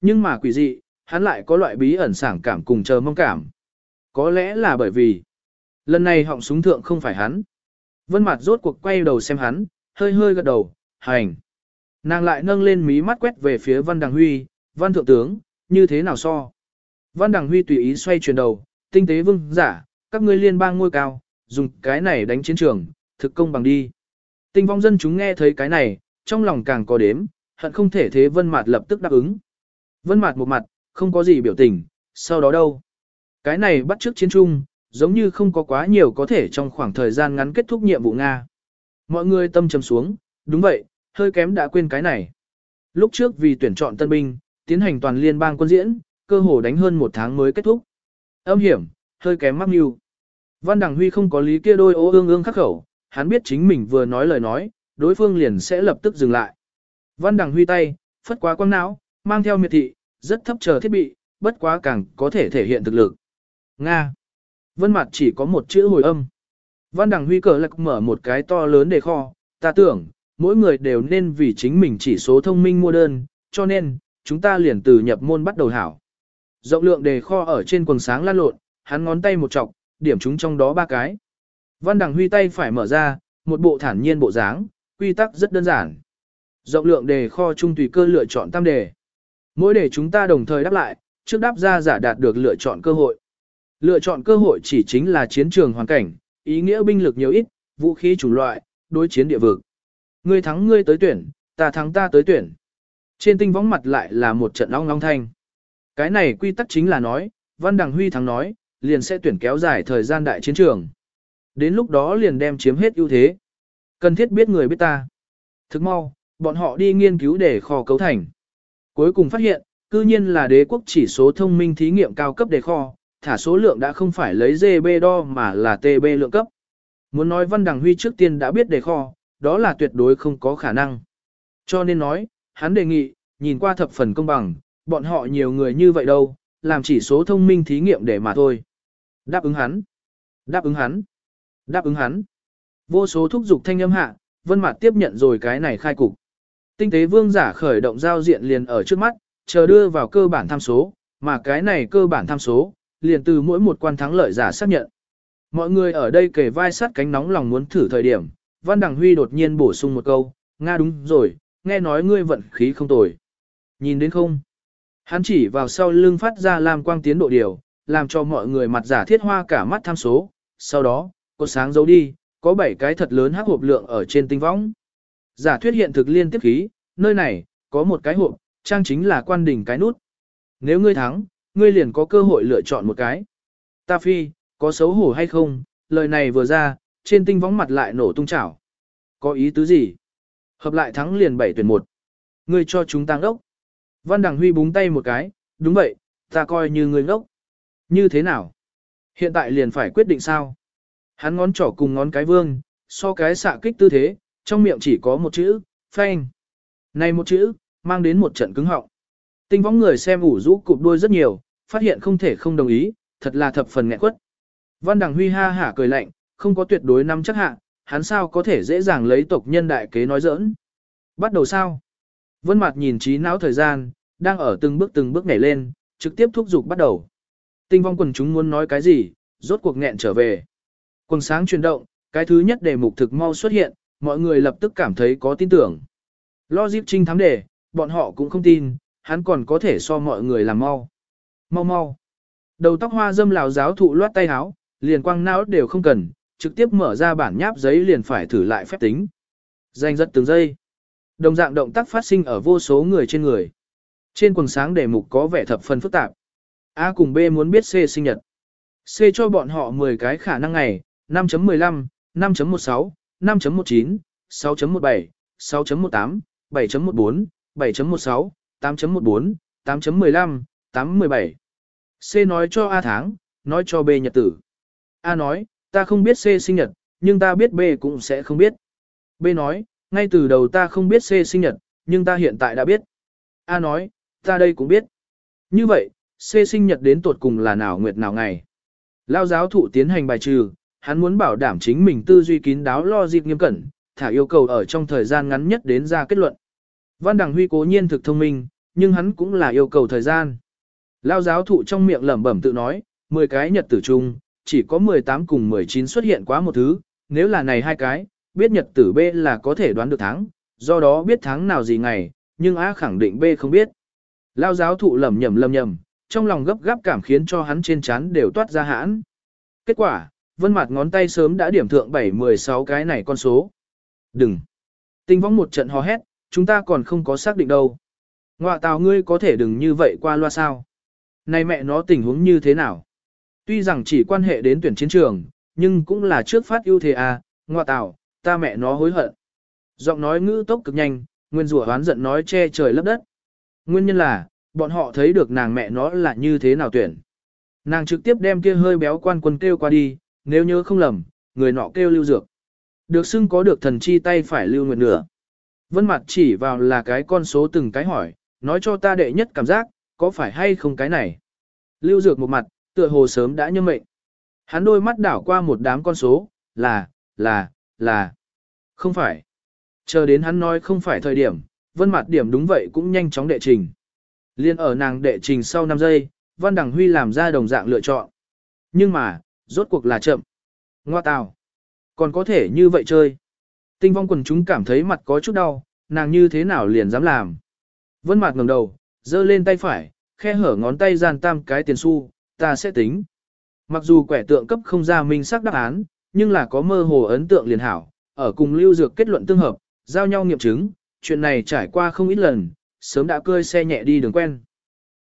Nhưng mà quỷ dị, hắn lại có loại bí ẩn sảng cảm cùng chờ mong cảm. Có lẽ là bởi vì, lần này họng súng thượng không phải hắn. Vân Mạt rốt cuộc quay đầu xem hắn, hơi hơi gật đầu, hành. Nàng lại nâng lên mí mắt quét về phía Văn Đằng Huy, Văn Thượng Tướng, như thế nào so. Văn Đằng Huy tùy ý xoay chuyển đầu, tinh tế vương giả, các ngươi liên bang ngôi cao, dùng cái này đánh chiến trường, thực công bằng đi. Tinh vong dân chúng nghe thấy cái này, trong lòng càng có đếm, hận không thể thế Vân Mạt lập tức đáp ứng. Vân Mạt một mặt, không có gì biểu tình, sau đó đâu? Cái này bắt trước chiến trung, giống như không có quá nhiều có thể trong khoảng thời gian ngắn kết thúc nhiệm vụ Nga. Mọi người tâm trầm xuống, đúng vậy, hơi kém đã quên cái này. Lúc trước vì tuyển chọn tân binh, tiến hành toàn liên bang quân diễn, cơ hồ đánh hơn một tháng mới kết thúc. Âm hiểm, hơi kém mắc mưu. Văn Đằng Huy không có lý kia đôi ô ương ương khắc khẩu, hắn biết chính mình vừa nói lời nói, đối phương liền sẽ lập tức dừng lại. Văn Đằng Huy tay, phất quá quang não, mang theo miệt thị, rất thấp chờ thiết bị, bất quá càng có thể thể hiện thực lực. Nga. Vân Mặt chỉ có một chữ hồi âm. Văn Đằng Huy cờ lạc mở một cái to lớn để kho, ta tưởng, mỗi người đều nên vì chính mình chỉ số thông minh mua đơn, cho nên, chúng ta liền từ nhập môn bắt đầu hảo. Rộng lượng đề kho ở trên quần sáng lan lộn, hắn ngón tay một chọc, điểm chúng trong đó ba cái. Văn Đằng Huy tay phải mở ra, một bộ thản nhiên bộ dáng, quy tắc rất đơn giản. Rộng lượng đề kho trung tùy cơ lựa chọn tam đề. Mỗi để chúng ta đồng thời đáp lại, trước đáp ra giả đạt được lựa chọn cơ hội. Lựa chọn cơ hội chỉ chính là chiến trường hoàn cảnh, ý nghĩa binh lực nhiều ít, vũ khí chủng loại, đối chiến địa vực. Ngươi thắng ngươi tới tuyển, ta thắng ta tới tuyển. Trên tinh võng mặt lại là một trận long long thanh. Cái này quy tắc chính là nói, Văn Đằng Huy thắng nói, liền sẽ tuyển kéo dài thời gian đại chiến trường. Đến lúc đó liền đem chiếm hết ưu thế. Cần thiết biết người biết ta. Thức mau, bọn họ đi nghiên cứu để kho cấu thành. Cuối cùng phát hiện, cư nhiên là đế quốc chỉ số thông minh thí nghiệm cao cấp đề kho, thả số lượng đã không phải lấy GB đo mà là TB lượng cấp. Muốn nói Văn Đằng Huy trước tiên đã biết đề kho, đó là tuyệt đối không có khả năng. Cho nên nói, hắn đề nghị, nhìn qua thập phần công bằng, bọn họ nhiều người như vậy đâu, làm chỉ số thông minh thí nghiệm để mà thôi. Đáp ứng hắn. Đáp ứng hắn. Đáp ứng hắn. Vô số thúc dục thanh âm hạ, Vân Mạt tiếp nhận rồi cái này khai cục. Tinh tế vương giả khởi động giao diện liền ở trước mắt, chờ đưa vào cơ bản tham số, mà cái này cơ bản tham số, liền từ mỗi một quan thắng lợi giả xác nhận. Mọi người ở đây kề vai sát cánh nóng lòng muốn thử thời điểm, Văn Đằng Huy đột nhiên bổ sung một câu, Nga đúng rồi, nghe nói ngươi vận khí không tồi. Nhìn đến không? Hắn chỉ vào sau lưng phát ra làm quang tiến độ điều, làm cho mọi người mặt giả thiết hoa cả mắt tham số. Sau đó, cột sáng giấu đi, có 7 cái thật lớn hắc hộp lượng ở trên tinh võng. Giả thuyết hiện thực liên tiếp khí, nơi này, có một cái hộp, trang chính là quan đỉnh cái nút. Nếu ngươi thắng, ngươi liền có cơ hội lựa chọn một cái. Ta phi, có xấu hổ hay không, lời này vừa ra, trên tinh võng mặt lại nổ tung chảo. Có ý tứ gì? Hợp lại thắng liền 7 tuyển 1. Ngươi cho chúng ta ngốc. Văn Đằng Huy búng tay một cái, đúng vậy, ta coi như ngươi ngốc. Như thế nào? Hiện tại liền phải quyết định sao? Hắn ngón trỏ cùng ngón cái vương, so cái xạ kích tư thế, trong miệng chỉ có một chữ, phanh. Này một chữ, mang đến một trận cứng họng. Tinh võng người xem ủ rũ cụp đuôi rất nhiều, phát hiện không thể không đồng ý, thật là thập phần nghẹn quất. Văn Đằng Huy ha hả cười lạnh, không có tuyệt đối nắm chắc hạ, hắn sao có thể dễ dàng lấy tộc nhân đại kế nói giỡn. Bắt đầu sao? Vân Mạt nhìn trí não thời gian, đang ở từng bước từng bước nhảy lên, trực tiếp thúc giục bắt đầu. Tinh vong quần chúng muốn nói cái gì, rốt cuộc nghẹn trở về. Quần sáng chuyển động, cái thứ nhất đề mục thực mau xuất hiện, mọi người lập tức cảm thấy có tin tưởng. Logic trinh thám đề, bọn họ cũng không tin, hắn còn có thể so mọi người làm mau. Mau mau. Đầu tóc hoa dâm lào giáo thụ loát tay áo, liền quăng não đều không cần, trực tiếp mở ra bản nháp giấy liền phải thử lại phép tính. Danh rất từng giây. Đồng dạng động tác phát sinh ở vô số người trên người. Trên quần sáng đề mục có vẻ thập phần phức tạp. A cùng B muốn biết C sinh nhật. C cho bọn họ 10 cái khả năng ngày, 5.15, 5.16, 5.19, 6.17, 6.18, 7.14, 7.16, 8.14, 8.15, 8.17. C nói cho A tháng, nói cho B nhật tử. A nói, ta không biết C sinh nhật, nhưng ta biết B cũng sẽ không biết. B nói, ngay từ đầu ta không biết C sinh nhật, nhưng ta hiện tại đã biết. A nói, ta đây cũng biết. Như vậy, C sinh nhật đến tuột cùng là nào nguyệt nào ngày. Lao giáo thụ tiến hành bài trừ, hắn muốn bảo đảm chính mình tư duy kín đáo lo dịp nghiêm cẩn, thả yêu cầu ở trong thời gian ngắn nhất đến ra kết luận. Văn Đằng Huy cố nhiên thực thông minh, nhưng hắn cũng là yêu cầu thời gian. Lao giáo thụ trong miệng lẩm bẩm tự nói, 10 cái nhật tử chung, chỉ có 18 cùng 19 xuất hiện quá một thứ, nếu là này hai cái, biết nhật tử B là có thể đoán được tháng, do đó biết tháng nào gì ngày, nhưng A khẳng định B không biết. Lao giáo thụ lẩm nhẩm lẩm nhẩm, trong lòng gấp gáp cảm khiến cho hắn trên trán đều toát ra hãn. Kết quả, vân mặt ngón tay sớm đã điểm thượng 7-16 cái này con số. Đừng! Tinh võng một trận hò hét, chúng ta còn không có xác định đâu. Ngoạ tào ngươi có thể đừng như vậy qua loa sao. Này mẹ nó tình huống như thế nào? Tuy rằng chỉ quan hệ đến tuyển chiến trường, nhưng cũng là trước phát ưu thế à, ngoạ tào, ta mẹ nó hối hận. Giọng nói ngữ tốc cực nhanh, nguyên rủa hoán giận nói che trời lấp đất. Nguyên nhân là, bọn họ thấy được nàng mẹ nó là như thế nào tuyển. Nàng trực tiếp đem kia hơi béo quan quân kêu qua đi, nếu nhớ không lầm, người nọ kêu lưu dược. Được xưng có được thần chi tay phải lưu Nguyệt nửa. Vân mặt chỉ vào là cái con số từng cái hỏi, nói cho ta đệ nhất cảm giác, có phải hay không cái này. Lưu dược một mặt, tựa hồ sớm đã nhâm mệnh. Hắn đôi mắt đảo qua một đám con số, là, là, là, không phải. Chờ đến hắn nói không phải thời điểm, vân mặt điểm đúng vậy cũng nhanh chóng đệ trình. Liên ở nàng đệ trình sau 5 giây, Văn Đằng Huy làm ra đồng dạng lựa chọn. Nhưng mà, rốt cuộc là chậm. Ngoa tào. Còn có thể như vậy chơi. Tinh vong quần chúng cảm thấy mặt có chút đau, nàng như thế nào liền dám làm. Vân mặt ngẩng đầu, giơ lên tay phải, khe hở ngón tay gian tam cái tiền xu, ta sẽ tính. Mặc dù quẻ tượng cấp không ra minh xác đáp án, nhưng là có mơ hồ ấn tượng liền hảo, ở cùng lưu dược kết luận tương hợp, giao nhau nghiệm chứng, chuyện này trải qua không ít lần, sớm đã cơi xe nhẹ đi đường quen.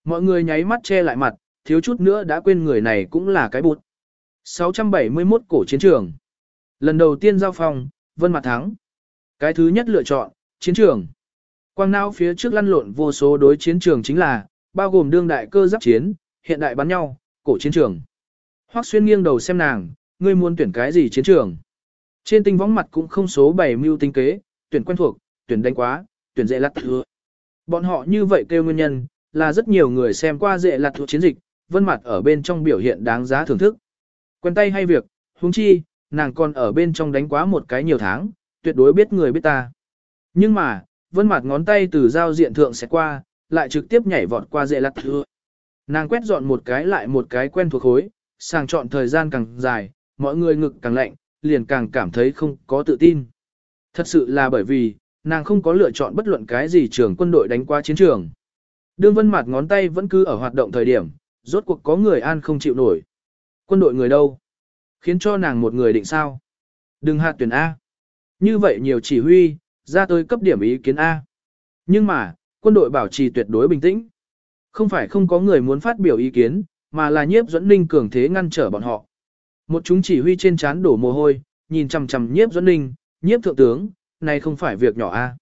Mọi người nháy mắt che lại mặt, thiếu chút nữa đã quên người này cũng là cái bụt. 671 cổ chiến trường. Lần đầu tiên giao phòng, Vân Mạt thắng. Cái thứ nhất lựa chọn, chiến trường. Quang não phía trước lăn lộn vô số đối chiến trường chính là, bao gồm đương đại cơ giáp chiến, hiện đại bắn nhau, cổ chiến trường. Hoắc Xuyên nghiêng đầu xem nàng, ngươi muốn tuyển cái gì chiến trường? Trên tinh võng mặt cũng không số bảy mưu tinh kế, tuyển quen thuộc, tuyển đánh quá, tuyển dễ lặt thừa. Bọn họ như vậy kêu nguyên nhân, là rất nhiều người xem qua dễ lặt thuộc chiến dịch, vân mặt ở bên trong biểu hiện đáng giá thưởng thức. Quen tay hay việc, huống chi, nàng còn ở bên trong đánh quá một cái nhiều tháng, tuyệt đối biết người biết ta. Nhưng mà, vân mặt ngón tay từ giao diện thượng sẽ qua, lại trực tiếp nhảy vọt qua dễ lặt thừa. Nàng quét dọn một cái lại một cái quen thuộc khối, sàng chọn thời gian càng dài, mọi người ngực càng lạnh, liền càng cảm thấy không có tự tin. Thật sự là bởi vì, nàng không có lựa chọn bất luận cái gì trường quân đội đánh qua chiến trường. Đương vân mặt ngón tay vẫn cứ ở hoạt động thời điểm, rốt cuộc có người an không chịu nổi. Quân đội người đâu? Khiến cho nàng một người định sao? Đừng hạt tuyển A. Như vậy nhiều chỉ huy, ra tới cấp điểm ý kiến A. Nhưng mà, quân đội bảo trì tuyệt đối bình tĩnh. Không phải không có người muốn phát biểu ý kiến, mà là nhiếp dẫn ninh cường thế ngăn trở bọn họ. Một chúng chỉ huy trên chán đổ mồ hôi, nhìn chằm chằm nhiếp dẫn ninh, nhiếp thượng tướng, này không phải việc nhỏ a.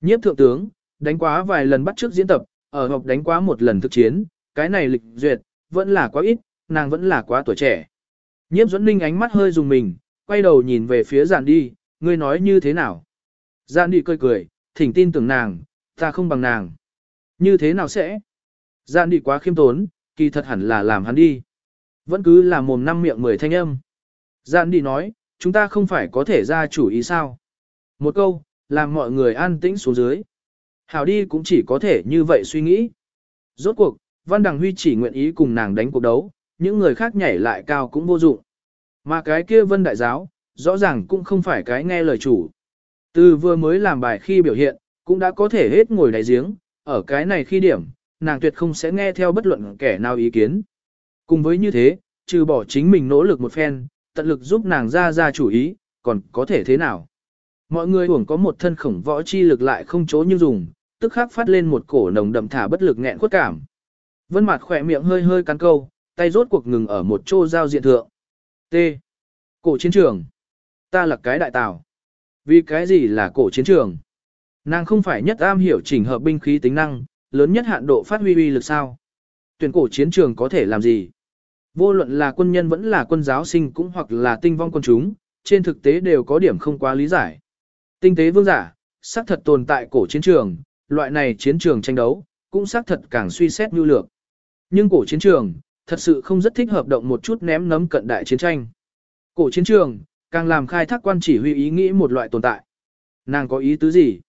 Nhiếp thượng tướng, đánh quá vài lần bắt trước diễn tập, ở học đánh quá một lần thực chiến, cái này lịch duyệt, vẫn là quá ít, nàng vẫn là quá tuổi trẻ. Nhiễm Duẫn ninh ánh mắt hơi dùng mình, quay đầu nhìn về phía giản đi, ngươi nói như thế nào? Giản đi cười cười, thỉnh tin tưởng nàng, ta không bằng nàng. Như thế nào sẽ? Giản đi quá khiêm tốn, kỳ thật hẳn là làm hắn đi. Vẫn cứ là mồm năm miệng mười thanh âm. Giản đi nói, chúng ta không phải có thể ra chủ ý sao? Một câu, làm mọi người an tĩnh xuống dưới. Hảo đi cũng chỉ có thể như vậy suy nghĩ. Rốt cuộc, Văn Đằng Huy chỉ nguyện ý cùng nàng đánh cuộc đấu, những người khác nhảy lại cao cũng vô dụng. Mà cái kia Vân Đại Giáo, rõ ràng cũng không phải cái nghe lời chủ. Từ vừa mới làm bài khi biểu hiện, cũng đã có thể hết ngồi đáy giếng, ở cái này khi điểm, nàng tuyệt không sẽ nghe theo bất luận kẻ nào ý kiến. Cùng với như thế, trừ bỏ chính mình nỗ lực một phen, tận lực giúp nàng ra ra chủ ý, còn có thể thế nào. Mọi người uổng có một thân khổng võ chi lực lại không chỗ như dùng, tức khắc phát lên một cổ nồng đậm thả bất lực nghẹn khuất cảm. Vân mặt khỏe miệng hơi hơi cắn câu, tay rốt cuộc ngừng ở một chỗ giao diện thượng. T. Cổ chiến trường. Ta là cái đại tào. Vì cái gì là cổ chiến trường? Nàng không phải nhất am hiểu chỉnh hợp binh khí tính năng, lớn nhất hạn độ phát huy uy lực sao? Tuyển cổ chiến trường có thể làm gì? Vô luận là quân nhân vẫn là quân giáo sinh cũng hoặc là tinh vong quân chúng, trên thực tế đều có điểm không quá lý giải. Tinh tế vương giả, xác thật tồn tại cổ chiến trường, loại này chiến trường tranh đấu, cũng xác thật càng suy xét nhu lược. Nhưng cổ chiến trường, thật sự không rất thích hợp động một chút ném nấm cận đại chiến tranh. Cổ chiến trường, càng làm khai thác quan chỉ huy ý nghĩ một loại tồn tại. Nàng có ý tứ gì?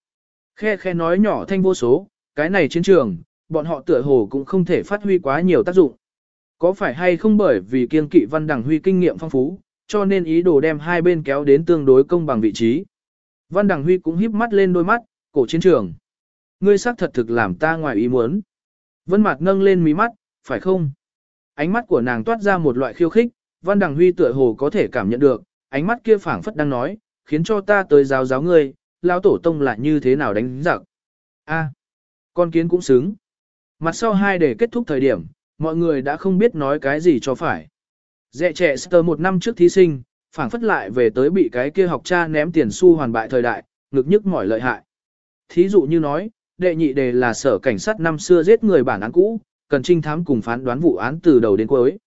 Khe khe nói nhỏ thanh vô số, cái này chiến trường, bọn họ tựa hồ cũng không thể phát huy quá nhiều tác dụng. Có phải hay không bởi vì kiên kỵ Văn Đằng Huy kinh nghiệm phong phú, cho nên ý đồ đem hai bên kéo đến tương đối công bằng vị trí. Văn Đằng Huy cũng híp mắt lên đôi mắt, cổ chiến trường. Ngươi xác thật thực làm ta ngoài ý muốn. Vân Mạc nâng lên mí mắt, phải không? Ánh mắt của nàng toát ra một loại khiêu khích, Văn Đằng Huy tựa hồ có thể cảm nhận được, ánh mắt kia phảng phất đang nói, khiến cho ta tới giáo giáo ngươi, lão tổ tông là như thế nào đánh giặc. A, con kiến cũng xứng. Mặt sau hai để kết thúc thời điểm, mọi người đã không biết nói cái gì cho phải. Dẹ trẻ sơ một năm trước thí sinh, phảng phất lại về tới bị cái kia học cha ném tiền xu hoàn bại thời đại, ngực nhức mỏi lợi hại. Thí dụ như nói, đệ nhị đề là sở cảnh sát năm xưa giết người bản án cũ, cần trinh thám cùng phán đoán vụ án từ đầu đến cuối.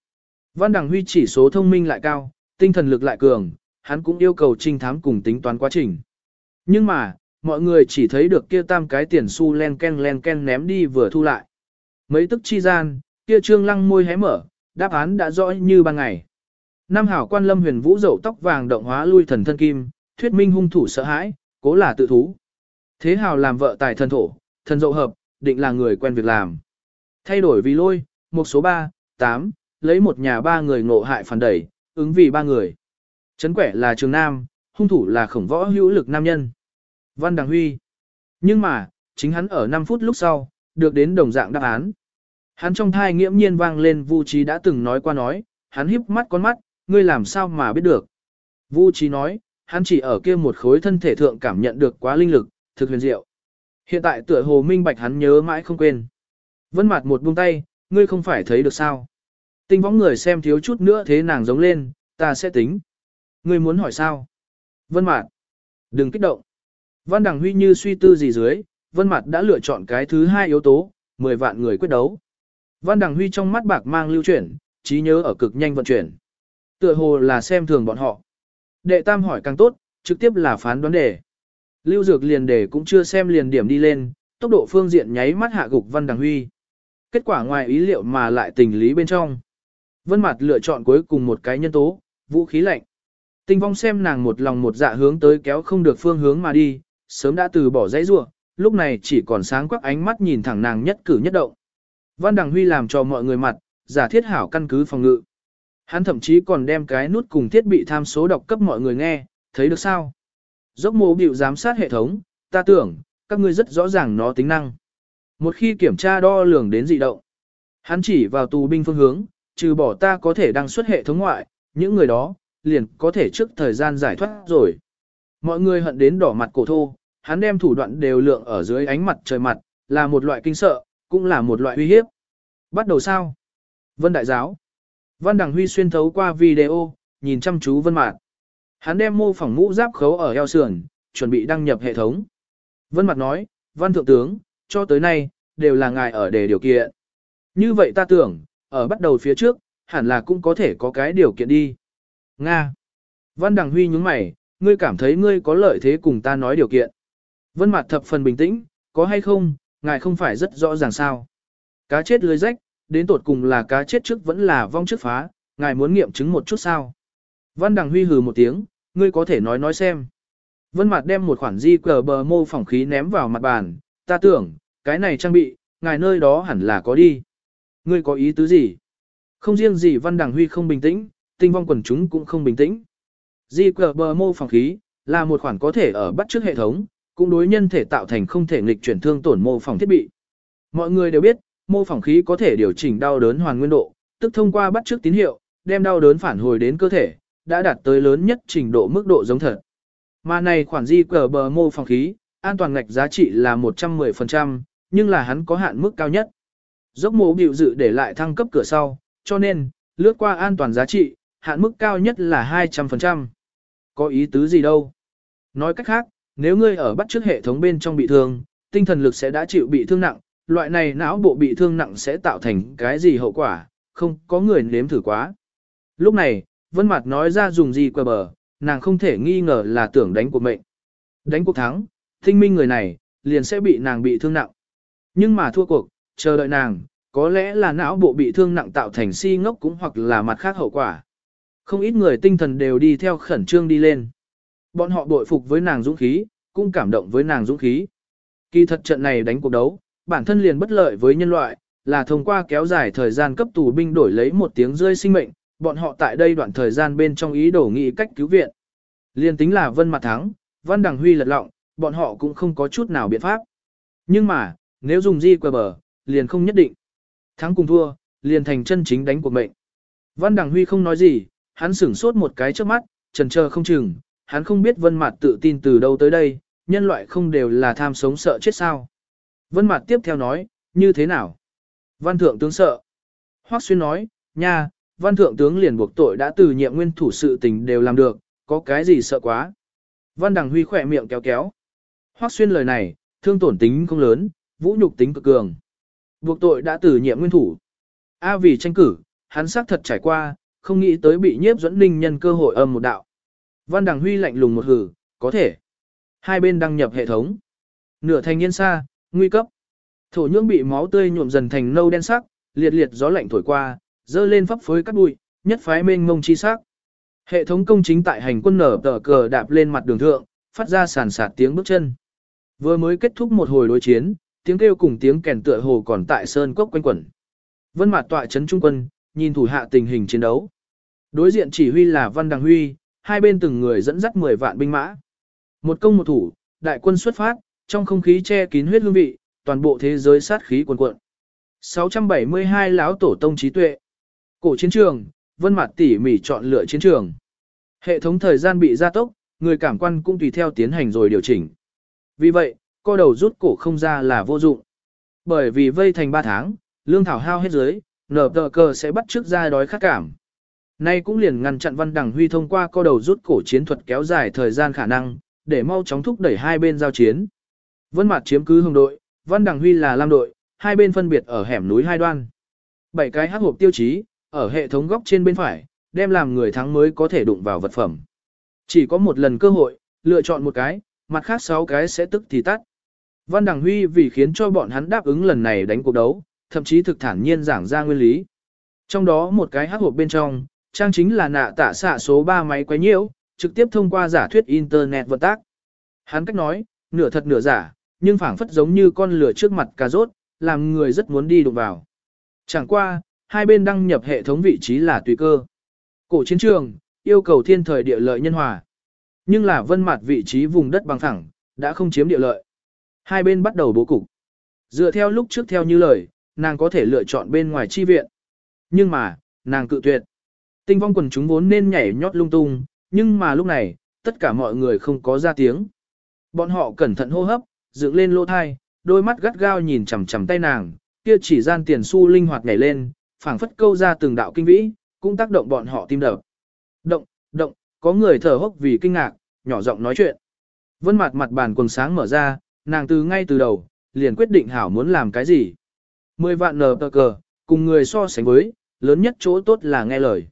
Văn Đằng Huy chỉ số thông minh lại cao, tinh thần lực lại cường, hắn cũng yêu cầu trinh thám cùng tính toán quá trình. Nhưng mà, mọi người chỉ thấy được kia tam cái tiền xu len ken len ken ném đi vừa thu lại. Mấy tức chi gian, kia trương lăng môi hé mở, đáp án đã rõ như ban ngày. Nam hảo quan lâm huyền vũ dậu tóc vàng động hóa lui thần thân kim, thuyết minh hung thủ sợ hãi, cố là tự thú. Thế hào làm vợ tài thần thổ, thần dậu hợp, định là người quen việc làm. Thay đổi vì lôi, một số 3, 8, lấy một nhà ba người ngộ hại phản đẩy, ứng vì ba người. Trấn quẻ là trường nam, hung thủ là khổng võ hữu lực nam nhân. Văn Đằng Huy. Nhưng mà, chính hắn ở 5 phút lúc sau, được đến đồng dạng đáp án. Hắn trong thai nghiễm nhiên vang lên Vu Trí đã từng nói qua nói, hắn híp mắt con mắt, ngươi làm sao mà biết được. Vu Trí nói, hắn chỉ ở kia một khối thân thể thượng cảm nhận được quá linh lực, thực huyền diệu. Hiện tại tựa hồ minh bạch hắn nhớ mãi không quên. Vân mặt một buông tay, ngươi không phải thấy được sao. Tinh võng người xem thiếu chút nữa thế nàng giống lên, ta sẽ tính. Ngươi muốn hỏi sao? Vân Mạt, đừng kích động. Văn Đằng Huy như suy tư gì dưới, Vân Mạt đã lựa chọn cái thứ hai yếu tố, 10 vạn người quyết đấu. Văn Đằng Huy trong mắt bạc mang lưu chuyển, trí nhớ ở cực nhanh vận chuyển. Tựa hồ là xem thường bọn họ. Đệ tam hỏi càng tốt, trực tiếp là phán đoán đề. Lưu Dược liền đề cũng chưa xem liền điểm đi lên, tốc độ phương diện nháy mắt hạ gục Văn Đằng Huy. Kết quả ngoài ý liệu mà lại tình lý bên trong. Vân Mạt lựa chọn cuối cùng một cái nhân tố, vũ khí lạnh. Tinh vong xem nàng một lòng một dạ hướng tới kéo không được phương hướng mà đi, sớm đã từ bỏ dãy rủa, lúc này chỉ còn sáng quắc ánh mắt nhìn thẳng nàng nhất cử nhất động. Văn Đằng Huy làm cho mọi người mặt, giả thiết hảo căn cứ phòng ngự. Hắn thậm chí còn đem cái nút cùng thiết bị tham số đọc cấp mọi người nghe, thấy được sao? Dốc mô biểu giám sát hệ thống, ta tưởng, các ngươi rất rõ ràng nó tính năng. Một khi kiểm tra đo lường đến dị động, hắn chỉ vào tù binh phương hướng, trừ bỏ ta có thể đăng xuất hệ thống ngoại, những người đó, liền có thể trước thời gian giải thoát rồi. Mọi người hận đến đỏ mặt cổ thô, hắn đem thủ đoạn đều lượng ở dưới ánh mặt trời mặt, là một loại kinh sợ, cũng là một loại uy hiếp. Bắt đầu sao? Vân Đại Giáo. Văn Đằng Huy xuyên thấu qua video, nhìn chăm chú Vân Mạt. Hắn đem mô phỏng mũ giáp khấu ở eo sườn, chuẩn bị đăng nhập hệ thống. Vân Mạt nói, Văn Thượng Tướng, cho tới nay, đều là ngài ở đề điều kiện. Như vậy ta tưởng, ở bắt đầu phía trước, hẳn là cũng có thể có cái điều kiện đi. Nga. Văn Đằng Huy nhướng mày, ngươi cảm thấy ngươi có lợi thế cùng ta nói điều kiện. Vân Mạt thập phần bình tĩnh, có hay không, ngài không phải rất rõ ràng sao. Cá chết lưới rách, đến tột cùng là cá chết trước vẫn là vong trước phá, ngài muốn nghiệm chứng một chút sao. Văn Đằng Huy hừ một tiếng, ngươi có thể nói nói xem. Vân Mạt đem một khoản di cờ bờ mô phỏng khí ném vào mặt bàn, ta tưởng, cái này trang bị, ngài nơi đó hẳn là có đi. Ngươi có ý tứ gì? Không riêng gì Văn Đằng Huy không bình tĩnh, tinh vong quần chúng cũng không bình tĩnh. Di cờ bờ mô phòng khí, là một khoản có thể ở bắt trước hệ thống, cũng đối nhân thể tạo thành không thể nghịch chuyển thương tổn mô phòng thiết bị. Mọi người đều biết, mô phỏng khí có thể điều chỉnh đau đớn hoàn nguyên độ, tức thông qua bắt trước tín hiệu, đem đau đớn phản hồi đến cơ thể, đã đạt tới lớn nhất trình độ mức độ giống thật. Mà này khoản di cờ bờ mô phỏng khí, an toàn ngạch giá trị là 110%, nhưng là hắn có hạn mức cao nhất. Dốc mô biểu dự để lại thăng cấp cửa sau, cho nên, lướt qua an toàn giá trị, hạn mức cao nhất là 200%. Có ý tứ gì đâu? Nói cách khác, nếu ngươi ở bắt trước hệ thống bên trong bị thương, tinh thần lực sẽ đã chịu bị thương nặng, loại này não bộ bị thương nặng sẽ tạo thành cái gì hậu quả, không có người nếm thử quá. Lúc này, Vân Mạt nói ra dùng gì qua bờ, nàng không thể nghi ngờ là tưởng đánh cuộc mệnh. Đánh cuộc thắng, tinh minh người này, liền sẽ bị nàng bị thương nặng. Nhưng mà thua cuộc, chờ đợi nàng, có lẽ là não bộ bị thương nặng tạo thành si ngốc cũng hoặc là mặt khác hậu quả. Không ít người tinh thần đều đi theo khẩn trương đi lên. Bọn họ bội phục với nàng dũng khí, cũng cảm động với nàng dũng khí. Kỳ thật trận này đánh cuộc đấu, bản thân liền bất lợi với nhân loại, là thông qua kéo dài thời gian cấp tù binh đổi lấy một tiếng rơi sinh mệnh, bọn họ tại đây đoạn thời gian bên trong ý đồ nghị cách cứu viện. Liên tính là Vân Mặt thắng, Văn Đằng Huy lật lọng, bọn họ cũng không có chút nào biện pháp. Nhưng mà, nếu dùng di qua bờ, liền không nhất định. Thắng cùng thua, liền thành chân chính đánh cuộc mệnh. Văn Đằng Huy không nói gì, hắn sửng sốt một cái trước mắt, trần chờ không chừng, hắn không biết Vân Mạt tự tin từ đâu tới đây, nhân loại không đều là tham sống sợ chết sao. Vân Mạt tiếp theo nói, như thế nào? Văn Thượng tướng sợ. Hoắc Xuyên nói, nha, Văn Thượng tướng liền buộc tội đã từ nhiệm nguyên thủ sự tình đều làm được, có cái gì sợ quá. Văn Đằng Huy khỏe miệng kéo kéo. Hoắc Xuyên lời này, thương tổn tính không lớn, vũ nhục tính cực cường. Buộc tội đã từ nhiệm nguyên thủ. A vì tranh cử, hắn xác thật trải qua, không nghĩ tới bị nhiếp dẫn ninh nhân cơ hội âm một đạo. Văn Đằng Huy lạnh lùng một hử, có thể. Hai bên đăng nhập hệ thống. Nửa thành niên xa, nguy cấp. Thổ nhưỡng bị máu tươi nhuộm dần thành nâu đen sắc, liệt liệt gió lạnh thổi qua, dơ lên phấp phới cắt bụi, nhất phái mênh mông chi sắc. Hệ thống công chính tại hành quân nở tờ cờ đạp lên mặt đường thượng, phát ra sàn sạt tiếng bước chân. Vừa mới kết thúc một hồi đối chiến, tiếng kêu cùng tiếng kèn tựa hồ còn tại sơn cốc quanh quẩn. Vân Mạt tọa trấn trung quân, nhìn thủ hạ tình hình chiến đấu. Đối diện chỉ huy là Văn Đằng Huy, hai bên từng người dẫn dắt 10 vạn binh mã. Một công một thủ, đại quân xuất phát, trong không khí che kín huyết hương vị, toàn bộ thế giới sát khí cuồn cuộn. 672 lão tổ tông trí tuệ. Cổ chiến trường, Vân Mạt tỉ mỉ chọn lựa chiến trường. Hệ thống thời gian bị gia tốc, người cảm quan cũng tùy theo tiến hành rồi điều chỉnh. Vì vậy, co đầu rút cổ không ra là vô dụng. Bởi vì vây thành 3 tháng, lương thảo hao hết dưới, nở tờ cờ sẽ bắt trước ra đói khát cảm. Nay cũng liền ngăn chặn Văn Đằng Huy thông qua co đầu rút cổ chiến thuật kéo dài thời gian khả năng, để mau chóng thúc đẩy hai bên giao chiến. Vân Mạt chiếm cứ hồng đội, Văn Đằng Huy là lam đội, hai bên phân biệt ở hẻm núi hai đoan. Bảy cái hắc hộp tiêu chí, ở hệ thống góc trên bên phải, đem làm người thắng mới có thể đụng vào vật phẩm. Chỉ có một lần cơ hội, lựa chọn một cái, mặt khác sáu cái sẽ tức thì tắt. Văn Đằng Huy vì khiến cho bọn hắn đáp ứng lần này đánh cuộc đấu, thậm chí thực thản nhiên giảng ra nguyên lý. Trong đó một cái hắc hộp bên trong, trang chính là nạ tạ xạ số 3 máy quấy nhiễu, trực tiếp thông qua giả thuyết Internet vận tác. Hắn cách nói, nửa thật nửa giả, nhưng phảng phất giống như con lửa trước mặt cà rốt, làm người rất muốn đi đụng vào. Chẳng qua, hai bên đăng nhập hệ thống vị trí là tùy cơ. Cổ chiến trường, yêu cầu thiên thời địa lợi nhân hòa. Nhưng là vân mặt vị trí vùng đất bằng thẳng, đã không chiếm địa lợi. Hai bên bắt đầu bố cục. Dựa theo lúc trước theo như lời, nàng có thể lựa chọn bên ngoài chi viện. Nhưng mà, nàng cự tuyệt. Tinh vong quần chúng vốn nên nhảy nhót lung tung, nhưng mà lúc này, tất cả mọi người không có ra tiếng. Bọn họ cẩn thận hô hấp, dựng lên lỗ thai, đôi mắt gắt gao nhìn chằm chằm tay nàng, kia chỉ gian tiền xu linh hoạt nhảy lên, phảng phất câu ra từng đạo kinh vĩ, cũng tác động bọn họ tim đập. Động, động, có người thở hốc vì kinh ngạc, nhỏ giọng nói chuyện. Vân mặt mặt bàn quần sáng mở ra, nàng từ ngay từ đầu, liền quyết định hảo muốn làm cái gì. Mười vạn nờ tờ cờ, cùng người so sánh với, lớn nhất chỗ tốt là nghe lời.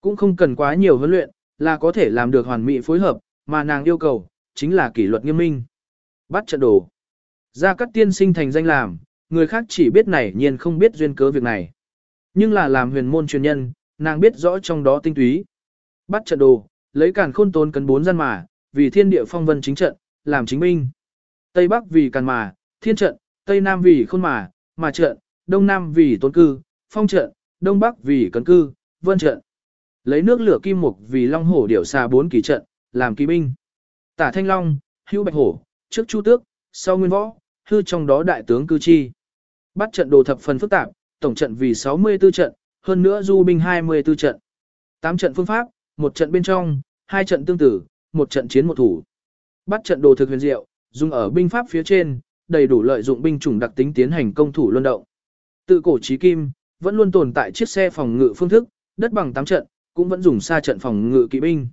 Cũng không cần quá nhiều huấn luyện, là có thể làm được hoàn mỹ phối hợp, mà nàng yêu cầu, chính là kỷ luật nghiêm minh. Bắt trận đồ. Ra các tiên sinh thành danh làm, người khác chỉ biết này nhiên không biết duyên cớ việc này. Nhưng là làm huyền môn truyền nhân, nàng biết rõ trong đó tinh túy. Bắt trận đồ, lấy càn khôn tốn cấn bốn gian mà, vì thiên địa phong vân chính trận, làm chính minh. Tây Bắc vì càn mà, thiên trận, Tây Nam vì khôn mà, mà trận, Đông Nam vì tốn cư, phong trận, Đông Bắc vì cấn cư, vân trận. Lấy nước lửa kim mục vì long hổ điểu xà bốn kỳ trận, làm kỳ binh. Tả thanh long, hưu bạch hổ, trước chu tước, sau nguyên võ, hư trong đó đại tướng cư chi. Bắt trận đồ thập phần phức tạp, tổng trận vì 64 trận, hơn nữa du binh 24 trận. 8 trận phương pháp, một trận bên trong, hai trận tương tử, một trận chiến một thủ. Bắt trận đồ thực huyền diệu, dùng ở binh pháp phía trên, đầy đủ lợi dụng binh chủng đặc tính tiến hành công thủ luân động. Tự cổ chí kim, vẫn luôn tồn tại chiếc xe phòng ngự phương thức, đất bằng 8 trận, cũng vẫn dùng xa trận phòng ngự kỵ binh.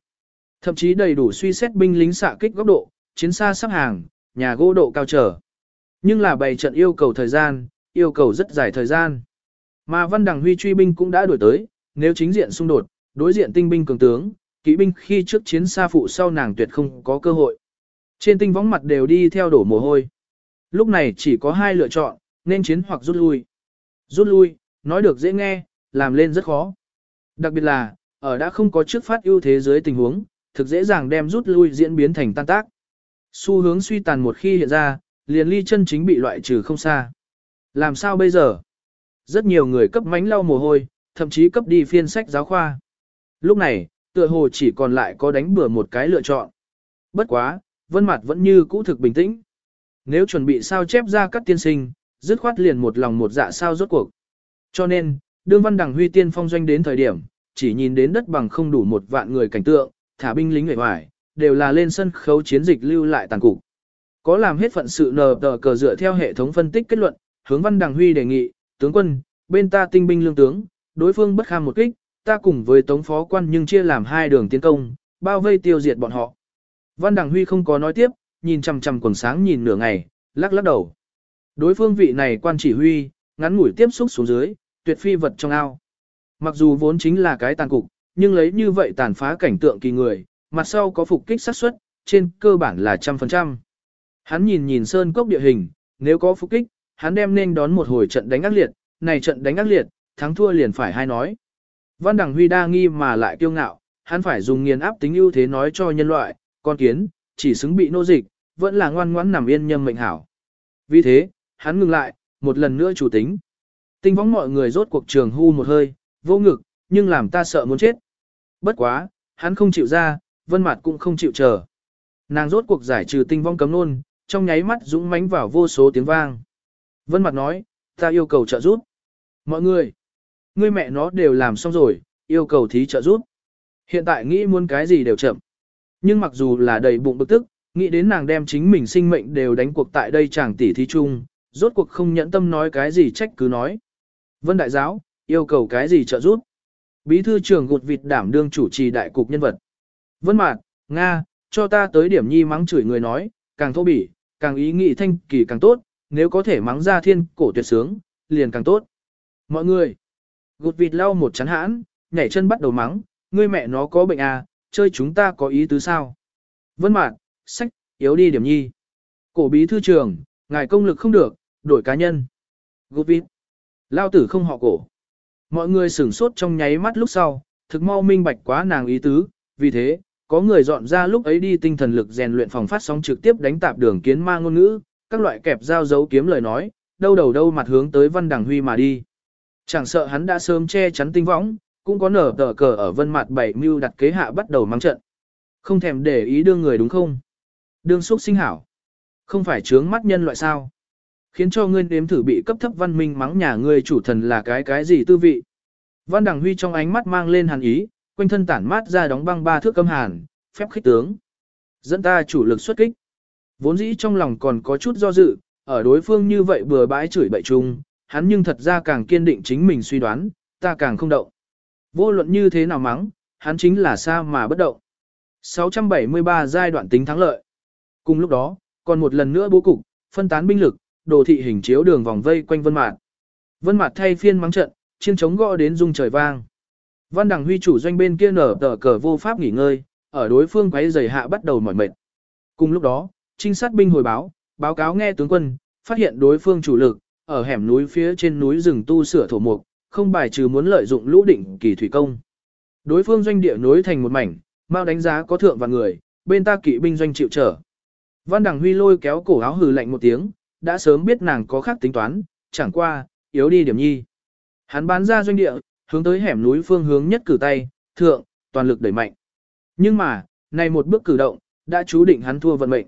Thậm chí đầy đủ suy xét binh lính xạ kích góc độ, chiến xa sắp hàng, nhà gỗ độ cao trở. Nhưng là bày trận yêu cầu thời gian, yêu cầu rất dài thời gian. Mà Văn Đằng Huy truy binh cũng đã đuổi tới, nếu chính diện xung đột, đối diện tinh binh cường tướng, kỵ binh khi trước chiến xa phụ sau nàng tuyệt không có cơ hội. Trên tinh võng mặt đều đi theo đổ mồ hôi. Lúc này chỉ có hai lựa chọn, nên chiến hoặc rút lui. Rút lui, nói được dễ nghe, làm lên rất khó. Đặc biệt là, ở đã không có trước phát ưu thế dưới tình huống, thực dễ dàng đem rút lui diễn biến thành tan tác. Xu hướng suy tàn một khi hiện ra, liền ly chân chính bị loại trừ không xa. Làm sao bây giờ? Rất nhiều người cấp mánh lau mồ hôi, thậm chí cấp đi phiên sách giáo khoa. Lúc này, tựa hồ chỉ còn lại có đánh bừa một cái lựa chọn. Bất quá, vân mặt vẫn như cũ thực bình tĩnh. Nếu chuẩn bị sao chép ra các tiên sinh, dứt khoát liền một lòng một dạ sao rốt cuộc. Cho nên, đương văn đằng huy tiên phong doanh đến thời điểm, chỉ nhìn đến đất bằng không đủ một vạn người cảnh tượng, thả binh lính người ngoài, đều là lên sân khấu chiến dịch lưu lại tàn cục. Có làm hết phận sự nờ tờ cờ dựa theo hệ thống phân tích kết luận, hướng văn đằng huy đề nghị, tướng quân, bên ta tinh binh lương tướng, đối phương bất kham một kích, ta cùng với tống phó quan nhưng chia làm hai đường tiến công, bao vây tiêu diệt bọn họ. Văn đằng huy không có nói tiếp, nhìn chằm chằm quần sáng nhìn nửa ngày, lắc lắc đầu. Đối phương vị này quan chỉ huy, ngắn ngủi tiếp xúc xuống dưới, tuyệt phi vật trong ao. Mặc dù vốn chính là cái tàn cục, nhưng lấy như vậy tàn phá cảnh tượng kỳ người, mặt sau có phục kích xác suất, trên cơ bản là trăm phần trăm. Hắn nhìn nhìn sơn cốc địa hình, nếu có phục kích, hắn đem nên đón một hồi trận đánh ác liệt, này trận đánh ác liệt, thắng thua liền phải hay nói. Văn Đằng Huy đa nghi mà lại kiêu ngạo, hắn phải dùng nghiền áp tính ưu thế nói cho nhân loại, con kiến, chỉ xứng bị nô dịch, vẫn là ngoan ngoãn nằm yên nhâm mệnh hảo. Vì thế, hắn ngừng lại, một lần nữa chủ tính. Tinh võng mọi người rốt cuộc trường hu một hơi, vô ngực, nhưng làm ta sợ muốn chết. Bất quá, hắn không chịu ra, vân mặt cũng không chịu chờ. Nàng rốt cuộc giải trừ tinh vong cấm nôn, trong nháy mắt dũng mánh vào vô số tiếng vang. Vân mặt nói, ta yêu cầu trợ giúp. Mọi người, ngươi mẹ nó đều làm xong rồi, yêu cầu thí trợ giúp. Hiện tại nghĩ muốn cái gì đều chậm. Nhưng mặc dù là đầy bụng bực tức, nghĩ đến nàng đem chính mình sinh mệnh đều đánh cuộc tại đây chàng tỷ thí chung, rốt cuộc không nhẫn tâm nói cái gì trách cứ nói. Vân đại giáo, yêu cầu cái gì trợ giúp? Bí thư trưởng gột vịt đảm đương chủ trì đại cục nhân vật. Vân mạc, Nga, cho ta tới điểm nhi mắng chửi người nói, càng thô bỉ, càng ý nghĩ thanh kỳ càng tốt, nếu có thể mắng ra thiên cổ tuyệt sướng, liền càng tốt. Mọi người, gột vịt lau một chán hãn, nhảy chân bắt đầu mắng, ngươi mẹ nó có bệnh à, chơi chúng ta có ý tứ sao? Vân mạn sách, yếu đi điểm nhi. Cổ bí thư trưởng, ngài công lực không được, đổi cá nhân. Gụt vít. lao tử không họ cổ. Mọi người sửng sốt trong nháy mắt lúc sau, thực mau minh bạch quá nàng ý tứ, vì thế, có người dọn ra lúc ấy đi tinh thần lực rèn luyện phòng phát sóng trực tiếp đánh tạp đường kiến ma ngôn ngữ, các loại kẹp dao dấu kiếm lời nói, đâu đầu đâu mặt hướng tới Văn Đằng Huy mà đi. Chẳng sợ hắn đã sớm che chắn tinh võng, cũng có nở tờ cờ ở vân mặt bảy mưu đặt kế hạ bắt đầu mang trận. Không thèm để ý đương người đúng không? Đương xúc sinh hảo. Không phải trướng mắt nhân loại sao? Khiến cho ngươi nếm thử bị cấp thấp văn minh mắng nhà ngươi chủ thần là cái cái gì tư vị. Văn Đằng Huy trong ánh mắt mang lên hàn ý, quanh thân tản mát ra đóng băng ba thước cấm hàn, phép khích tướng. Dẫn ta chủ lực xuất kích. Vốn dĩ trong lòng còn có chút do dự, ở đối phương như vậy bừa bãi chửi bậy chung, hắn nhưng thật ra càng kiên định chính mình suy đoán, ta càng không động. Vô luận như thế nào mắng, hắn chính là xa mà bất động. 673 giai đoạn tính thắng lợi. Cùng lúc đó, còn một lần nữa bố cục, phân tán binh lực, đồ thị hình chiếu đường vòng vây quanh Vân Mạt. Vân Mạt thay phiên mắng trận, chiêng chống gõ đến rung trời vang. Văn Đằng Huy chủ doanh bên kia nở tờ cờ vô pháp nghỉ ngơi, ở đối phương quấy rầy hạ bắt đầu mỏi mệt. Cùng lúc đó, trinh sát binh hồi báo, báo cáo nghe tướng quân, phát hiện đối phương chủ lực, ở hẻm núi phía trên núi rừng tu sửa thổ mục, không bài trừ muốn lợi dụng lũ định kỳ thủy công. Đối phương doanh địa nối thành một mảnh, mau đánh giá có thượng và người, bên ta kỵ binh doanh chịu trở. Văn Đằng Huy lôi kéo cổ áo hừ lạnh một tiếng, đã sớm biết nàng có khác tính toán, chẳng qua, yếu đi điểm nhi. Hắn bán ra doanh địa, hướng tới hẻm núi phương hướng nhất cử tay, thượng, toàn lực đẩy mạnh. Nhưng mà, này một bước cử động, đã chú định hắn thua vận mệnh.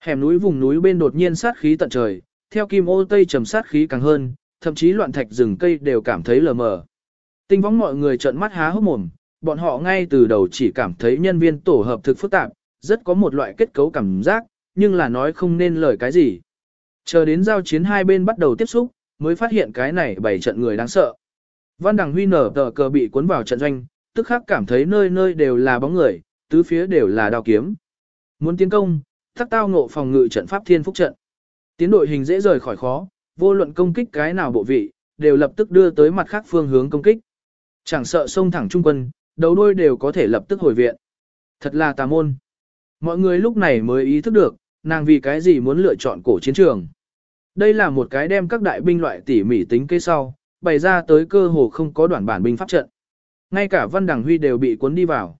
Hẻm núi vùng núi bên đột nhiên sát khí tận trời, theo kim ô tây trầm sát khí càng hơn, thậm chí loạn thạch rừng cây đều cảm thấy lờ mờ. Tinh võng mọi người trợn mắt há hốc mồm, bọn họ ngay từ đầu chỉ cảm thấy nhân viên tổ hợp thực phức tạp, rất có một loại kết cấu cảm giác, nhưng là nói không nên lời cái gì. Chờ đến giao chiến hai bên bắt đầu tiếp xúc, mới phát hiện cái này bảy trận người đáng sợ. Văn Đằng Huy nở tờ cờ bị cuốn vào trận doanh, tức khắc cảm thấy nơi nơi đều là bóng người, tứ phía đều là đao kiếm. Muốn tiến công, thắc tao ngộ phòng ngự trận pháp thiên phúc trận. Tiến đội hình dễ rời khỏi khó, vô luận công kích cái nào bộ vị, đều lập tức đưa tới mặt khác phương hướng công kích. Chẳng sợ xông thẳng trung quân, đầu đuôi đều có thể lập tức hồi viện. Thật là tà môn. Mọi người lúc này mới ý thức được, nàng vì cái gì muốn lựa chọn cổ chiến trường. Đây là một cái đem các đại binh loại tỉ mỉ tính kế sau, bày ra tới cơ hồ không có đoạn bản binh pháp trận. Ngay cả Văn Đằng Huy đều bị cuốn đi vào.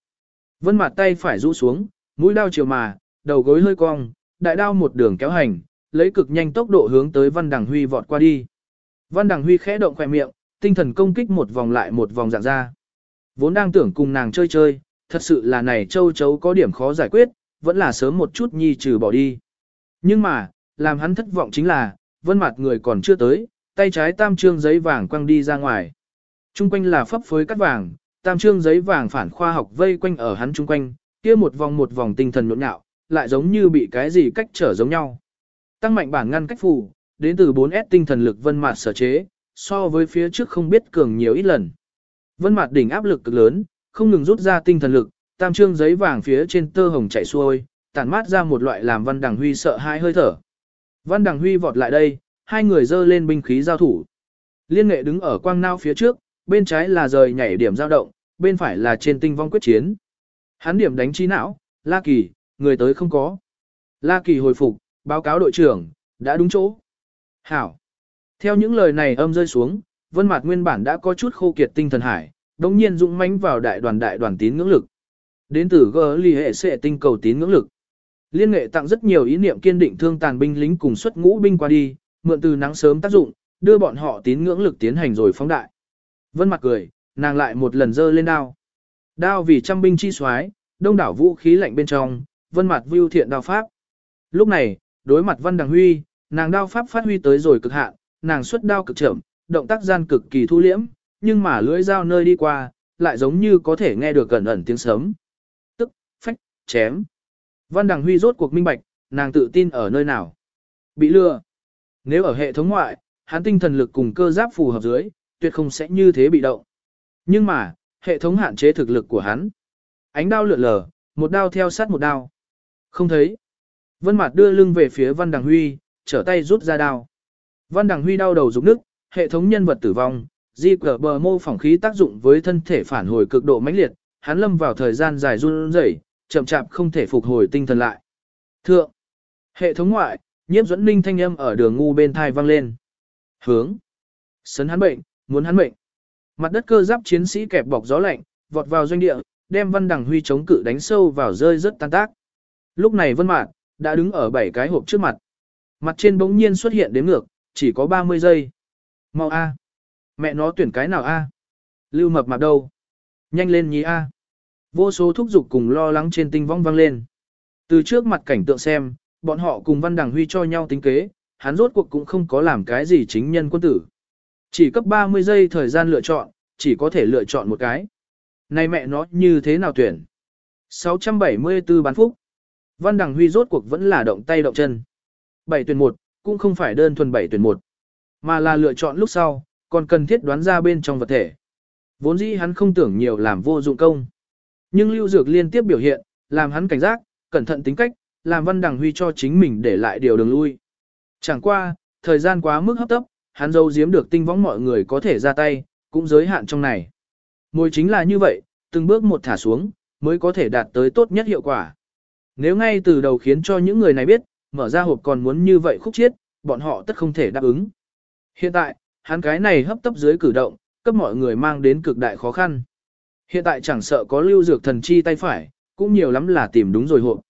Vân mặt tay phải rũ xuống, mũi đao chiều mà, đầu gối hơi cong, đại đao một đường kéo hành, lấy cực nhanh tốc độ hướng tới Văn Đằng Huy vọt qua đi. Văn Đằng Huy khẽ động khỏe miệng, tinh thần công kích một vòng lại một vòng dạng ra. Vốn đang tưởng cùng nàng chơi chơi, thật sự là này châu chấu có điểm khó giải quyết, vẫn là sớm một chút nhi trừ bỏ đi. Nhưng mà, làm hắn thất vọng chính là, vân mặt người còn chưa tới, tay trái tam trương giấy vàng quăng đi ra ngoài. Trung quanh là phấp phới cắt vàng, tam trương giấy vàng phản khoa học vây quanh ở hắn trung quanh, kia một vòng một vòng tinh thần nhộn nhạo, lại giống như bị cái gì cách trở giống nhau. Tăng mạnh bản ngăn cách phù, đến từ 4S tinh thần lực vân mạt sở chế, so với phía trước không biết cường nhiều ít lần. Vân mạt đỉnh áp lực cực lớn, không ngừng rút ra tinh thần lực, tam trương giấy vàng phía trên tơ hồng chảy xuôi, tản mát ra một loại làm Văn Đằng Huy sợ hai hơi thở. Văn Đằng Huy vọt lại đây, hai người giơ lên binh khí giao thủ. Liên nghệ đứng ở quang nao phía trước, bên trái là rời nhảy điểm dao động, bên phải là trên tinh vong quyết chiến. Hắn điểm đánh trí não, La Kỳ, người tới không có. La Kỳ hồi phục, báo cáo đội trưởng, đã đúng chỗ. Hảo. Theo những lời này âm rơi xuống, Vân Mạt nguyên bản đã có chút khô kiệt tinh thần hải, đồng nhiên dũng mãnh vào đại đoàn đại đoàn tín ngưỡng lực. Đến từ gỡ ly hệ sẽ tinh cầu tín ngưỡng lực. Liên nghệ tặng rất nhiều ý niệm kiên định thương tàn binh lính cùng xuất ngũ binh qua đi, mượn từ nắng sớm tác dụng, đưa bọn họ tín ngưỡng lực tiến hành rồi phóng đại. Vân mặt cười, nàng lại một lần giơ lên đao. Đao vì trăm binh chi soái, đông đảo vũ khí lạnh bên trong, vân mặt view thiện đao pháp. Lúc này, đối mặt Văn Đằng Huy, nàng đao pháp phát huy tới rồi cực hạn, nàng xuất đao cực chậm, động tác gian cực kỳ thu liễm, nhưng mà lưỡi dao nơi đi qua, lại giống như có thể nghe được gần ẩn tiếng sấm. Tức, phách, chém. Văn Đằng Huy rốt cuộc minh bạch, nàng tự tin ở nơi nào. Bị lừa. Nếu ở hệ thống ngoại, hắn tinh thần lực cùng cơ giáp phù hợp dưới, tuyệt không sẽ như thế bị động. Nhưng mà, hệ thống hạn chế thực lực của hắn. Ánh đao lượn lờ, một đao theo sát một đao. Không thấy. Vân Mạt đưa lưng về phía Văn Đằng Huy, trở tay rút ra đao. Văn Đằng Huy đau đầu rụng nước, hệ thống nhân vật tử vong, di cờ bờ mô phỏng khí tác dụng với thân thể phản hồi cực độ mãnh liệt, hắn lâm vào thời gian dài run rẩy, chậm chạp không thể phục hồi tinh thần lại. Thượng, hệ thống ngoại, nhiễm dẫn linh thanh âm ở đường ngu bên thai vang lên. Hướng, sấn hắn bệnh, muốn hắn bệnh. Mặt đất cơ giáp chiến sĩ kẹp bọc gió lạnh, vọt vào doanh địa, đem Văn Đằng Huy chống cự đánh sâu vào rơi rất tan tác. Lúc này Vân Mạn đã đứng ở bảy cái hộp trước mặt. Mặt trên bỗng nhiên xuất hiện đếm ngược, chỉ có 30 giây. Mau a. Mẹ nó tuyển cái nào a? Lưu mập mạp đâu? Nhanh lên nhí a. Vô số thúc giục cùng lo lắng trên tinh vong vang lên. Từ trước mặt cảnh tượng xem, bọn họ cùng Văn Đằng Huy cho nhau tính kế, hắn rốt cuộc cũng không có làm cái gì chính nhân quân tử. Chỉ cấp 30 giây thời gian lựa chọn, chỉ có thể lựa chọn một cái. Này mẹ nó như thế nào tuyển? 674 bán phúc. Văn Đằng Huy rốt cuộc vẫn là động tay động chân. 7 tuyển 1, cũng không phải đơn thuần 7 tuyển 1, mà là lựa chọn lúc sau, còn cần thiết đoán ra bên trong vật thể. Vốn dĩ hắn không tưởng nhiều làm vô dụng công. Nhưng Lưu Dược liên tiếp biểu hiện, làm hắn cảnh giác, cẩn thận tính cách, làm Văn Đằng Huy cho chính mình để lại điều đường lui. Chẳng qua, thời gian quá mức hấp tấp, hắn dâu giếm được tinh võng mọi người có thể ra tay, cũng giới hạn trong này. Môi chính là như vậy, từng bước một thả xuống, mới có thể đạt tới tốt nhất hiệu quả. Nếu ngay từ đầu khiến cho những người này biết, mở ra hộp còn muốn như vậy khúc chiết, bọn họ tất không thể đáp ứng. Hiện tại, hắn cái này hấp tấp dưới cử động, cấp mọi người mang đến cực đại khó khăn. Hiện tại chẳng sợ có lưu dược thần chi tay phải, cũng nhiều lắm là tìm đúng rồi hộp.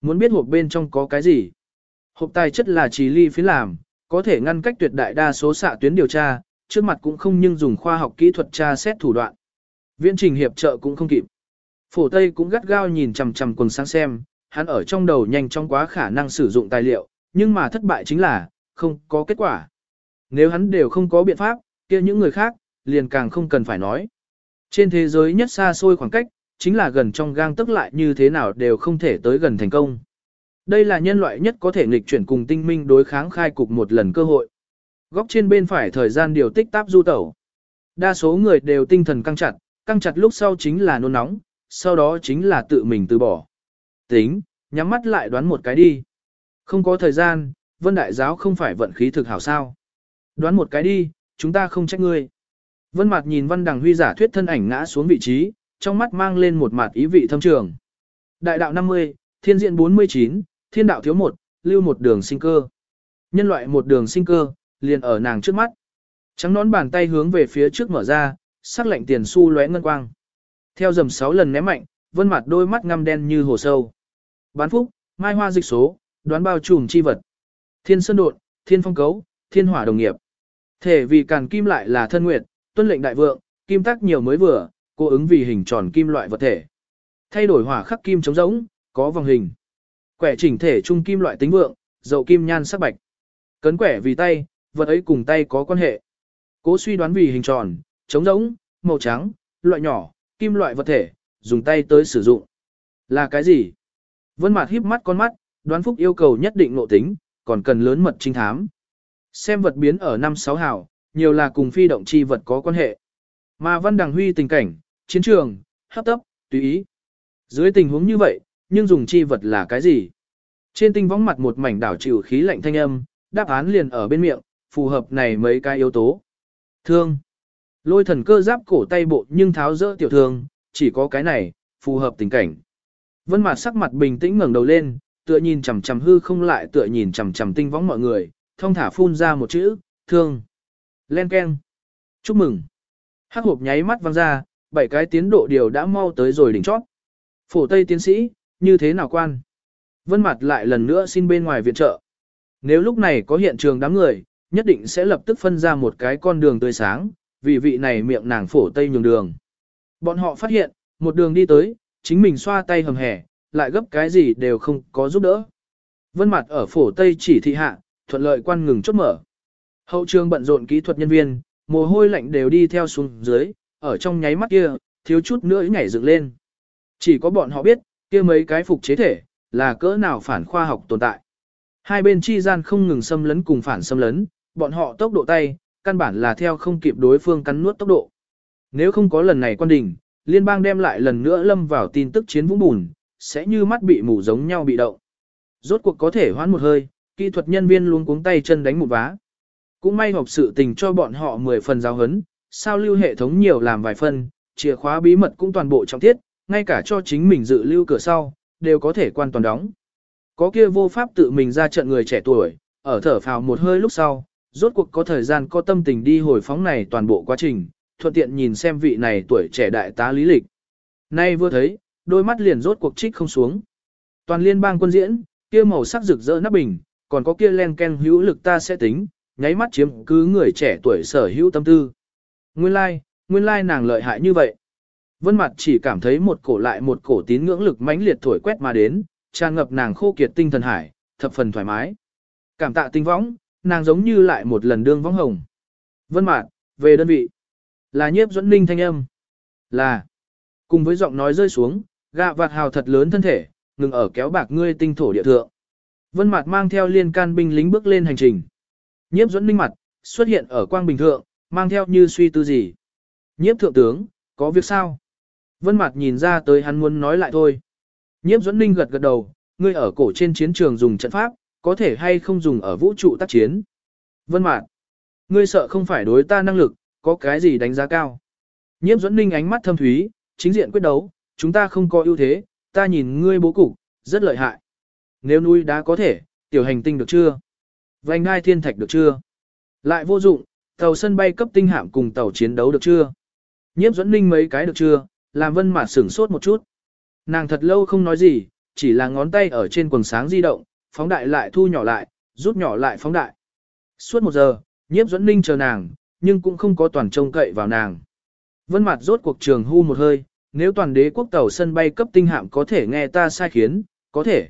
Muốn biết hộp bên trong có cái gì? Hộp tài chất là trì ly phiến làm, có thể ngăn cách tuyệt đại đa số xạ tuyến điều tra, trước mặt cũng không nhưng dùng khoa học kỹ thuật tra xét thủ đoạn. Viễn trình hiệp trợ cũng không kịp. Phổ Tây cũng gắt gao nhìn chằm chằm quần sáng xem, hắn ở trong đầu nhanh chóng quá khả năng sử dụng tài liệu, nhưng mà thất bại chính là, không có kết quả. Nếu hắn đều không có biện pháp, kia những người khác, liền càng không cần phải nói. Trên thế giới nhất xa xôi khoảng cách, chính là gần trong gang tức lại như thế nào đều không thể tới gần thành công. Đây là nhân loại nhất có thể nghịch chuyển cùng tinh minh đối kháng khai cục một lần cơ hội. Góc trên bên phải thời gian điều tích táp du tẩu. Đa số người đều tinh thần căng chặt, căng chặt lúc sau chính là nôn nóng, sau đó chính là tự mình từ bỏ. Tính, nhắm mắt lại đoán một cái đi. Không có thời gian, vân đại giáo không phải vận khí thực hảo sao. Đoán một cái đi, chúng ta không trách ngươi. Vân mặt nhìn văn đằng huy giả thuyết thân ảnh ngã xuống vị trí, trong mắt mang lên một mặt ý vị thâm trường. Đại đạo 50, thiên diện 49, thiên đạo thiếu một, lưu một đường sinh cơ. Nhân loại một đường sinh cơ, liền ở nàng trước mắt. Trắng nón bàn tay hướng về phía trước mở ra, sắc lạnh tiền xu lóe ngân quang. Theo dầm 6 lần ném mạnh, vân mặt đôi mắt ngăm đen như hồ sâu. Bán phúc, mai hoa dịch số, đoán bao trùm chi vật. Thiên sơn độn, thiên phong cấu, thiên hỏa đồng nghiệp. Thể vì càn kim lại là thân nguyệt, tuân lệnh đại vượng, kim tác nhiều mới vừa, cô ứng vì hình tròn kim loại vật thể. Thay đổi hỏa khắc kim chống giống, có vòng hình. Quẻ chỉnh thể trung kim loại tính vượng, dậu kim nhan sắc bạch. Cấn quẻ vì tay, vật ấy cùng tay có quan hệ. Cố suy đoán vì hình tròn, chống giống, màu trắng, loại nhỏ, kim loại vật thể, dùng tay tới sử dụng. Là cái gì? Vân Mạt híp mắt con mắt, đoán phúc yêu cầu nhất định nội tính, còn cần lớn mật trinh thám. Xem vật biến ở năm sáu hào, nhiều là cùng phi động chi vật có quan hệ. Mà Văn Đằng Huy tình cảnh, chiến trường, hấp tấp, tùy ý. Dưới tình huống như vậy, nhưng dùng chi vật là cái gì? Trên tinh võng mặt một mảnh đảo chịu khí lạnh thanh âm, đáp án liền ở bên miệng, phù hợp này mấy cái yếu tố. Thương. Lôi thần cơ giáp cổ tay bộ nhưng tháo rỡ tiểu thương, chỉ có cái này, phù hợp tình cảnh. Vân Mạt sắc mặt bình tĩnh ngẩng đầu lên, tựa nhìn chằm chằm hư không lại tựa nhìn chằm chằm tinh võng mọi người, thông thả phun ra một chữ, thương. Len keng. Chúc mừng. Hắc hộp nháy mắt văng ra, bảy cái tiến độ điều đã mau tới rồi đỉnh chót. Phổ Tây tiến sĩ, như thế nào quan? Vân Mạt lại lần nữa xin bên ngoài viện trợ. Nếu lúc này có hiện trường đám người, nhất định sẽ lập tức phân ra một cái con đường tươi sáng, vì vị này miệng nàng phổ Tây nhường đường. Bọn họ phát hiện, một đường đi tới, chính mình xoa tay hầm hẻ, lại gấp cái gì đều không có giúp đỡ. Vân mặt ở phổ Tây chỉ thị hạ, thuận lợi quan ngừng chốt mở. Hậu trường bận rộn kỹ thuật nhân viên, mồ hôi lạnh đều đi theo xuống dưới, ở trong nháy mắt kia, thiếu chút nữa nhảy dựng lên. Chỉ có bọn họ biết, kia mấy cái phục chế thể, là cỡ nào phản khoa học tồn tại. Hai bên chi gian không ngừng xâm lấn cùng phản xâm lấn, bọn họ tốc độ tay, căn bản là theo không kịp đối phương cắn nuốt tốc độ. Nếu không có lần này quan đỉnh liên bang đem lại lần nữa lâm vào tin tức chiến vũng bùn, sẽ như mắt bị mù giống nhau bị động. Rốt cuộc có thể hoãn một hơi, kỹ thuật nhân viên luôn cuống tay chân đánh một vá. Cũng may học sự tình cho bọn họ 10 phần giáo hấn, sao lưu hệ thống nhiều làm vài phần, chìa khóa bí mật cũng toàn bộ trong thiết, ngay cả cho chính mình dự lưu cửa sau, đều có thể quan toàn đóng. Có kia vô pháp tự mình ra trận người trẻ tuổi, ở thở phào một hơi lúc sau, rốt cuộc có thời gian có tâm tình đi hồi phóng này toàn bộ quá trình, thuận tiện nhìn xem vị này tuổi trẻ đại tá lý lịch. Nay vừa thấy, đôi mắt liền rốt cuộc trích không xuống. Toàn liên bang quân diễn, kia màu sắc rực rỡ nắp bình, còn có kia len ken hữu lực ta sẽ tính, nháy mắt chiếm cứ người trẻ tuổi sở hữu tâm tư. Nguyên lai, like, nguyên lai like nàng lợi hại như vậy. Vân mặt chỉ cảm thấy một cổ lại một cổ tín ngưỡng lực mãnh liệt thổi quét mà đến, tràn ngập nàng khô kiệt tinh thần hải, thập phần thoải mái. Cảm tạ tinh võng, nàng giống như lại một lần đương võng hồng. Vân mạn, về đơn vị. Là nhiếp dẫn ninh thanh âm. Là. Cùng với giọng nói rơi xuống, gạ vạt hào thật lớn thân thể, ngừng ở kéo bạc ngươi tinh thổ địa thượng. Vân mạt mang theo liên can binh lính bước lên hành trình. Nhiếp dẫn ninh mặt, xuất hiện ở quang bình thượng, mang theo như suy tư gì. Nhiếp thượng tướng, có việc sao? Vân mạt nhìn ra tới hắn muốn nói lại thôi. Nhiếp dẫn ninh gật gật đầu, ngươi ở cổ trên chiến trường dùng trận pháp, có thể hay không dùng ở vũ trụ tác chiến. Vân mạt, ngươi sợ không phải đối ta năng lực, có cái gì đánh giá cao. Nhiếp dẫn ninh ánh mắt thâm thúy, chính diện quyết đấu, chúng ta không có ưu thế, ta nhìn ngươi bố cục, rất lợi hại. Nếu núi đá có thể, tiểu hành tinh được chưa? Vành ngai thiên thạch được chưa? Lại vô dụng, tàu sân bay cấp tinh hạm cùng tàu chiến đấu được chưa? Nhiếp dẫn ninh mấy cái được chưa? Làm vân mà sửng sốt một chút. Nàng thật lâu không nói gì, chỉ là ngón tay ở trên quần sáng di động, phóng đại lại thu nhỏ lại, rút nhỏ lại phóng đại. Suốt một giờ, nhiếp dẫn ninh chờ nàng, nhưng cũng không có toàn trông cậy vào nàng. Vân mặt rốt cuộc trường hu một hơi, nếu toàn đế quốc tàu sân bay cấp tinh hạm có thể nghe ta sai khiến, có thể.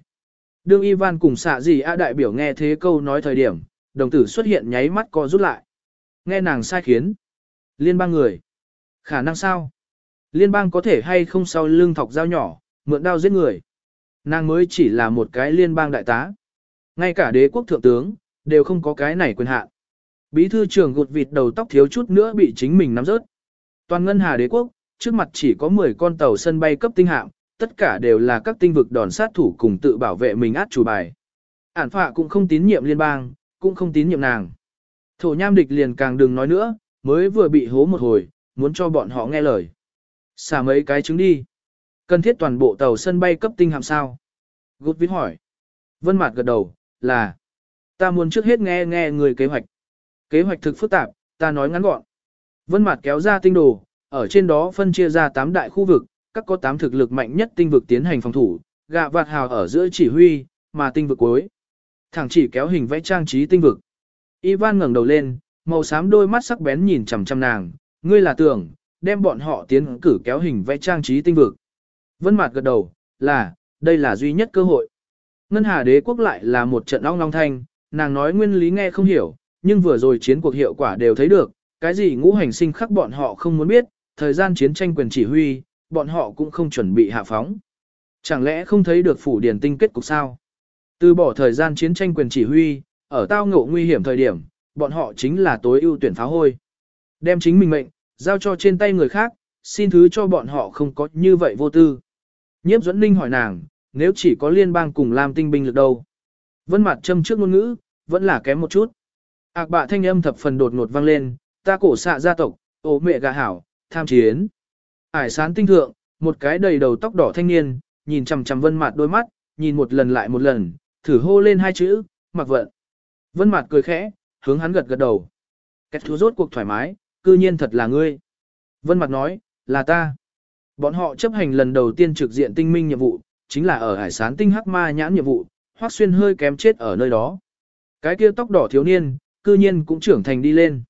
Đương Ivan cùng xạ gì A đại biểu nghe thế câu nói thời điểm, đồng tử xuất hiện nháy mắt co rút lại. Nghe nàng sai khiến. Liên bang người. Khả năng sao? Liên bang có thể hay không sau lưng thọc dao nhỏ, mượn đao giết người. Nàng mới chỉ là một cái liên bang đại tá. Ngay cả đế quốc thượng tướng, đều không có cái này quyền hạn. Bí thư trưởng gột vịt đầu tóc thiếu chút nữa bị chính mình nắm rớt. Toàn ngân hà đế quốc, trước mặt chỉ có 10 con tàu sân bay cấp tinh hạm, tất cả đều là các tinh vực đòn sát thủ cùng tự bảo vệ mình át chủ bài. Ản phạ cũng không tín nhiệm liên bang, cũng không tín nhiệm nàng. Thổ nham địch liền càng đừng nói nữa, mới vừa bị hố một hồi, muốn cho bọn họ nghe lời. Xả mấy cái trứng đi. Cần thiết toàn bộ tàu sân bay cấp tinh hạm sao? Gút viết hỏi. Vân Mạt gật đầu, là. Ta muốn trước hết nghe nghe người kế hoạch. Kế hoạch thực phức tạp, ta nói ngắn gọn. Vân Mạt kéo ra tinh đồ, ở trên đó phân chia ra 8 đại khu vực, các có 8 thực lực mạnh nhất tinh vực tiến hành phòng thủ, gạ vạt hào ở giữa chỉ huy, mà tinh vực cuối. Thẳng chỉ kéo hình vẽ trang trí tinh vực. Ivan ngẩng đầu lên, màu xám đôi mắt sắc bén nhìn chằm chằm nàng, ngươi là tưởng, đem bọn họ tiến cử kéo hình vẽ trang trí tinh vực. Vân Mạt gật đầu, là, đây là duy nhất cơ hội. Ngân Hà Đế quốc lại là một trận ong long thanh, nàng nói nguyên lý nghe không hiểu, nhưng vừa rồi chiến cuộc hiệu quả đều thấy được, cái gì ngũ hành sinh khắc bọn họ không muốn biết, thời gian chiến tranh quyền chỉ huy, bọn họ cũng không chuẩn bị hạ phóng. Chẳng lẽ không thấy được phủ điển tinh kết cục sao? Từ bỏ thời gian chiến tranh quyền chỉ huy, ở tao ngộ nguy hiểm thời điểm, bọn họ chính là tối ưu tuyển pháo hôi. Đem chính mình mệnh, giao cho trên tay người khác, xin thứ cho bọn họ không có như vậy vô tư. Nhiếp dẫn ninh hỏi nàng, nếu chỉ có liên bang cùng làm tinh binh lực đâu? Vân mặt châm trước ngôn ngữ, vẫn là kém một chút. Ác bạ thanh âm thập phần đột ngột vang lên, ta cổ xạ gia tộc, ố mẹ gà hảo, tham chiến. Ải sán tinh thượng, một cái đầy đầu tóc đỏ thanh niên, nhìn chằm chằm vân mặt đôi mắt, nhìn một lần lại một lần, thử hô lên hai chữ, mặc vận. Vân mặt cười khẽ, hướng hắn gật gật đầu. Kết thú rốt cuộc thoải mái, cư nhiên thật là ngươi. Vân mặt nói, là ta. Bọn họ chấp hành lần đầu tiên trực diện tinh minh nhiệm vụ, chính là ở hải sán tinh hắc ma nhãn nhiệm vụ, hoác xuyên hơi kém chết ở nơi đó. Cái kia tóc đỏ thiếu niên, cư nhiên cũng trưởng thành đi lên.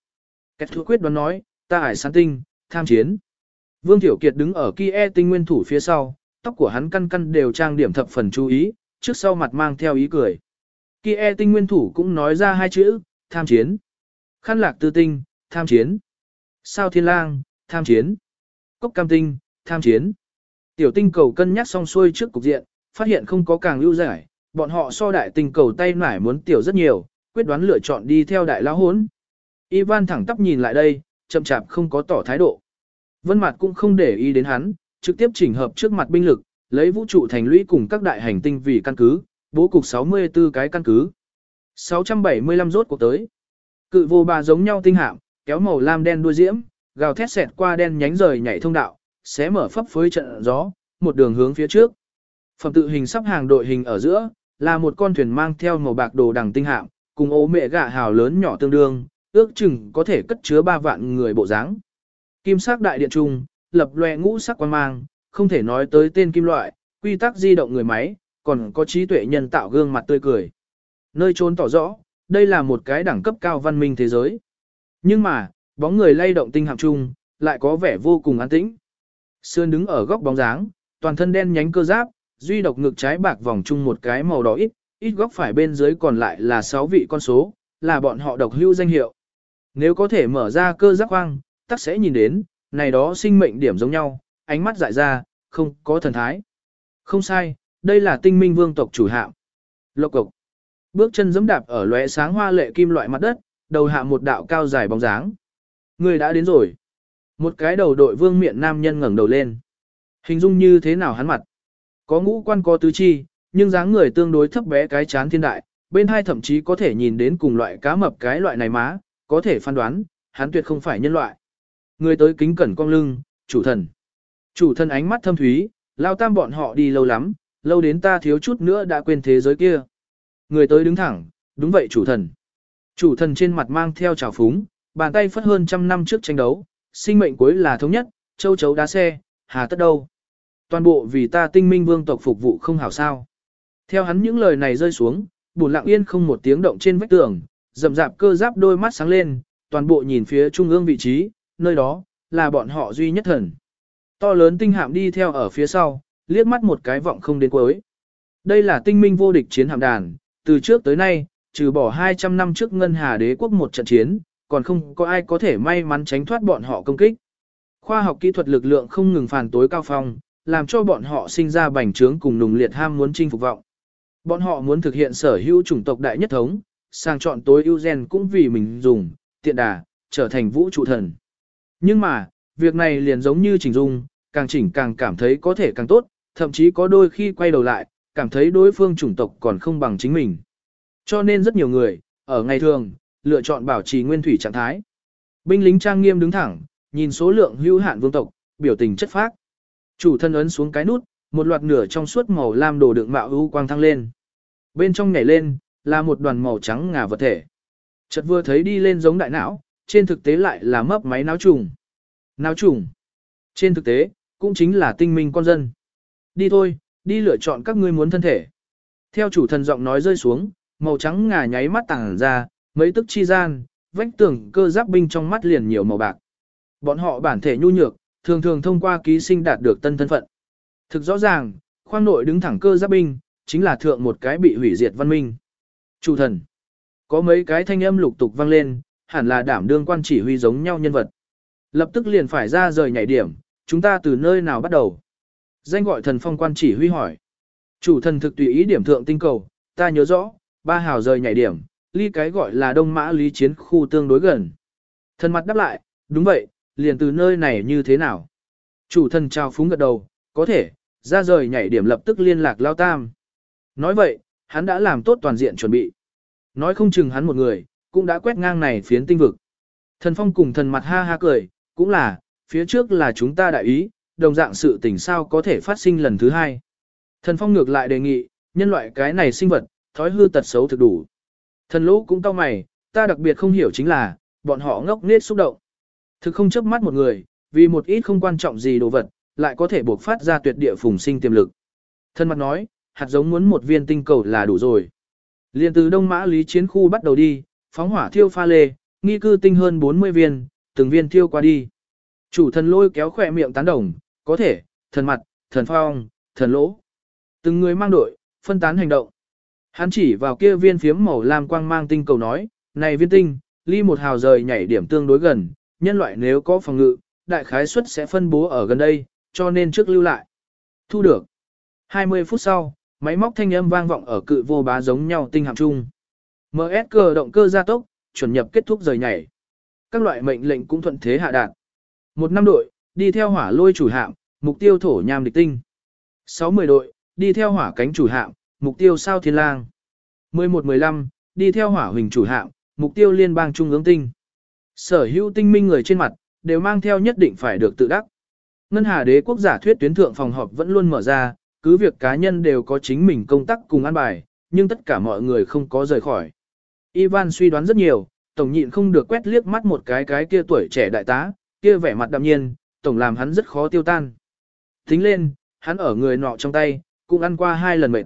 Kết thú quyết đoán nói, ta hải sán tinh, tham chiến. Vương Tiểu Kiệt đứng ở kia tinh nguyên thủ phía sau, tóc của hắn căn căn đều trang điểm thập phần chú ý, trước sau mặt mang theo ý cười. Kia tinh nguyên thủ cũng nói ra hai chữ, tham chiến. Khăn lạc tư tinh, tham chiến. Sao thiên lang, tham chiến. Cốc cam tinh, tham chiến. Tiểu tinh cầu cân nhắc xong xuôi trước cục diện, phát hiện không có càng lưu giải, bọn họ so đại tinh cầu tay nải muốn tiểu rất nhiều, quyết đoán lựa chọn đi theo đại lão hốn. Ivan thẳng tắp nhìn lại đây, chậm chạp không có tỏ thái độ. Vân Mạt cũng không để ý đến hắn, trực tiếp chỉnh hợp trước mặt binh lực, lấy vũ trụ thành lũy cùng các đại hành tinh vì căn cứ, bố cục 64 cái căn cứ. 675 rốt cuộc tới. Cự vô bà giống nhau tinh hạm, kéo màu lam đen đuôi diễm, gào thét xẹt qua đen nhánh rời nhảy thông đạo, xé mở phấp phới trận gió, một đường hướng phía trước. Phẩm tự hình sắp hàng đội hình ở giữa, là một con thuyền mang theo màu bạc đồ đằng tinh hạm, cùng ố mẹ gạ hào lớn nhỏ tương đương, ước chừng có thể cất chứa 3 vạn người bộ dáng. Kim sắc đại điện trung, lập loè ngũ sắc quan mang, không thể nói tới tên kim loại, quy tắc di động người máy, còn có trí tuệ nhân tạo gương mặt tươi cười. Nơi trốn tỏ rõ, đây là một cái đẳng cấp cao văn minh thế giới. Nhưng mà, bóng người lay động tinh hạm trung, lại có vẻ vô cùng an tĩnh. Sương đứng ở góc bóng dáng, toàn thân đen nhánh cơ giáp, duy độc ngực trái bạc vòng chung một cái màu đỏ ít, ít góc phải bên dưới còn lại là 6 vị con số, là bọn họ độc hưu danh hiệu. Nếu có thể mở ra cơ giác quang, tắc sẽ nhìn đến, này đó sinh mệnh điểm giống nhau, ánh mắt dại ra, không có thần thái. Không sai, đây là tinh minh vương tộc chủ hạm. Lộc cục. Bước chân giẫm đạp ở lóe sáng hoa lệ kim loại mặt đất, đầu hạ một đạo cao dài bóng dáng. Người đã đến rồi. Một cái đầu đội vương miện nam nhân ngẩng đầu lên. Hình dung như thế nào hắn mặt? Có ngũ quan có tứ chi, nhưng dáng người tương đối thấp bé cái chán thiên đại, bên hai thậm chí có thể nhìn đến cùng loại cá mập cái loại này má, có thể phán đoán, hắn tuyệt không phải nhân loại. Người tới kính cẩn cong lưng, chủ thần. Chủ thần ánh mắt thâm thúy, lao tam bọn họ đi lâu lắm, lâu đến ta thiếu chút nữa đã quên thế giới kia. Người tới đứng thẳng, đúng vậy chủ thần. Chủ thần trên mặt mang theo trào phúng, bàn tay phất hơn trăm năm trước tranh đấu, sinh mệnh cuối là thống nhất, châu chấu đá xe, hà tất đâu. Toàn bộ vì ta tinh minh vương tộc phục vụ không hảo sao. Theo hắn những lời này rơi xuống, Bùn lặng yên không một tiếng động trên vách tường, rậm rạp cơ giáp đôi mắt sáng lên, toàn bộ nhìn phía trung ương vị trí, nơi đó, là bọn họ duy nhất thần. To lớn tinh hạm đi theo ở phía sau, liếc mắt một cái vọng không đến cuối. Đây là tinh minh vô địch chiến hạm đàn, từ trước tới nay, trừ bỏ 200 năm trước ngân hà đế quốc một trận chiến, còn không có ai có thể may mắn tránh thoát bọn họ công kích. Khoa học kỹ thuật lực lượng không ngừng phản tối cao phong, làm cho bọn họ sinh ra bành trướng cùng nùng liệt ham muốn chinh phục vọng. Bọn họ muốn thực hiện sở hữu chủng tộc đại nhất thống, sang chọn tối ưu gen cũng vì mình dùng, tiện đà, trở thành vũ trụ thần. Nhưng mà, việc này liền giống như chỉnh dung, càng chỉnh càng cảm thấy có thể càng tốt, thậm chí có đôi khi quay đầu lại, cảm thấy đối phương chủng tộc còn không bằng chính mình. Cho nên rất nhiều người, ở ngày thường, lựa chọn bảo trì nguyên thủy trạng thái. Binh lính trang nghiêm đứng thẳng, nhìn số lượng hữu hạn vương tộc, biểu tình chất phác. Chủ thân ấn xuống cái nút, một loạt nửa trong suốt màu lam đồ đựng mạo ưu quang thăng lên. Bên trong nhảy lên, là một đoàn màu trắng ngà vật thể. Chợt vừa thấy đi lên giống đại não, trên thực tế lại là mấp máy náo trùng. Náo trùng. Trên thực tế, cũng chính là tinh minh con dân. Đi thôi, đi lựa chọn các ngươi muốn thân thể. Theo chủ thần giọng nói rơi xuống, màu trắng ngà nháy mắt tàng ra, mấy tức chi gian, vách tường cơ giáp binh trong mắt liền nhiều màu bạc. Bọn họ bản thể nhu nhược, thường thường thông qua ký sinh đạt được tân thân phận. Thực rõ ràng, khoang nội đứng thẳng cơ giáp binh, chính là thượng một cái bị hủy diệt văn minh. Chủ thần. Có mấy cái thanh âm lục tục vang lên, hẳn là đảm đương quan chỉ huy giống nhau nhân vật. Lập tức liền phải ra rời nhảy điểm, chúng ta từ nơi nào bắt đầu? Danh gọi thần phong quan chỉ huy hỏi. Chủ thần thực tùy ý điểm thượng tinh cầu, ta nhớ rõ, ba hào rời nhảy điểm, ly cái gọi là đông mã lý chiến khu tương đối gần. Thần mặt đáp lại, đúng vậy, liền từ nơi này như thế nào? Chủ thần trao phúng gật đầu, có thể, ra rời nhảy điểm lập tức liên lạc lao tam. Nói vậy, hắn đã làm tốt toàn diện chuẩn bị. Nói không chừng hắn một người, cũng đã quét ngang này phiến tinh vực. Thần phong cùng thần mặt ha ha cười, cũng là, phía trước là chúng ta đại ý, đồng dạng sự tình sao có thể phát sinh lần thứ hai. Thần phong ngược lại đề nghị, nhân loại cái này sinh vật, thói hư tật xấu thực đủ. Thần lỗ cũng cau mày, ta đặc biệt không hiểu chính là, bọn họ ngốc nết xúc động. Thực không chấp mắt một người, vì một ít không quan trọng gì đồ vật, lại có thể buộc phát ra tuyệt địa phùng sinh tiềm lực. Thân mặt nói, hạt giống muốn một viên tinh cầu là đủ rồi. Liên từ Đông Mã Lý Chiến khu bắt đầu đi, phóng hỏa thiêu pha lê, nghi cư tinh hơn 40 viên, từng viên thiêu qua đi. Chủ thần lôi kéo khỏe miệng tán đồng, có thể, thần mặt, thần phong, thần lỗ. Từng người mang đội, phân tán hành động. Hắn chỉ vào kia viên phiếm màu lam quang mang tinh cầu nói, này viên tinh, ly một hào rời nhảy điểm tương đối gần, nhân loại nếu có phòng ngự, đại khái suất sẽ phân bố ở gần đây, cho nên trước lưu lại. Thu được. 20 phút sau, máy móc thanh âm vang vọng ở cự vô bá giống nhau tinh hạm chung. MS động cơ gia tốc, chuẩn nhập kết thúc rời nhảy. Các loại mệnh lệnh cũng thuận thế hạ đạt. Một năm đội, đi theo hỏa lôi chủ hạm, mục tiêu thổ nham địch tinh. 60 đội, đi theo hỏa cánh chủ hạm, mục tiêu sao thiên lang. 11-15, đi theo hỏa huỳnh chủ hạm, mục tiêu liên bang trung ương tinh. Sở hữu tinh minh người trên mặt, đều mang theo nhất định phải được tự đắc. Ngân Hà Đế quốc giả thuyết tuyến thượng phòng họp vẫn luôn mở ra, cứ việc cá nhân đều có chính mình công tác cùng an bài, nhưng tất cả mọi người không có rời khỏi. Ivan suy đoán rất nhiều, tổng nhịn không được quét liếc mắt một cái cái kia tuổi trẻ đại tá, kia vẻ mặt đạm nhiên, tổng làm hắn rất khó tiêu tan. Tính lên, hắn ở người nọ trong tay, cũng ăn qua hai lần mệt.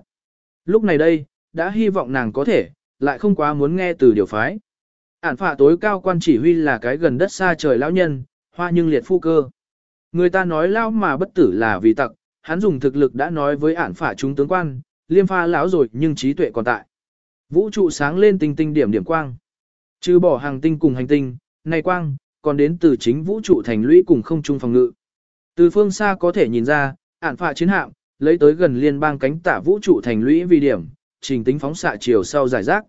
Lúc này đây, đã hy vọng nàng có thể, lại không quá muốn nghe từ điều phái. Ản phạ tối cao quan chỉ huy là cái gần đất xa trời lão nhân, hoa nhưng liệt phu cơ. Người ta nói lao mà bất tử là vì tặc, hắn dùng thực lực đã nói với ản phả chúng tướng quan, liêm pha lão rồi nhưng trí tuệ còn tại. Vũ trụ sáng lên tinh tinh điểm điểm quang. Trừ bỏ hàng tinh cùng hành tinh, này quang, còn đến từ chính vũ trụ thành lũy cùng không trung phòng ngự. Từ phương xa có thể nhìn ra, ản phạ chiến hạm, lấy tới gần liên bang cánh tả vũ trụ thành lũy vì điểm, trình tính phóng xạ chiều sau giải rác.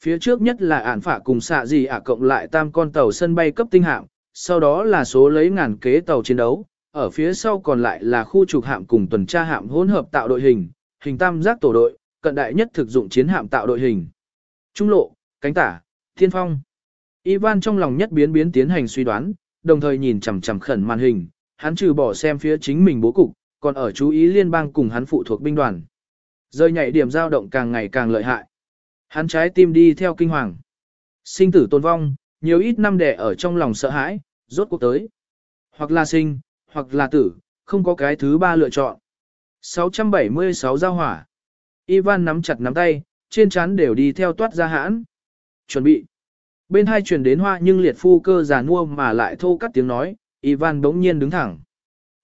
Phía trước nhất là ản phạ cùng xạ gì ả cộng lại tam con tàu sân bay cấp tinh hạm, sau đó là số lấy ngàn kế tàu chiến đấu, ở phía sau còn lại là khu trục hạm cùng tuần tra hạm hỗn hợp tạo đội hình, hình tam giác tổ đội, cận đại nhất thực dụng chiến hạm tạo đội hình. Trung lộ, cánh tả, thiên phong. Ivan trong lòng nhất biến biến tiến hành suy đoán, đồng thời nhìn chằm chằm khẩn màn hình, hắn trừ bỏ xem phía chính mình bố cục, còn ở chú ý liên bang cùng hắn phụ thuộc binh đoàn. Rơi nhảy điểm dao động càng ngày càng lợi hại. Hắn trái tim đi theo kinh hoàng. Sinh tử tôn vong, nhiều ít năm đẻ ở trong lòng sợ hãi, rốt cuộc tới. Hoặc là sinh, hoặc là tử, không có cái thứ ba lựa chọn. 676 giao hỏa. Ivan nắm chặt nắm tay, trên trán đều đi theo toát ra hãn. Chuẩn bị. Bên hai truyền đến hoa nhưng liệt phu cơ già nua mà lại thô cắt tiếng nói, Ivan bỗng nhiên đứng thẳng.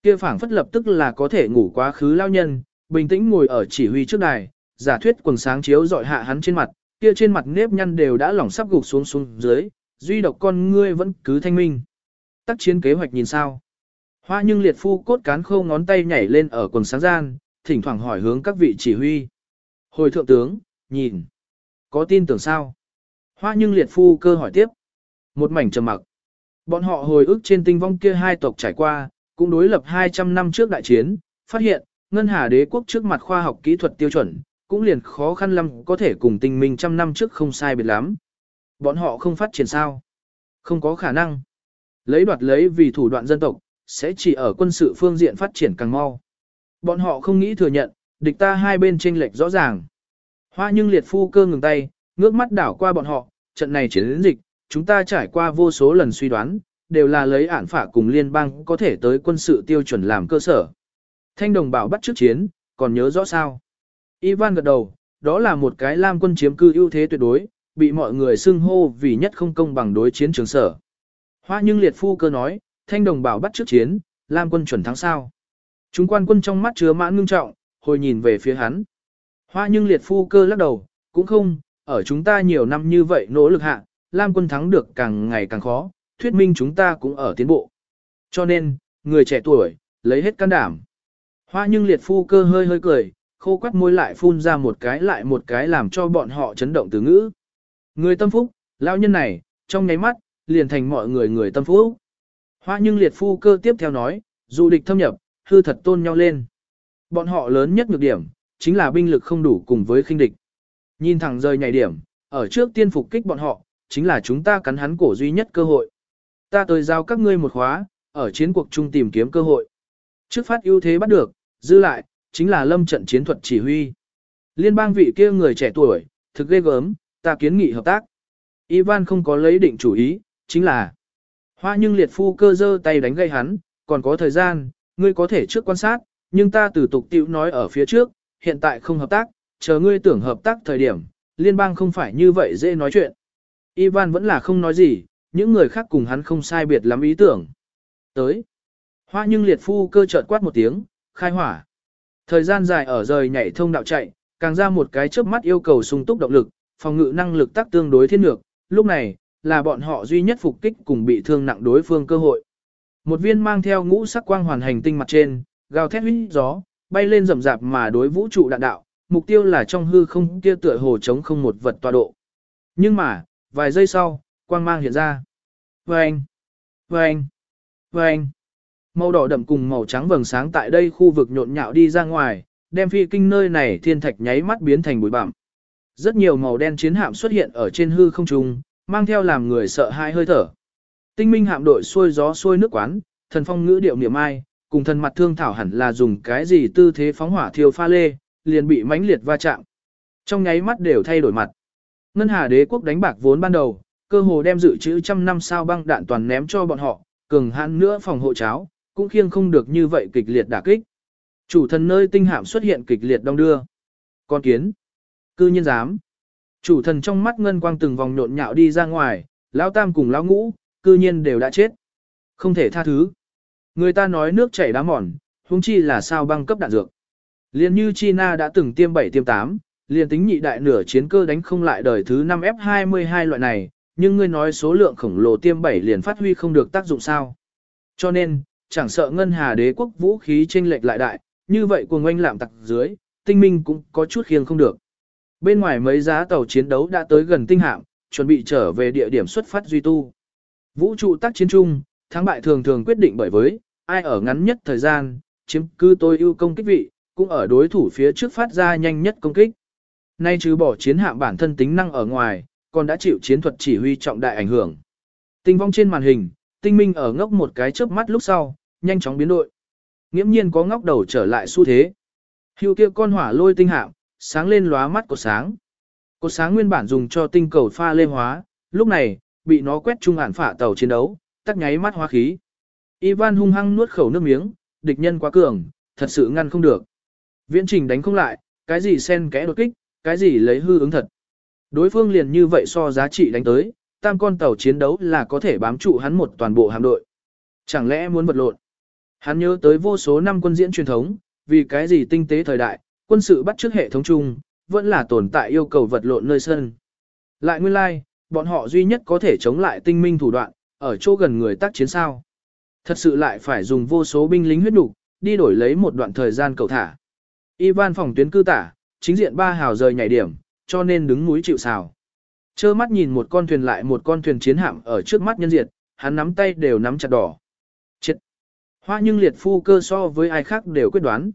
Kia phảng phất lập tức là có thể ngủ quá khứ lao nhân, bình tĩnh ngồi ở chỉ huy trước đài, giả thuyết quần sáng chiếu dọi hạ hắn trên mặt, kia trên mặt nếp nhăn đều đã lỏng sắp gục xuống xuống dưới, duy độc con ngươi vẫn cứ thanh minh. Tác chiến kế hoạch nhìn sao? Hoa nhưng liệt phu cốt cán khâu ngón tay nhảy lên ở quần sáng gian, thỉnh thoảng hỏi hướng các vị chỉ huy. Hồi thượng tướng, nhìn. Có tin tưởng sao? Hoa nhưng liệt phu cơ hỏi tiếp. Một mảnh trầm mặc. Bọn họ hồi ức trên tinh vong kia hai tộc trải qua, cũng đối lập 200 năm trước đại chiến, phát hiện, Ngân Hà đế quốc trước mặt khoa học kỹ thuật tiêu chuẩn, cũng liền khó khăn lắm có thể cùng tình minh trăm năm trước không sai biệt lắm. Bọn họ không phát triển sao? Không có khả năng. Lấy đoạt lấy vì thủ đoạn dân tộc, sẽ chỉ ở quân sự phương diện phát triển càng mau. Bọn họ không nghĩ thừa nhận, địch ta hai bên chênh lệch rõ ràng. Hoa nhưng liệt phu cơ ngừng tay, ngước mắt đảo qua bọn họ, trận này chiến dịch, chúng ta trải qua vô số lần suy đoán, đều là lấy ản phả cùng liên bang có thể tới quân sự tiêu chuẩn làm cơ sở. Thanh đồng bảo bắt trước chiến, còn nhớ rõ sao? Ivan gật đầu, đó là một cái lam quân chiếm cư ưu thế tuyệt đối, bị mọi người xưng hô vì nhất không công bằng đối chiến trường sở. Hoa nhưng liệt phu cơ nói, thanh đồng bảo bắt trước chiến, Lam quân chuẩn thắng sao. Chúng quan quân trong mắt chứa mãn ngưng trọng, hồi nhìn về phía hắn. Hoa nhưng liệt phu cơ lắc đầu, cũng không, ở chúng ta nhiều năm như vậy nỗ lực hạ, Lam quân thắng được càng ngày càng khó, thuyết minh chúng ta cũng ở tiến bộ. Cho nên, người trẻ tuổi, lấy hết can đảm. Hoa nhưng liệt phu cơ hơi hơi cười, khô quắt môi lại phun ra một cái lại một cái làm cho bọn họ chấn động từ ngữ. Người tâm phúc, lão nhân này, trong nháy mắt, liền thành mọi người người tâm phúc. Hoa nhưng liệt phu cơ tiếp theo nói, dù địch thâm nhập, hư thật tôn nhau lên. Bọn họ lớn nhất nhược điểm, chính là binh lực không đủ cùng với khinh địch. Nhìn thẳng rời nhảy điểm, ở trước tiên phục kích bọn họ, chính là chúng ta cắn hắn cổ duy nhất cơ hội. Ta tới giao các ngươi một khóa, ở chiến cuộc chung tìm kiếm cơ hội. Trước phát ưu thế bắt được, dư lại, chính là lâm trận chiến thuật chỉ huy. Liên bang vị kia người trẻ tuổi, thực ghê gớm, ta kiến nghị hợp tác. Ivan không có lấy định chủ ý, chính là Hoa nhưng liệt phu cơ dơ tay đánh gây hắn, còn có thời gian, ngươi có thể trước quan sát, nhưng ta từ tục tiểu nói ở phía trước, hiện tại không hợp tác, chờ ngươi tưởng hợp tác thời điểm, liên bang không phải như vậy dễ nói chuyện. Ivan vẫn là không nói gì, những người khác cùng hắn không sai biệt lắm ý tưởng. Tới. Hoa nhưng liệt phu cơ chợt quát một tiếng, khai hỏa. Thời gian dài ở rời nhảy thông đạo chạy, càng ra một cái chớp mắt yêu cầu sung túc động lực, phòng ngự năng lực tác tương đối thiên lược, lúc này, là bọn họ duy nhất phục kích cùng bị thương nặng đối phương cơ hội. Một viên mang theo ngũ sắc quang hoàn hành tinh mặt trên, gào thét huyết gió, bay lên rầm rạp mà đối vũ trụ đạn đạo, mục tiêu là trong hư không kia tựa hồ chống không một vật tọa độ. Nhưng mà, vài giây sau, quang mang hiện ra. Vâng! Vâng! Vâng! Màu đỏ đậm cùng màu trắng vầng sáng tại đây khu vực nhộn nhạo đi ra ngoài, đem phi kinh nơi này thiên thạch nháy mắt biến thành bụi bặm. Rất nhiều màu đen chiến hạm xuất hiện ở trên hư không trung, mang theo làm người sợ hãi hơi thở. Tinh minh hạm đội xuôi gió xuôi nước quán, thần phong ngữ điệu niệm ai, cùng thần mặt thương thảo hẳn là dùng cái gì tư thế phóng hỏa thiêu pha lê, liền bị mãnh liệt va chạm. Trong nháy mắt đều thay đổi mặt. Ngân Hà Đế quốc đánh bạc vốn ban đầu, cơ hồ đem dự trữ trăm năm sao băng đạn toàn ném cho bọn họ, cường hãn nữa phòng hộ cháo, cũng khiêng không được như vậy kịch liệt đả kích. Chủ thần nơi tinh hạm xuất hiện kịch liệt đông đưa. Con kiến. Cư nhiên dám. Chủ thần trong mắt ngân quang từng vòng nhộn nhạo đi ra ngoài, lão tam cùng lão ngũ, cư nhiên đều đã chết. Không thể tha thứ. Người ta nói nước chảy đá mòn, huống chi là sao băng cấp đạn dược. Liên như China đã từng tiêm 7 tiêm 8, liền tính nhị đại nửa chiến cơ đánh không lại đời thứ 5 F22 loại này, nhưng ngươi nói số lượng khổng lồ tiêm 7 liền phát huy không được tác dụng sao. Cho nên, chẳng sợ ngân hà đế quốc vũ khí chênh lệch lại đại, như vậy cuồng oanh lạm tặc dưới, tinh minh cũng có chút khiêng không được. Bên ngoài mấy giá tàu chiến đấu đã tới gần tinh hạm, chuẩn bị trở về địa điểm xuất phát duy tu. Vũ trụ tác chiến chung, thắng bại thường thường quyết định bởi với, ai ở ngắn nhất thời gian, chiếm cư tôi ưu công kích vị, cũng ở đối thủ phía trước phát ra nhanh nhất công kích. Nay trừ bỏ chiến hạm bản thân tính năng ở ngoài, còn đã chịu chiến thuật chỉ huy trọng đại ảnh hưởng. Tinh vong trên màn hình, tinh minh ở ngốc một cái chớp mắt lúc sau, nhanh chóng biến đổi. Nghiễm nhiên có ngóc đầu trở lại xu thế. Hưu kia con hỏa lôi tinh hạm, sáng lên lóa mắt của sáng. Cột sáng nguyên bản dùng cho tinh cầu pha lê hóa, lúc này, bị nó quét trung ản phả tàu chiến đấu, tắt nháy mắt hóa khí. Ivan hung hăng nuốt khẩu nước miếng, địch nhân quá cường, thật sự ngăn không được. Viễn trình đánh không lại, cái gì sen kẽ đột kích, cái gì lấy hư ứng thật. Đối phương liền như vậy so giá trị đánh tới, tam con tàu chiến đấu là có thể bám trụ hắn một toàn bộ hạm đội. Chẳng lẽ muốn vật lộn? Hắn nhớ tới vô số năm quân diễn truyền thống, vì cái gì tinh tế thời đại, quân sự bắt trước hệ thống chung, vẫn là tồn tại yêu cầu vật lộn nơi sân. Lại nguyên lai, like, bọn họ duy nhất có thể chống lại tinh minh thủ đoạn, ở chỗ gần người tác chiến sao. Thật sự lại phải dùng vô số binh lính huyết nục đi đổi lấy một đoạn thời gian cầu thả. Ivan phòng tuyến cư tả, chính diện ba hào rời nhảy điểm, cho nên đứng núi chịu sào. Chơ mắt nhìn một con thuyền lại một con thuyền chiến hạm ở trước mắt nhân diệt, hắn nắm tay đều nắm chặt đỏ. Chết! Hoa nhưng liệt phu cơ so với ai khác đều quyết đoán.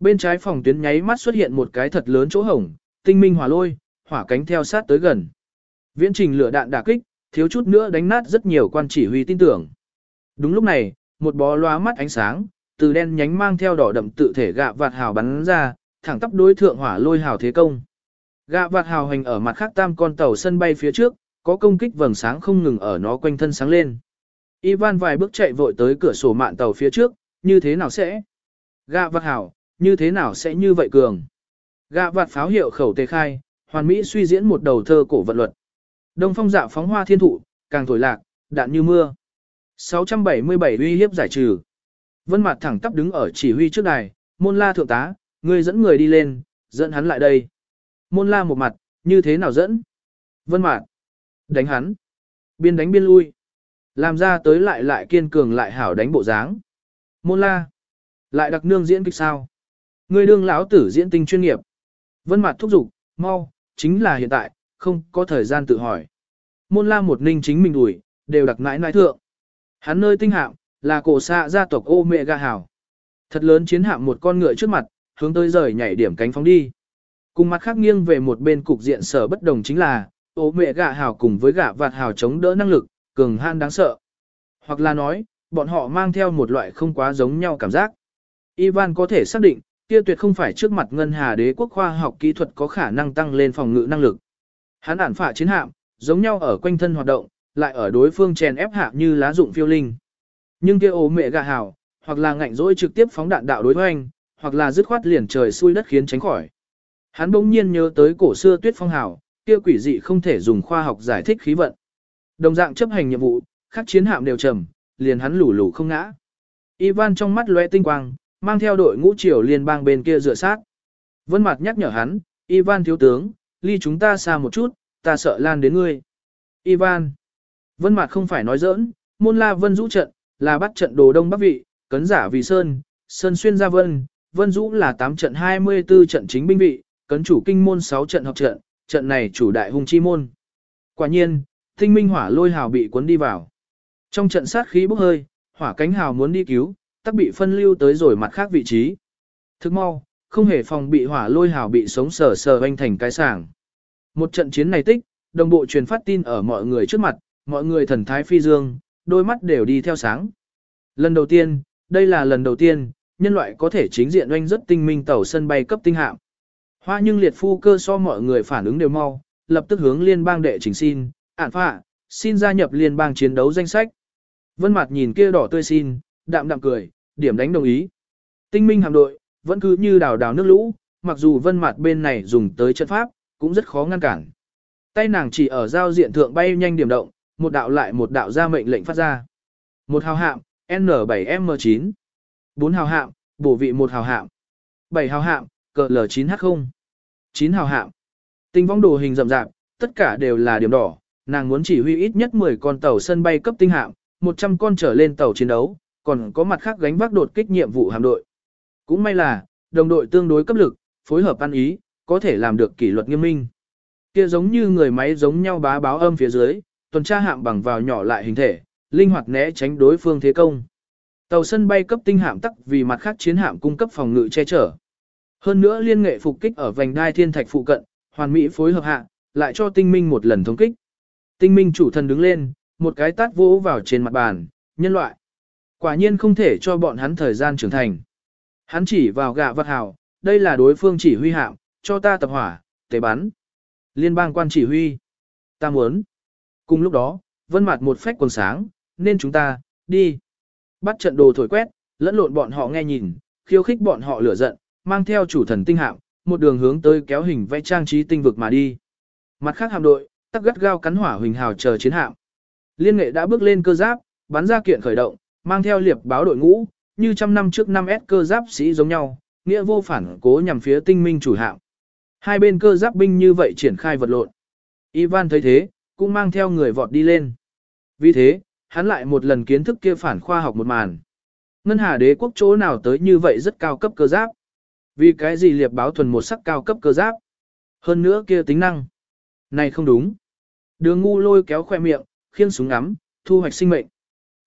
Bên trái phòng tuyến nháy mắt xuất hiện một cái thật lớn chỗ hổng, tinh minh hỏa lôi, hỏa cánh theo sát tới gần. Viễn trình lửa đạn đả kích, thiếu chút nữa đánh nát rất nhiều quan chỉ huy tin tưởng. Đúng lúc này, một bó loa mắt ánh sáng, từ đen nhánh mang theo đỏ đậm tự thể gạ vạt hào bắn ra, thẳng tắp đối thượng hỏa lôi hào thế công. Gạ vạt hào hành ở mặt khác tam con tàu sân bay phía trước, có công kích vầng sáng không ngừng ở nó quanh thân sáng lên. Ivan vài bước chạy vội tới cửa sổ mạn tàu phía trước, như thế nào sẽ? Gạ vạt hào, như thế nào sẽ như vậy cường? Gạ vạt pháo hiệu khẩu tề khai, hoàn mỹ suy diễn một đầu thơ cổ vận luật. Đông phong dạ phóng hoa thiên thụ, càng thổi lạc, đạn như mưa. 677 uy hiếp giải trừ. Vân Mạt thẳng tắp đứng ở chỉ huy trước đài, Môn La thượng tá, ngươi dẫn người đi lên, dẫn hắn lại đây. Môn La một mặt, như thế nào dẫn? Vân Mạt, đánh hắn. Biên đánh biên lui. Làm ra tới lại lại kiên cường lại hảo đánh bộ dáng. Môn La, lại đặc nương diễn kịch sao? Ngươi đương lão tử diễn tinh chuyên nghiệp. Vân Mạt thúc giục, mau, chính là hiện tại, không có thời gian tự hỏi. Môn La một ninh chính mình đuổi, đều đặc nãi nãi thượng. Hắn nơi tinh hạm, là cổ xạ gia tộc ô mẹ ga hảo. Thật lớn chiến hạm một con ngựa trước mặt, hướng tới rời nhảy điểm cánh phóng đi. Cùng mặt khác nghiêng về một bên cục diện sở bất đồng chính là, ô mẹ gạ hào cùng với gạ vạt hào chống đỡ năng lực, cường han đáng sợ. Hoặc là nói, bọn họ mang theo một loại không quá giống nhau cảm giác. Ivan có thể xác định, kia tuyệt không phải trước mặt ngân hà đế quốc khoa học kỹ thuật có khả năng tăng lên phòng ngự năng lực. Hắn ản phả chiến hạm, giống nhau ở quanh thân hoạt động, lại ở đối phương chèn ép hạ như lá dụng phiêu linh. Nhưng kia ố mẹ gà hào, hoặc là ngạnh dỗi trực tiếp phóng đạn đạo đối hoành, hoặc là dứt khoát liền trời xui đất khiến tránh khỏi. Hắn bỗng nhiên nhớ tới cổ xưa tuyết phong hào, kia quỷ dị không thể dùng khoa học giải thích khí vận. Đồng dạng chấp hành nhiệm vụ, các chiến hạm đều trầm, liền hắn lủ lủ không ngã. Ivan trong mắt lóe tinh quang, mang theo đội ngũ triều liên bang bên kia dựa sát. Vân Mạt nhắc nhở hắn, Ivan thiếu tướng, ly chúng ta xa một chút, ta sợ lan đến ngươi. Ivan. Vân Mạt không phải nói giỡn, môn la vân rũ trận, là bắt trận đồ đông bắc vị, cấn giả vì sơn, sơn xuyên ra vân, vân rũ là 8 trận 24 trận chính binh vị, cấn chủ kinh môn 6 trận hợp trận, trận này chủ đại hung chi môn. Quả nhiên, tinh minh hỏa lôi hào bị cuốn đi vào. Trong trận sát khí bốc hơi, hỏa cánh hào muốn đi cứu, tắc bị phân lưu tới rồi mặt khác vị trí. Thức mau, không hề phòng bị hỏa lôi hào bị sống sờ sờ anh thành cái sảng. Một trận chiến này tích, đồng bộ truyền phát tin ở mọi người trước mặt, mọi người thần thái phi dương, đôi mắt đều đi theo sáng. Lần đầu tiên, đây là lần đầu tiên, nhân loại có thể chính diện oanh rất tinh minh tàu sân bay cấp tinh hạm. Hoa nhưng liệt phu cơ so mọi người phản ứng đều mau, lập tức hướng liên bang đệ trình xin, ản phạ, xin gia nhập liên bang chiến đấu danh sách. Vân mặt nhìn kia đỏ tươi xin, đạm đạm cười, điểm đánh đồng ý. Tinh minh hạm đội, vẫn cứ như đào đào nước lũ, mặc dù vân mặt bên này dùng tới trận pháp, cũng rất khó ngăn cản. Tay nàng chỉ ở giao diện thượng bay nhanh điểm động, một đạo lại một đạo ra mệnh lệnh phát ra. Một hào hạm, N7M9. Bốn hào hạm, bổ vị một hào hạm. Bảy hào hạm, cờ L9H0. Chín hào hạm. Tinh vong đồ hình rậm rạp, tất cả đều là điểm đỏ, nàng muốn chỉ huy ít nhất 10 con tàu sân bay cấp tinh hạm, 100 con trở lên tàu chiến đấu, còn có mặt khác gánh vác đột kích nhiệm vụ hạm đội. Cũng may là, đồng đội tương đối cấp lực, phối hợp ăn ý, có thể làm được kỷ luật nghiêm minh. Kia giống như người máy giống nhau bá báo âm phía dưới, tuần tra hạm bằng vào nhỏ lại hình thể, linh hoạt né tránh đối phương thế công. Tàu sân bay cấp tinh hạm tắc vì mặt khác chiến hạm cung cấp phòng ngự che chở. Hơn nữa liên nghệ phục kích ở vành đai thiên thạch phụ cận, hoàn mỹ phối hợp hạ, lại cho tinh minh một lần thống kích. Tinh minh chủ thần đứng lên, một cái tát vỗ vào trên mặt bàn, nhân loại. Quả nhiên không thể cho bọn hắn thời gian trưởng thành. Hắn chỉ vào gạ vật hào, đây là đối phương chỉ huy hạm, cho ta tập hỏa, tế bắn. Liên bang quan chỉ huy. Ta muốn. Cùng lúc đó, vân mặt một phách quần sáng, nên chúng ta, đi. Bắt trận đồ thổi quét, lẫn lộn bọn họ nghe nhìn, khiêu khích bọn họ lửa giận, mang theo chủ thần tinh hạm, một đường hướng tới kéo hình vẽ trang trí tinh vực mà đi. Mặt khác hạm đội, tắc gắt gao cắn hỏa huỳnh hào chờ chiến hạm. Liên nghệ đã bước lên cơ giáp, bắn ra kiện khởi động, mang theo liệp báo đội ngũ, như trăm năm trước năm S cơ giáp sĩ giống nhau, nghĩa vô phản cố nhằm phía tinh minh chủ hạm. Hai bên cơ giáp binh như vậy triển khai vật lộn. Ivan thấy thế, cũng mang theo người vọt đi lên. Vì thế, hắn lại một lần kiến thức kia phản khoa học một màn. Ngân hà đế quốc chỗ nào tới như vậy rất cao cấp cơ giáp. Vì cái gì liệp báo thuần một sắc cao cấp cơ giáp. Hơn nữa kia tính năng. Này không đúng. Đường ngu lôi kéo khoe miệng, khiêng súng ngắm, thu hoạch sinh mệnh.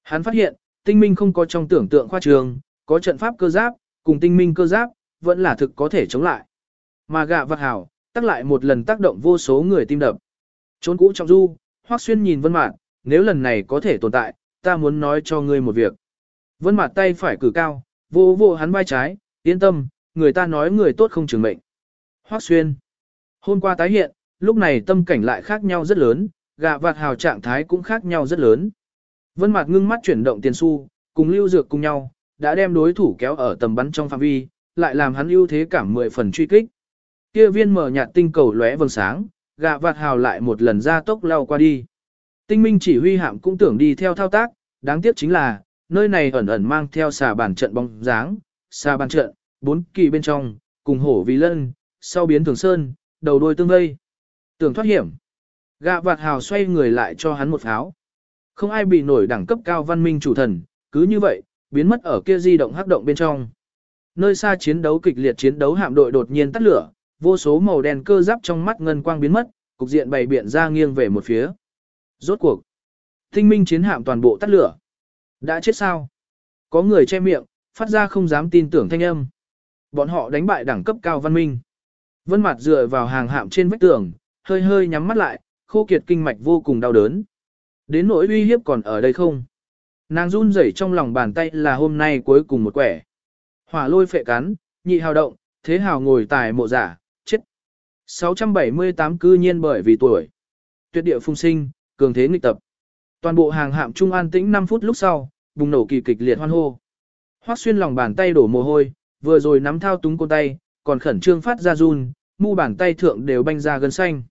Hắn phát hiện, tinh minh không có trong tưởng tượng khoa trường, có trận pháp cơ giáp, cùng tinh minh cơ giáp, vẫn là thực có thể chống lại. Mà gạ vật hảo, tác lại một lần tác động vô số người tim đập. Trốn cũ trọng du, Hoắc Xuyên nhìn Vân Mạn, nếu lần này có thể tồn tại, ta muốn nói cho ngươi một việc. Vân Mạn tay phải cử cao, vô vô hắn vai trái, yên tâm, người ta nói người tốt không trường mệnh. Hoắc Xuyên. Hôm qua tái hiện, lúc này tâm cảnh lại khác nhau rất lớn, gạ vạt hào trạng thái cũng khác nhau rất lớn. Vân Mạt ngưng mắt chuyển động tiền xu, cùng Lưu Dược cùng nhau, đã đem đối thủ kéo ở tầm bắn trong phạm vi, lại làm hắn ưu thế cảm mười phần truy kích. Kia viên mở nhạt tinh cầu lóe vầng sáng, gạ vạt hào lại một lần ra tốc lao qua đi. Tinh minh chỉ huy hạm cũng tưởng đi theo thao tác, đáng tiếc chính là, nơi này ẩn ẩn mang theo xà bản trận bóng dáng, xà bản trận, bốn kỳ bên trong, cùng hổ vì lân, sau biến thường sơn, đầu đuôi tương vây. Tưởng thoát hiểm. Gạ vạt hào xoay người lại cho hắn một pháo. Không ai bị nổi đẳng cấp cao văn minh chủ thần, cứ như vậy, biến mất ở kia di động hắc động bên trong. Nơi xa chiến đấu kịch liệt chiến đấu hạm đội đột nhiên tắt lửa, vô số màu đen cơ giáp trong mắt ngân quang biến mất, cục diện bày biện ra nghiêng về một phía. Rốt cuộc, tinh minh chiến hạm toàn bộ tắt lửa. Đã chết sao? Có người che miệng, phát ra không dám tin tưởng thanh âm. Bọn họ đánh bại đẳng cấp cao văn minh. Vân mặt dựa vào hàng hạm trên vách tường, hơi hơi nhắm mắt lại, khô kiệt kinh mạch vô cùng đau đớn. Đến nỗi uy hiếp còn ở đây không? Nàng run rẩy trong lòng bàn tay là hôm nay cuối cùng một quẻ. Hỏa lôi phệ cắn, nhị hào động, thế hào ngồi tài mộ giả, chết. 678 cư nhiên bởi vì tuổi. Tuyệt địa phung sinh, cường thế nghịch tập. Toàn bộ hàng hạm trung an tĩnh 5 phút lúc sau, bùng nổ kỳ kịch liệt hoan hô. Hoắc xuyên lòng bàn tay đổ mồ hôi, vừa rồi nắm thao túng côn tay, còn khẩn trương phát ra run, mu bàn tay thượng đều banh ra gân xanh.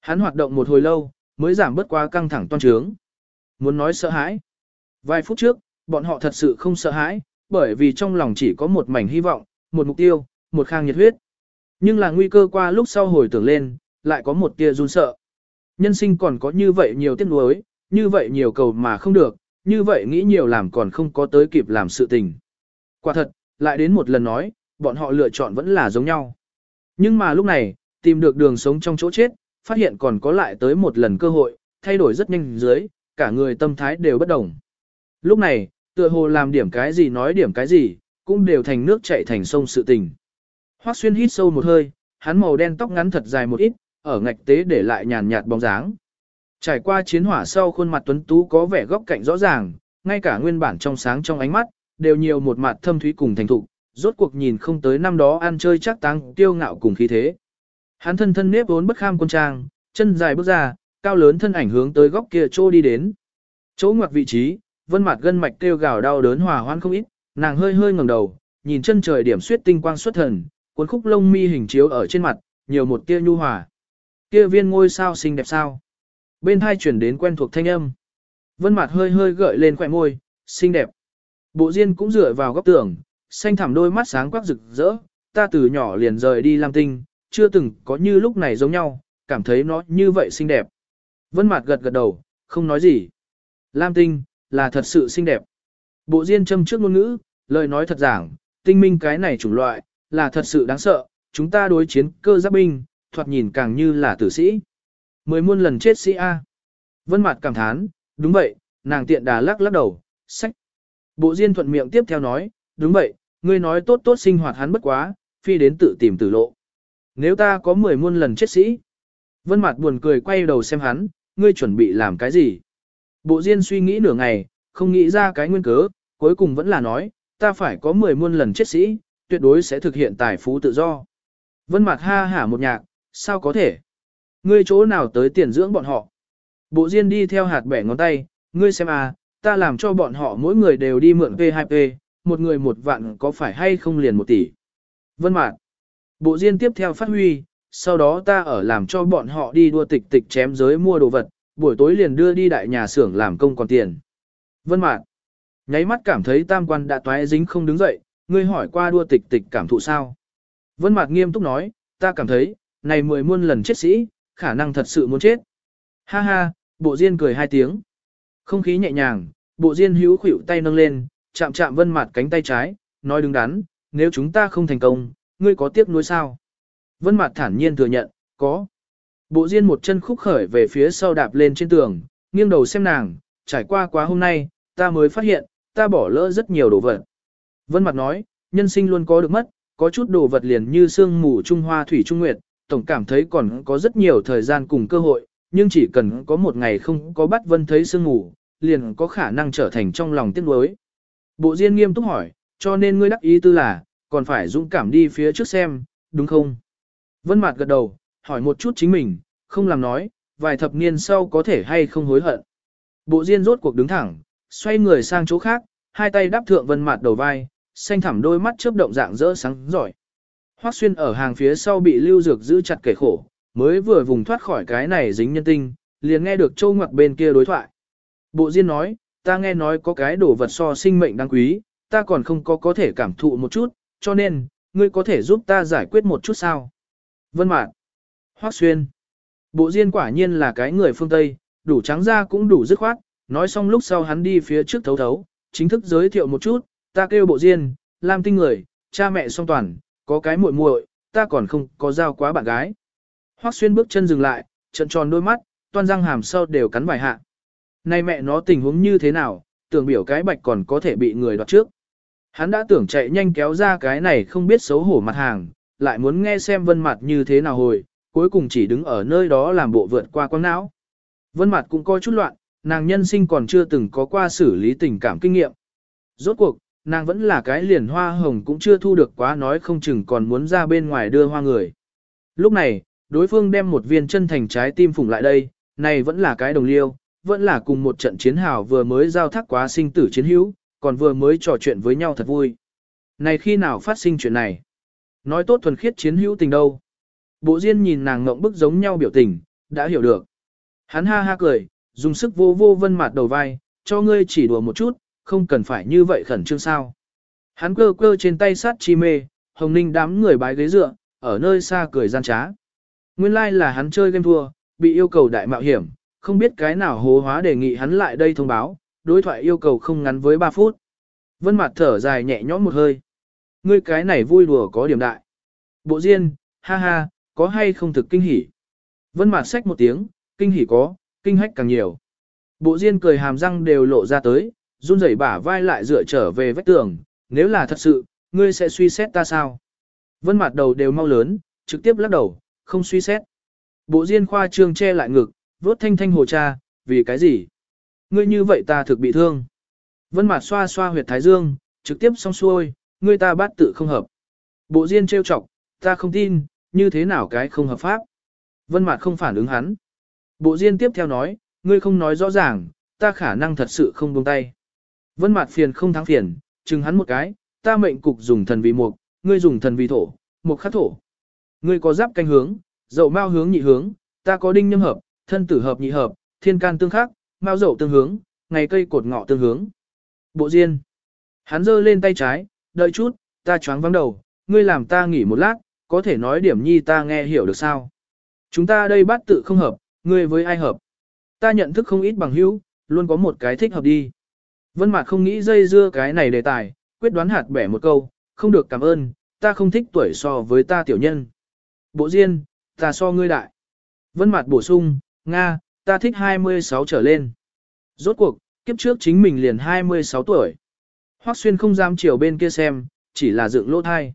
Hắn hoạt động một hồi lâu, mới giảm bớt quá căng thẳng toan trướng. Muốn nói sợ hãi. Vài phút trước, bọn họ thật sự không sợ hãi, bởi vì trong lòng chỉ có một mảnh hy vọng, một mục tiêu, một khang nhiệt huyết. Nhưng là nguy cơ qua lúc sau hồi tưởng lên, lại có một tia run sợ. Nhân sinh còn có như vậy nhiều tiếc nuối, như vậy nhiều cầu mà không được, như vậy nghĩ nhiều làm còn không có tới kịp làm sự tình. Quả thật, lại đến một lần nói, bọn họ lựa chọn vẫn là giống nhau. Nhưng mà lúc này, tìm được đường sống trong chỗ chết, phát hiện còn có lại tới một lần cơ hội, thay đổi rất nhanh dưới, cả người tâm thái đều bất đồng. Lúc này, tựa hồ làm điểm cái gì nói điểm cái gì, cũng đều thành nước chảy thành sông sự tình. Hoắc xuyên hít sâu một hơi, hắn màu đen tóc ngắn thật dài một ít, ở ngạch tế để lại nhàn nhạt bóng dáng. Trải qua chiến hỏa sau khuôn mặt tuấn tú có vẻ góc cạnh rõ ràng, ngay cả nguyên bản trong sáng trong ánh mắt, đều nhiều một mặt thâm thúy cùng thành thục, rốt cuộc nhìn không tới năm đó ăn chơi chắc tăng tiêu ngạo cùng khí thế. Hắn thân thân nếp vốn bất kham quân trang, chân dài bước ra, cao lớn thân ảnh hướng tới góc kia chỗ đi đến. Chỗ ngoặc vị trí, vân mặt gân mạch kêu gào đau đớn hòa hoan không ít, nàng hơi hơi ngẩng đầu, nhìn chân trời điểm suyết tinh quang xuất thần, cuốn khúc lông mi hình chiếu ở trên mặt, nhiều một tia nhu hòa. Kia viên ngôi sao xinh đẹp sao? Bên hai chuyển đến quen thuộc thanh âm. Vân mặt hơi hơi gợi lên khỏe môi, xinh đẹp. Bộ Diên cũng dựa vào góc tường, xanh thẳm đôi mắt sáng quắc rực rỡ, ta từ nhỏ liền rời đi Lam Tinh, chưa từng có như lúc này giống nhau, cảm thấy nó như vậy xinh đẹp. Vân Mạt gật gật đầu, không nói gì. Lam Tinh, là thật sự xinh đẹp. Bộ Diên châm trước ngôn ngữ, lời nói thật giảng, tinh minh cái này chủng loại, là thật sự đáng sợ, chúng ta đối chiến cơ giáp binh, thoạt nhìn càng như là tử sĩ. Mười muôn lần chết sĩ A. Vân Mạt cảm thán, đúng vậy, nàng tiện đà lắc lắc đầu, sách. Bộ Diên thuận miệng tiếp theo nói, đúng vậy, ngươi nói tốt tốt sinh hoạt hắn bất quá, phi đến tự tìm tử lộ. Nếu ta có mười muôn lần chết sĩ. Vân Mạt buồn cười quay đầu xem hắn, ngươi chuẩn bị làm cái gì? Bộ Diên suy nghĩ nửa ngày, không nghĩ ra cái nguyên cớ, cuối cùng vẫn là nói, ta phải có 10 muôn lần chết sĩ, tuyệt đối sẽ thực hiện tài phú tự do. Vân Mạt ha hả một nhạc, sao có thể? Ngươi chỗ nào tới tiền dưỡng bọn họ? Bộ Diên đi theo hạt bẻ ngón tay, ngươi xem à, ta làm cho bọn họ mỗi người đều đi mượn P2P, một người một vạn có phải hay không liền một tỷ. Vân Mạt Bộ Diên tiếp theo phát huy, sau đó ta ở làm cho bọn họ đi đua tịch tịch chém giới mua đồ vật, buổi tối liền đưa đi đại nhà xưởng làm công còn tiền. Vân Mạc, nháy mắt cảm thấy tam quan đã toái dính không đứng dậy, ngươi hỏi qua đua tịch tịch cảm thụ sao. Vân Mạc nghiêm túc nói, ta cảm thấy, này mười muôn lần chết sĩ, khả năng thật sự muốn chết. Ha ha, bộ diên cười hai tiếng. Không khí nhẹ nhàng, bộ diên hữu khuỷu tay nâng lên, chạm chạm Vân Mạc cánh tay trái, nói đứng đắn, nếu chúng ta không thành công, ngươi có tiếc nuối sao? Vân Mạt thản nhiên thừa nhận, có. Bộ Diên một chân khúc khởi về phía sau đạp lên trên tường, nghiêng đầu xem nàng, trải qua quá hôm nay, ta mới phát hiện, ta bỏ lỡ rất nhiều đồ vật. Vân Mặt nói, nhân sinh luôn có được mất, có chút đồ vật liền như sương mù Trung Hoa Thủy Trung Nguyệt, tổng cảm thấy còn có rất nhiều thời gian cùng cơ hội, nhưng chỉ cần có một ngày không có bắt Vân thấy sương mù, liền có khả năng trở thành trong lòng tiếc nuối. Bộ Diên nghiêm túc hỏi, cho nên ngươi đắc ý tư là, còn phải dũng cảm đi phía trước xem, đúng không? Vân Mạt gật đầu, hỏi một chút chính mình, không làm nói, vài thập niên sau có thể hay không hối hận. Bộ Diên rốt cuộc đứng thẳng, xoay người sang chỗ khác, hai tay đáp thượng Vân Mạt đầu vai, xanh thẳm đôi mắt chớp động dạng rỡ sáng giỏi. Hoắc Xuyên ở hàng phía sau bị Lưu Dược giữ chặt kẻ khổ, mới vừa vùng thoát khỏi cái này dính nhân tinh, liền nghe được châu ngoặc bên kia đối thoại. Bộ Diên nói, ta nghe nói có cái đồ vật so sinh mệnh đáng quý, ta còn không có có thể cảm thụ một chút, cho nên, ngươi có thể giúp ta giải quyết một chút sao? Vân Mạn, Hoắc Xuyên. Bộ Diên quả nhiên là cái người phương Tây, đủ trắng ra cũng đủ dứt khoát, nói xong lúc sau hắn đi phía trước thấu thấu, chính thức giới thiệu một chút, ta kêu Bộ Diên, làm Tinh người, cha mẹ song toàn, có cái muội muội, ta còn không có giao quá bạn gái. Hoắc Xuyên bước chân dừng lại, trận tròn đôi mắt, toan răng hàm sau đều cắn vài hạ. Này mẹ nó tình huống như thế nào, tưởng biểu cái bạch còn có thể bị người đoạt trước. Hắn đã tưởng chạy nhanh kéo ra cái này không biết xấu hổ mặt hàng, lại muốn nghe xem vân mặt như thế nào hồi, cuối cùng chỉ đứng ở nơi đó làm bộ vượt qua quang não. Vân mặt cũng coi chút loạn, nàng nhân sinh còn chưa từng có qua xử lý tình cảm kinh nghiệm. Rốt cuộc, nàng vẫn là cái liền hoa hồng cũng chưa thu được quá nói không chừng còn muốn ra bên ngoài đưa hoa người. Lúc này, đối phương đem một viên chân thành trái tim phủng lại đây, này vẫn là cái đồng liêu, vẫn là cùng một trận chiến hào vừa mới giao thác quá sinh tử chiến hữu, còn vừa mới trò chuyện với nhau thật vui. Này khi nào phát sinh chuyện này? Nói tốt thuần khiết chiến hữu tình đâu? Bộ Diên nhìn nàng ngộng bức giống nhau biểu tình, đã hiểu được. Hắn ha ha cười, dùng sức vô vô vân mặt đầu vai, cho ngươi chỉ đùa một chút, không cần phải như vậy khẩn trương sao. Hắn cơ cơ trên tay sát chi mê, hồng ninh đám người bái ghế dựa, ở nơi xa cười gian trá. Nguyên lai like là hắn chơi game thua, bị yêu cầu đại mạo hiểm, không biết cái nào hố hóa đề nghị hắn lại đây thông báo, đối thoại yêu cầu không ngắn với 3 phút. Vân Mạt thở dài nhẹ nhõm một hơi. Ngươi cái này vui đùa có điểm đại. Bộ Diên, ha ha, có hay không thực kinh hỉ? Vân Mạt xách một tiếng, kinh hỉ có, kinh hách càng nhiều. Bộ Diên cười hàm răng đều lộ ra tới, run rẩy bả vai lại dựa trở về vách tường, nếu là thật sự, ngươi sẽ suy xét ta sao? Vân Mạt đầu đều mau lớn, trực tiếp lắc đầu, không suy xét. Bộ Diên khoa trương che lại ngực, vốt thanh thanh hồ cha, vì cái gì? Ngươi như vậy ta thực bị thương. Vân Mạt xoa xoa huyệt thái dương, trực tiếp xong xuôi, ngươi ta bát tự không hợp. Bộ Diên trêu chọc, ta không tin, như thế nào cái không hợp pháp? Vân Mạt không phản ứng hắn. Bộ Diên tiếp theo nói, ngươi không nói rõ ràng, ta khả năng thật sự không buông tay. Vân Mạt phiền không thắng phiền, chừng hắn một cái, ta mệnh cục dùng thần vì mục, ngươi dùng thần vì thổ, mục khắc thổ. Ngươi có giáp canh hướng, dậu mao hướng nhị hướng, ta có đinh nhâm hợp, thân tử hợp nhị hợp, thiên can tương khắc, mao dậu tương hướng, ngày cây cột ngọ tương hướng. Bộ Diên. Hắn giơ lên tay trái, đợi chút, ta choáng vắng đầu, ngươi làm ta nghỉ một lát, có thể nói điểm nhi ta nghe hiểu được sao. Chúng ta đây bắt tự không hợp, ngươi với ai hợp. Ta nhận thức không ít bằng hữu, luôn có một cái thích hợp đi. Vân Mạt không nghĩ dây dưa cái này đề tài, quyết đoán hạt bẻ một câu, không được cảm ơn, ta không thích tuổi so với ta tiểu nhân. Bộ Diên, ta so ngươi đại. Vân Mạt bổ sung, Nga, ta thích 26 trở lên. Rốt cuộc, kiếp trước chính mình liền 26 tuổi. Hoắc Xuyên không dám chiều bên kia xem, chỉ là dựng lỗ thai.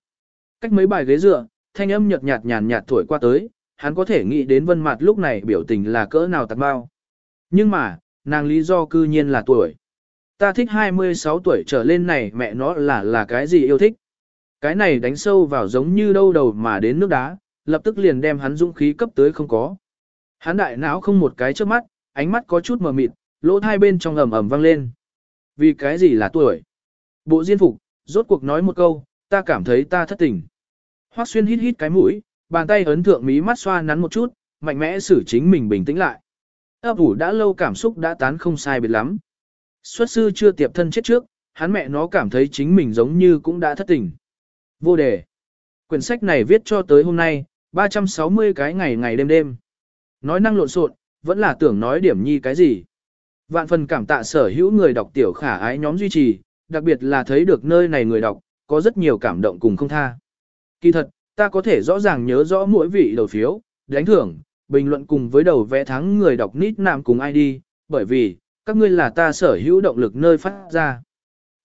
Cách mấy bài ghế dựa, thanh âm nhợt nhạt nhàn nhạt thổi qua tới, hắn có thể nghĩ đến Vân Mạt lúc này biểu tình là cỡ nào tạc bao. Nhưng mà, nàng lý do cư nhiên là tuổi. Ta thích 26 tuổi trở lên này mẹ nó là là cái gì yêu thích. Cái này đánh sâu vào giống như đâu đầu mà đến nước đá, lập tức liền đem hắn dũng khí cấp tới không có. Hắn đại não không một cái trước mắt, ánh mắt có chút mờ mịt, lỗ hai bên trong ầm ầm vang lên. Vì cái gì là tuổi? Bộ diên phục, rốt cuộc nói một câu, ta cảm thấy ta thất tình. Hoắc xuyên hít hít cái mũi, bàn tay ấn thượng mí mắt xoa nắn một chút, mạnh mẽ xử chính mình bình tĩnh lại. Ấp ủ đã lâu cảm xúc đã tán không sai biệt lắm. Xuất sư chưa tiệp thân chết trước, hắn mẹ nó cảm thấy chính mình giống như cũng đã thất tình. Vô đề. Quyển sách này viết cho tới hôm nay, 360 cái ngày ngày đêm đêm. Nói năng lộn xộn, vẫn là tưởng nói điểm nhi cái gì. Vạn phần cảm tạ sở hữu người đọc tiểu khả ái nhóm duy trì, đặc biệt là thấy được nơi này người đọc, có rất nhiều cảm động cùng không tha. Kỳ thật, ta có thể rõ ràng nhớ rõ mỗi vị đầu phiếu, đánh thưởng, bình luận cùng với đầu vẽ thắng người đọc nít nam cùng ID, bởi vì, các ngươi là ta sở hữu động lực nơi phát ra.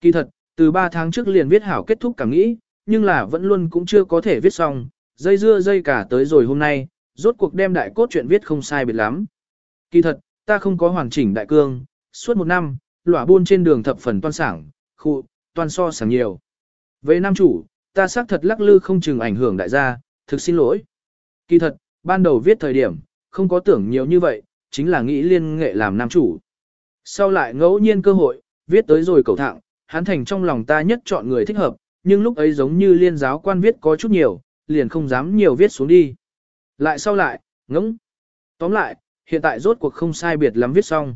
Kỳ thật, từ 3 tháng trước liền viết hảo kết thúc cảm nghĩ, nhưng là vẫn luôn cũng chưa có thể viết xong, dây dưa dây cả tới rồi hôm nay, rốt cuộc đem đại cốt truyện viết không sai biệt lắm. Kỳ thật, ta không có hoàn chỉnh đại cương, suốt một năm, lỏa buôn trên đường thập phần toan sảng, khu, toan so sảng nhiều. Về nam chủ, ta xác thật lắc lư không chừng ảnh hưởng đại gia, thực xin lỗi. Kỳ thật, ban đầu viết thời điểm, không có tưởng nhiều như vậy, chính là nghĩ liên nghệ làm nam chủ. Sau lại ngẫu nhiên cơ hội, viết tới rồi cầu thạng, hắn thành trong lòng ta nhất chọn người thích hợp, nhưng lúc ấy giống như liên giáo quan viết có chút nhiều, liền không dám nhiều viết xuống đi. Lại sau lại, ngẫm. Tóm lại, hiện tại rốt cuộc không sai biệt lắm viết xong.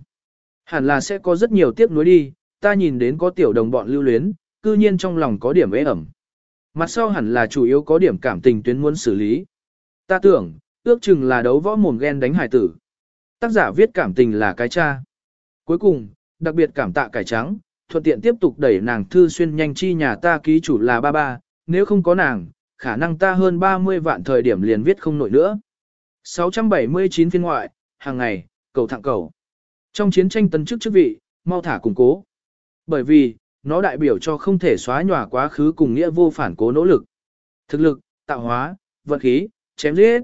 Hẳn là sẽ có rất nhiều tiếc nuối đi, ta nhìn đến có tiểu đồng bọn lưu luyến, cư nhiên trong lòng có điểm ế ẩm. Mặt sau hẳn là chủ yếu có điểm cảm tình tuyến muốn xử lý. Ta tưởng, ước chừng là đấu võ mồm ghen đánh hải tử. Tác giả viết cảm tình là cái cha. Cuối cùng, đặc biệt cảm tạ cải trắng, thuận tiện tiếp tục đẩy nàng thư xuyên nhanh chi nhà ta ký chủ là ba ba, nếu không có nàng, khả năng ta hơn 30 vạn thời điểm liền viết không nổi nữa. 679 phiên ngoại, hàng ngày, cầu thẳng cầu. Trong chiến tranh tấn chức chức vị, mau thả củng cố. Bởi vì, nó đại biểu cho không thể xóa nhòa quá khứ cùng nghĩa vô phản cố nỗ lực. Thực lực, tạo hóa, vận khí, chém giết.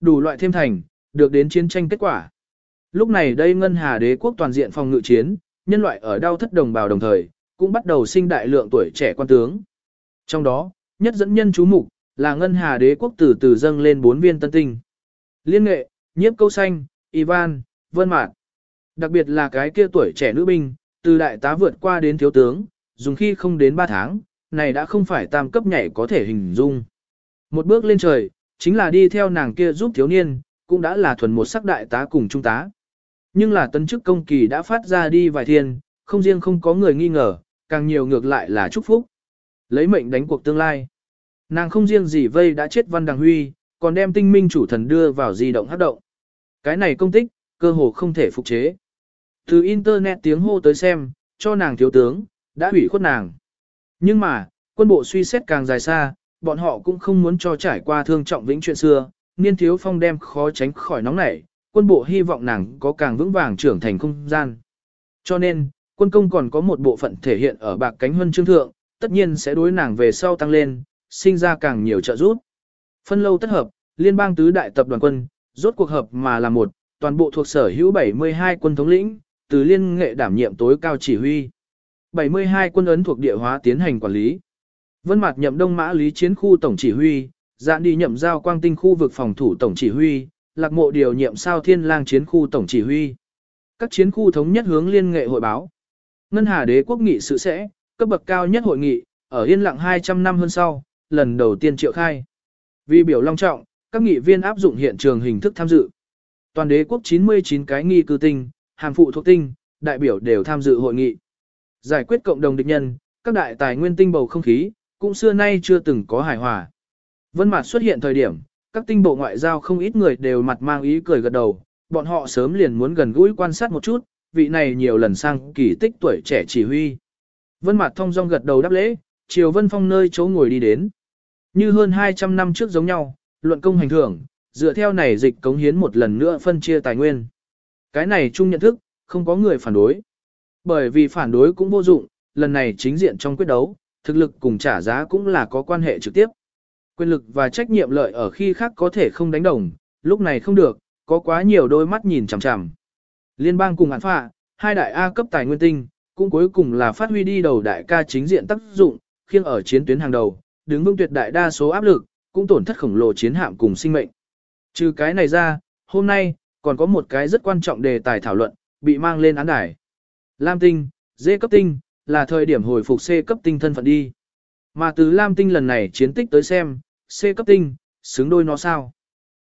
Đủ loại thêm thành, được đến chiến tranh kết quả. Lúc này đây ngân hà đế quốc toàn diện phòng ngự chiến, nhân loại ở đau thất đồng bào đồng thời, cũng bắt đầu sinh đại lượng tuổi trẻ quan tướng. Trong đó, nhất dẫn nhân chú mục là ngân hà đế quốc từ từ dâng lên bốn viên tân tinh. Liên nghệ, nhiếp câu xanh, Ivan, Vân Mạn. Đặc biệt là cái kia tuổi trẻ nữ binh, từ đại tá vượt qua đến thiếu tướng, dùng khi không đến 3 tháng, này đã không phải tam cấp nhảy có thể hình dung. Một bước lên trời, chính là đi theo nàng kia giúp thiếu niên, cũng đã là thuần một sắc đại tá cùng trung tá. Nhưng là tân chức công kỳ đã phát ra đi vài thiên, không riêng không có người nghi ngờ, càng nhiều ngược lại là chúc phúc. Lấy mệnh đánh cuộc tương lai. Nàng không riêng gì vây đã chết Văn Đằng Huy, còn đem tinh minh chủ thần đưa vào di động hát động. Cái này công tích, cơ hồ không thể phục chế. Từ Internet tiếng hô tới xem, cho nàng thiếu tướng, đã hủy khuất nàng. Nhưng mà, quân bộ suy xét càng dài xa, bọn họ cũng không muốn cho trải qua thương trọng vĩnh chuyện xưa, niên thiếu phong đem khó tránh khỏi nóng nảy, quân bộ hy vọng nàng có càng vững vàng trưởng thành không gian. Cho nên, quân công còn có một bộ phận thể hiện ở bạc cánh huân chương thượng, tất nhiên sẽ đối nàng về sau tăng lên, sinh ra càng nhiều trợ giúp. Phân lâu tất hợp, liên bang tứ đại tập đoàn quân, rốt cuộc hợp mà là một, toàn bộ thuộc sở hữu 72 quân thống lĩnh, từ liên nghệ đảm nhiệm tối cao chỉ huy. 72 quân ấn thuộc địa hóa tiến hành quản lý. Vân Mạt nhậm Đông Mã Lý Chiến khu tổng chỉ huy, Dạn đi nhậm giao Quang Tinh khu vực phòng thủ tổng chỉ huy, Lạc Mộ điều nhiệm Sao Thiên Lang chiến khu tổng chỉ huy. Các chiến khu thống nhất hướng liên nghệ hội báo. Ngân Hà Đế quốc nghị sự sẽ, cấp bậc cao nhất hội nghị, ở yên lặng 200 năm hơn sau, lần đầu tiên triệu khai. Vì biểu long trọng, các nghị viên áp dụng hiện trường hình thức tham dự. Toàn đế quốc 99 cái nghi cư tinh, hàm phụ thuộc tinh, đại biểu đều tham dự hội nghị. Giải quyết cộng đồng địch nhân, các đại tài nguyên tinh bầu không khí, cũng xưa nay chưa từng có hài hòa. Vân Mạt xuất hiện thời điểm, các tinh bộ ngoại giao không ít người đều mặt mang ý cười gật đầu, bọn họ sớm liền muốn gần gũi quan sát một chút, vị này nhiều lần sang kỳ tích tuổi trẻ chỉ huy. Vân Mạt thông dong gật đầu đáp lễ, Triều Vân Phong nơi chỗ ngồi đi đến. Như hơn 200 năm trước giống nhau, luận công hành thưởng, dựa theo này dịch cống hiến một lần nữa phân chia tài nguyên. Cái này chung nhận thức, không có người phản đối. Bởi vì phản đối cũng vô dụng, lần này chính diện trong quyết đấu, thực lực cùng trả giá cũng là có quan hệ trực tiếp. Quyền lực và trách nhiệm lợi ở khi khác có thể không đánh đồng, lúc này không được, có quá nhiều đôi mắt nhìn chằm chằm. Liên bang cùng án phạ, hai đại A cấp tài nguyên tinh, cũng cuối cùng là phát huy đi đầu đại ca chính diện tác dụng, khiêng ở chiến tuyến hàng đầu, đứng vững tuyệt đại đa số áp lực, cũng tổn thất khổng lồ chiến hạm cùng sinh mệnh. Trừ cái này ra, hôm nay, còn có một cái rất quan trọng đề tài thảo luận, bị mang lên án đài. Lam tinh, dê cấp tinh, là thời điểm hồi phục C cấp tinh thân phận đi. Mà từ Lam tinh lần này chiến tích tới xem, C cấp tinh, xứng đôi nó sao.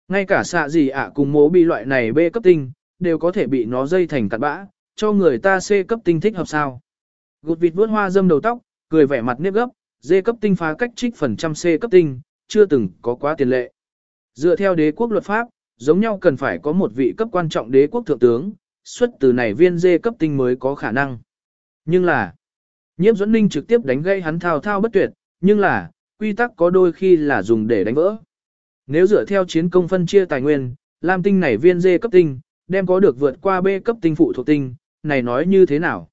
Ngay cả xạ gì ạ cùng mố bị loại này B cấp tinh, đều có thể bị nó dây thành cặn bã, cho người ta C cấp tinh thích hợp sao. Gột vịt vớt hoa dâm đầu tóc, cười vẻ mặt nếp gấp, D cấp tinh phá cách trích phần trăm C cấp tinh, chưa từng có quá tiền lệ. Dựa theo đế quốc luật pháp, giống nhau cần phải có một vị cấp quan trọng đế quốc thượng tướng, xuất từ này viên D cấp tinh mới có khả năng. Nhưng là, nhiễm dẫn ninh trực tiếp đánh gây hắn thao thao bất tuyệt, nhưng là, quy tắc có đôi khi là dùng để đánh vỡ. Nếu dựa theo chiến công phân chia tài nguyên, Lam tinh này viên D cấp tinh, đem có được vượt qua B cấp tinh phụ thuộc tinh, này nói như thế nào?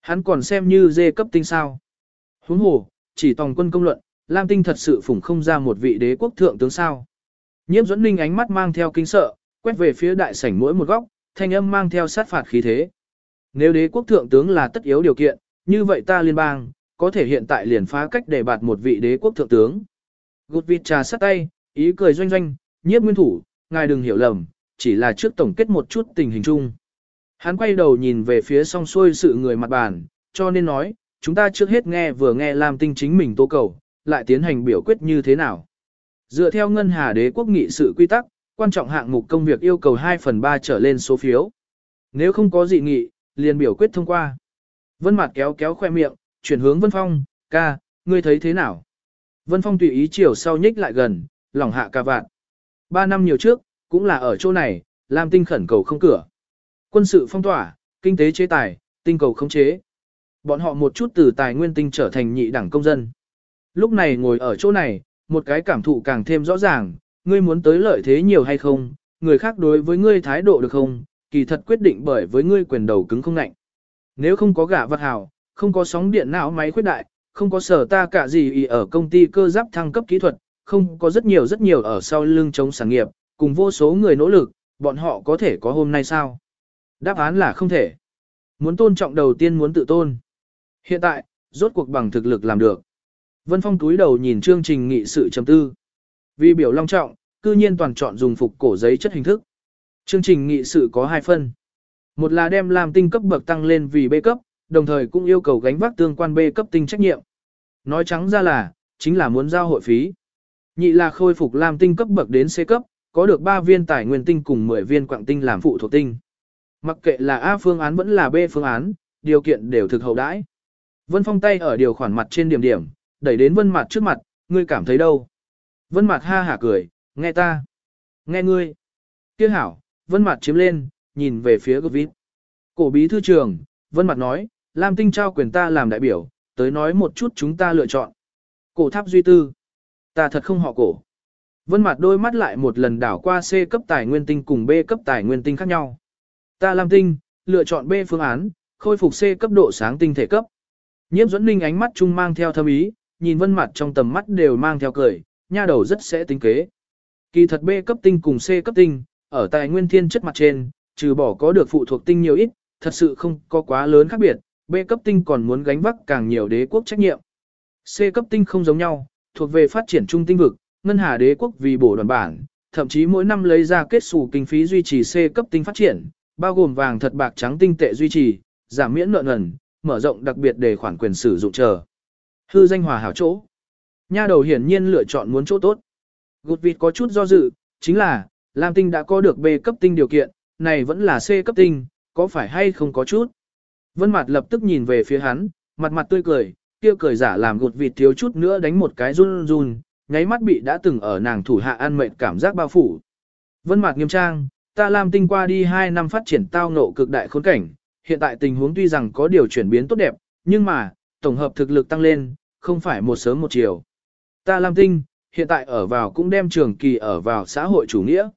Hắn còn xem như dê cấp tinh sao? Huống hồ, chỉ tòng quân công luận, Lam tinh thật sự phủng không ra một vị đế quốc thượng tướng sao? Nhiếp dẫn ninh ánh mắt mang theo kinh sợ, quét về phía đại sảnh mỗi một góc, thanh âm mang theo sát phạt khí thế. Nếu đế quốc thượng tướng là tất yếu điều kiện, như vậy ta liên bang, có thể hiện tại liền phá cách để bạt một vị đế quốc thượng tướng. Gút vịt trà sát tay, ý cười doanh doanh, nhiếp nguyên thủ, ngài đừng hiểu lầm, chỉ là trước tổng kết một chút tình hình chung. Hắn quay đầu nhìn về phía song xuôi sự người mặt bàn, cho nên nói, chúng ta trước hết nghe vừa nghe Lam tinh chính mình tố cầu, lại tiến hành biểu quyết như thế nào. Dựa theo ngân hà đế quốc nghị sự quy tắc, Quan trọng hạng mục công việc yêu cầu 2 phần 3 trở lên số phiếu. Nếu không có dị nghị, liền biểu quyết thông qua. Vân Mạt kéo kéo khoe miệng, chuyển hướng Vân Phong, "Ca, ngươi thấy thế nào?" Vân Phong tùy ý chiều sau nhích lại gần, lòng hạ ca vạn. Ba năm nhiều trước, cũng là ở chỗ này, Lam Tinh khẩn cầu không cửa. Quân sự phong tỏa, kinh tế chế tài, tinh cầu không chế. Bọn họ một chút từ tài nguyên tinh trở thành nhị đẳng công dân. Lúc này ngồi ở chỗ này, một cái cảm thụ càng thêm rõ ràng, ngươi muốn tới lợi thế nhiều hay không, người khác đối với ngươi thái độ được không, kỳ thật quyết định bởi với ngươi quyền đầu cứng không nạnh. Nếu không có gã vật hào, không có sóng điện não máy khuyết đại, không có sở ta cả gì ý ở công ty cơ giáp thăng cấp kỹ thuật, không có rất nhiều rất nhiều ở sau lưng chống sản nghiệp, cùng vô số người nỗ lực, bọn họ có thể có hôm nay sao? Đáp án là không thể. Muốn tôn trọng đầu tiên muốn tự tôn. Hiện tại, rốt cuộc bằng thực lực làm được. Vân Phong túi đầu nhìn chương trình nghị sự chấm tư. Vì biểu long trọng, cư nhiên toàn chọn dùng phục cổ giấy chất hình thức. Chương trình nghị sự có hai phân. Một là đem làm tinh cấp bậc tăng lên vì B cấp, đồng thời cũng yêu cầu gánh vác tương quan B cấp tinh trách nhiệm. Nói trắng ra là, chính là muốn giao hội phí. Nhị là khôi phục làm tinh cấp bậc đến C cấp, có được 3 viên tài nguyên tinh cùng 10 viên quạng tinh làm phụ thuộc tinh. Mặc kệ là A phương án vẫn là B phương án, điều kiện đều thực hậu đãi. Vân Phong tay ở điều khoản mặt trên điểm điểm, đẩy đến Vân Mặt trước mặt, ngươi cảm thấy đâu? Vân Mặt ha hả cười, nghe ta. Nghe ngươi. Kia hảo, Vân Mặt chiếm lên, nhìn về phía gục vít. Cổ bí thư trường, Vân Mặt nói, Lam Tinh trao quyền ta làm đại biểu, tới nói một chút chúng ta lựa chọn. Cổ tháp duy tư. Ta thật không họ cổ. Vân Mặt đôi mắt lại một lần đảo qua C cấp tài nguyên tinh cùng B cấp tài nguyên tinh khác nhau. Ta Lam Tinh, lựa chọn B phương án, khôi phục C cấp độ sáng tinh thể cấp. Nhiễm dẫn ninh ánh mắt chung mang theo thâm ý, nhìn vân mặt trong tầm mắt đều mang theo cười, nha đầu rất sẽ tính kế. Kỳ thật B cấp tinh cùng C cấp tinh, ở tài nguyên thiên chất mặt trên, trừ bỏ có được phụ thuộc tinh nhiều ít, thật sự không có quá lớn khác biệt, B cấp tinh còn muốn gánh vác càng nhiều đế quốc trách nhiệm. C cấp tinh không giống nhau, thuộc về phát triển trung tinh vực, ngân hà đế quốc vì bổ đoàn bản, thậm chí mỗi năm lấy ra kết xù kinh phí duy trì C cấp tinh phát triển, bao gồm vàng thật bạc trắng tinh tệ duy trì, giảm miễn nợ nần, mở rộng đặc biệt để khoản quyền sử dụng chờ. Hư danh hòa hảo chỗ. Nha đầu hiển nhiên lựa chọn muốn chỗ tốt. Gột vịt có chút do dự, chính là, Lam tinh đã có được B cấp tinh điều kiện, này vẫn là C cấp tinh, có phải hay không có chút. Vân Mạt lập tức nhìn về phía hắn, mặt mặt tươi cười, kia cười giả làm gột vịt thiếu chút nữa đánh một cái run run, nháy mắt bị đã từng ở nàng thủ hạ an mệt cảm giác bao phủ. Vân Mạt nghiêm trang, ta Lam tinh qua đi 2 năm phát triển tao ngộ cực đại khốn cảnh, hiện tại tình huống tuy rằng có điều chuyển biến tốt đẹp, nhưng mà, tổng hợp thực lực tăng lên, không phải một sớm một chiều. Ta Lam Tinh, hiện tại ở vào cũng đem trường kỳ ở vào xã hội chủ nghĩa.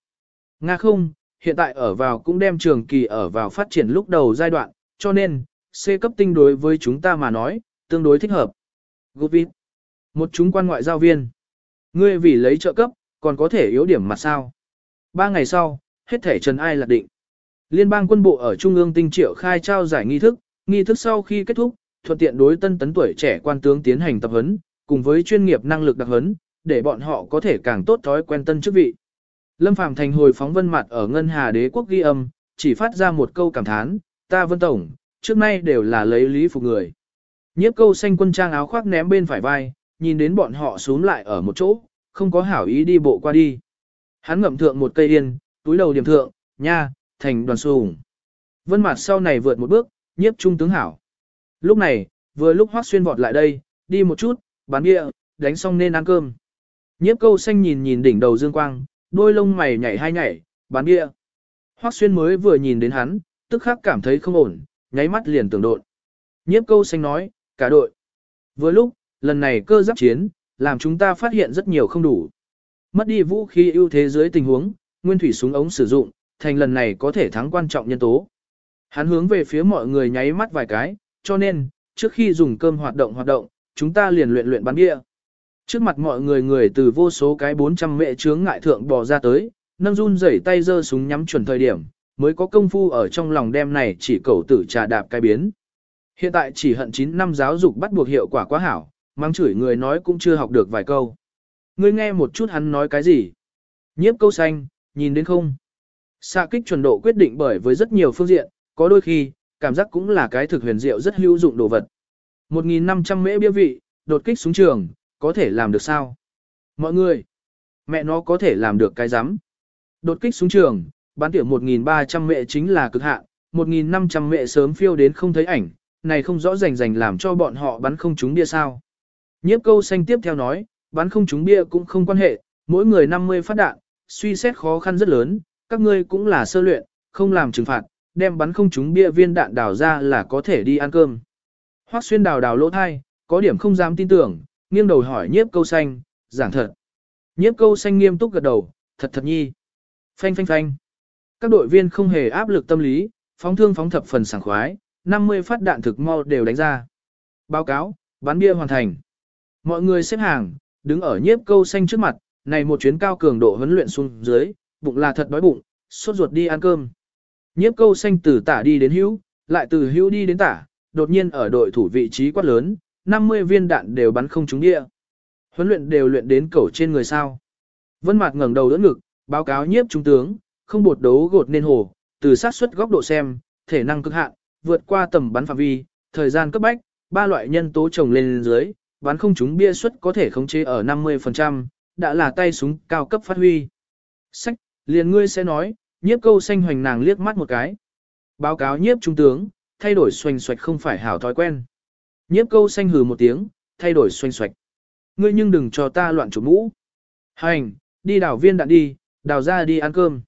Nga không, hiện tại ở vào cũng đem trường kỳ ở vào phát triển lúc đầu giai đoạn, cho nên, C cấp tinh đối với chúng ta mà nói, tương đối thích hợp. Govit, một chúng quan ngoại giao viên. Ngươi vì lấy trợ cấp, còn có thể yếu điểm mặt sao. Ba ngày sau, hết thể trần ai lạc định. Liên bang quân bộ ở Trung ương tinh triệu khai trao giải nghi thức, nghi thức sau khi kết thúc, thuận tiện đối tân tấn tuổi trẻ quan tướng tiến hành tập huấn, cùng với chuyên nghiệp năng lực đặc huấn, để bọn họ có thể càng tốt thói quen tân chức vị. Lâm Phàm thành hồi phóng vân mặt ở Ngân Hà Đế quốc ghi âm, chỉ phát ra một câu cảm thán, ta vân tổng, trước nay đều là lấy lý phục người. Nhiếp câu xanh quân trang áo khoác ném bên phải vai, nhìn đến bọn họ xuống lại ở một chỗ, không có hảo ý đi bộ qua đi. Hắn ngậm thượng một cây yên, túi đầu điểm thượng, nha, thành đoàn sùng. Vân mặt sau này vượt một bước, nhiếp trung tướng hảo. Lúc này, vừa lúc Hoắc Xuyên vọt lại đây, đi một chút, bán địa, đánh xong nên ăn cơm. Nhiếp câu xanh nhìn nhìn đỉnh đầu dương quang, đôi lông mày nhảy hai nhảy, bán địa. Hoắc Xuyên mới vừa nhìn đến hắn, tức khắc cảm thấy không ổn, nháy mắt liền tưởng đột. Nhiếp câu xanh nói, cả đội. Vừa lúc, lần này cơ giáp chiến, làm chúng ta phát hiện rất nhiều không đủ. Mất đi vũ khí ưu thế dưới tình huống, nguyên thủy súng ống sử dụng, thành lần này có thể thắng quan trọng nhân tố. Hắn hướng về phía mọi người nháy mắt vài cái, cho nên, trước khi dùng cơm hoạt động hoạt động, chúng ta liền luyện luyện bắn bia. Trước mặt mọi người người từ vô số cái 400 mẹ chướng ngại thượng bò ra tới, nâng run rẩy tay giơ súng nhắm chuẩn thời điểm, mới có công phu ở trong lòng đem này chỉ cầu tử trà đạp cái biến. Hiện tại chỉ hận 9 năm giáo dục bắt buộc hiệu quả quá hảo, mang chửi người nói cũng chưa học được vài câu. Ngươi nghe một chút hắn nói cái gì? Nhiếp câu xanh, nhìn đến không? Xạ kích chuẩn độ quyết định bởi với rất nhiều phương diện, có đôi khi, cảm giác cũng là cái thực huyền diệu rất hữu dụng đồ vật. 1.500 mễ bia vị, đột kích xuống trường, có thể làm được sao? Mọi người, mẹ nó có thể làm được cái rắm Đột kích xuống trường, bán tiểu 1.300 mễ chính là cực hạn, 1.500 mễ sớm phiêu đến không thấy ảnh, này không rõ rành rành làm cho bọn họ bắn không trúng bia sao. Nhiếp câu xanh tiếp theo nói, bắn không trúng bia cũng không quan hệ, mỗi người 50 phát đạn, suy xét khó khăn rất lớn, các ngươi cũng là sơ luyện, không làm trừng phạt, đem bắn không trúng bia viên đạn đào ra là có thể đi ăn cơm. Hoắc xuyên đào đào lỗ thai, có điểm không dám tin tưởng, nghiêng đầu hỏi nhiếp câu xanh, giảng thật. Nhiếp câu xanh nghiêm túc gật đầu, thật thật nhi. Phanh phanh phanh. Các đội viên không hề áp lực tâm lý, phóng thương phóng thập phần sảng khoái, 50 phát đạn thực mau đều đánh ra. Báo cáo, bắn bia hoàn thành. Mọi người xếp hàng, đứng ở nhiếp câu xanh trước mặt, này một chuyến cao cường độ huấn luyện xuống dưới, bụng là thật đói bụng, sốt ruột đi ăn cơm. Nhiếp câu xanh từ tả đi đến hữu, lại từ hữu đi đến tả, đột nhiên ở đội thủ vị trí quát lớn, 50 viên đạn đều bắn không trúng địa. Huấn luyện đều luyện đến cẩu trên người sao. Vân Mạc ngẩng đầu đỡ ngực, báo cáo nhiếp trung tướng, không bột đấu gột nên hồ, từ sát suất góc độ xem, thể năng cực hạn, vượt qua tầm bắn phạm vi, thời gian cấp bách, ba loại nhân tố chồng lên dưới, bắn không trúng bia suất có thể khống chế ở 50%, đã là tay súng cao cấp phát huy. Sách, liền ngươi sẽ nói, nhiếp câu xanh hoành nàng liếc mắt một cái. Báo cáo nhiếp trung tướng, thay đổi xoành xoạch không phải hảo thói quen. Nhiếp câu xanh hừ một tiếng, thay đổi xoành xoạch. Ngươi nhưng đừng cho ta loạn chủ mũ. Hành, đi đảo viên đạn đi, đào ra đi ăn cơm.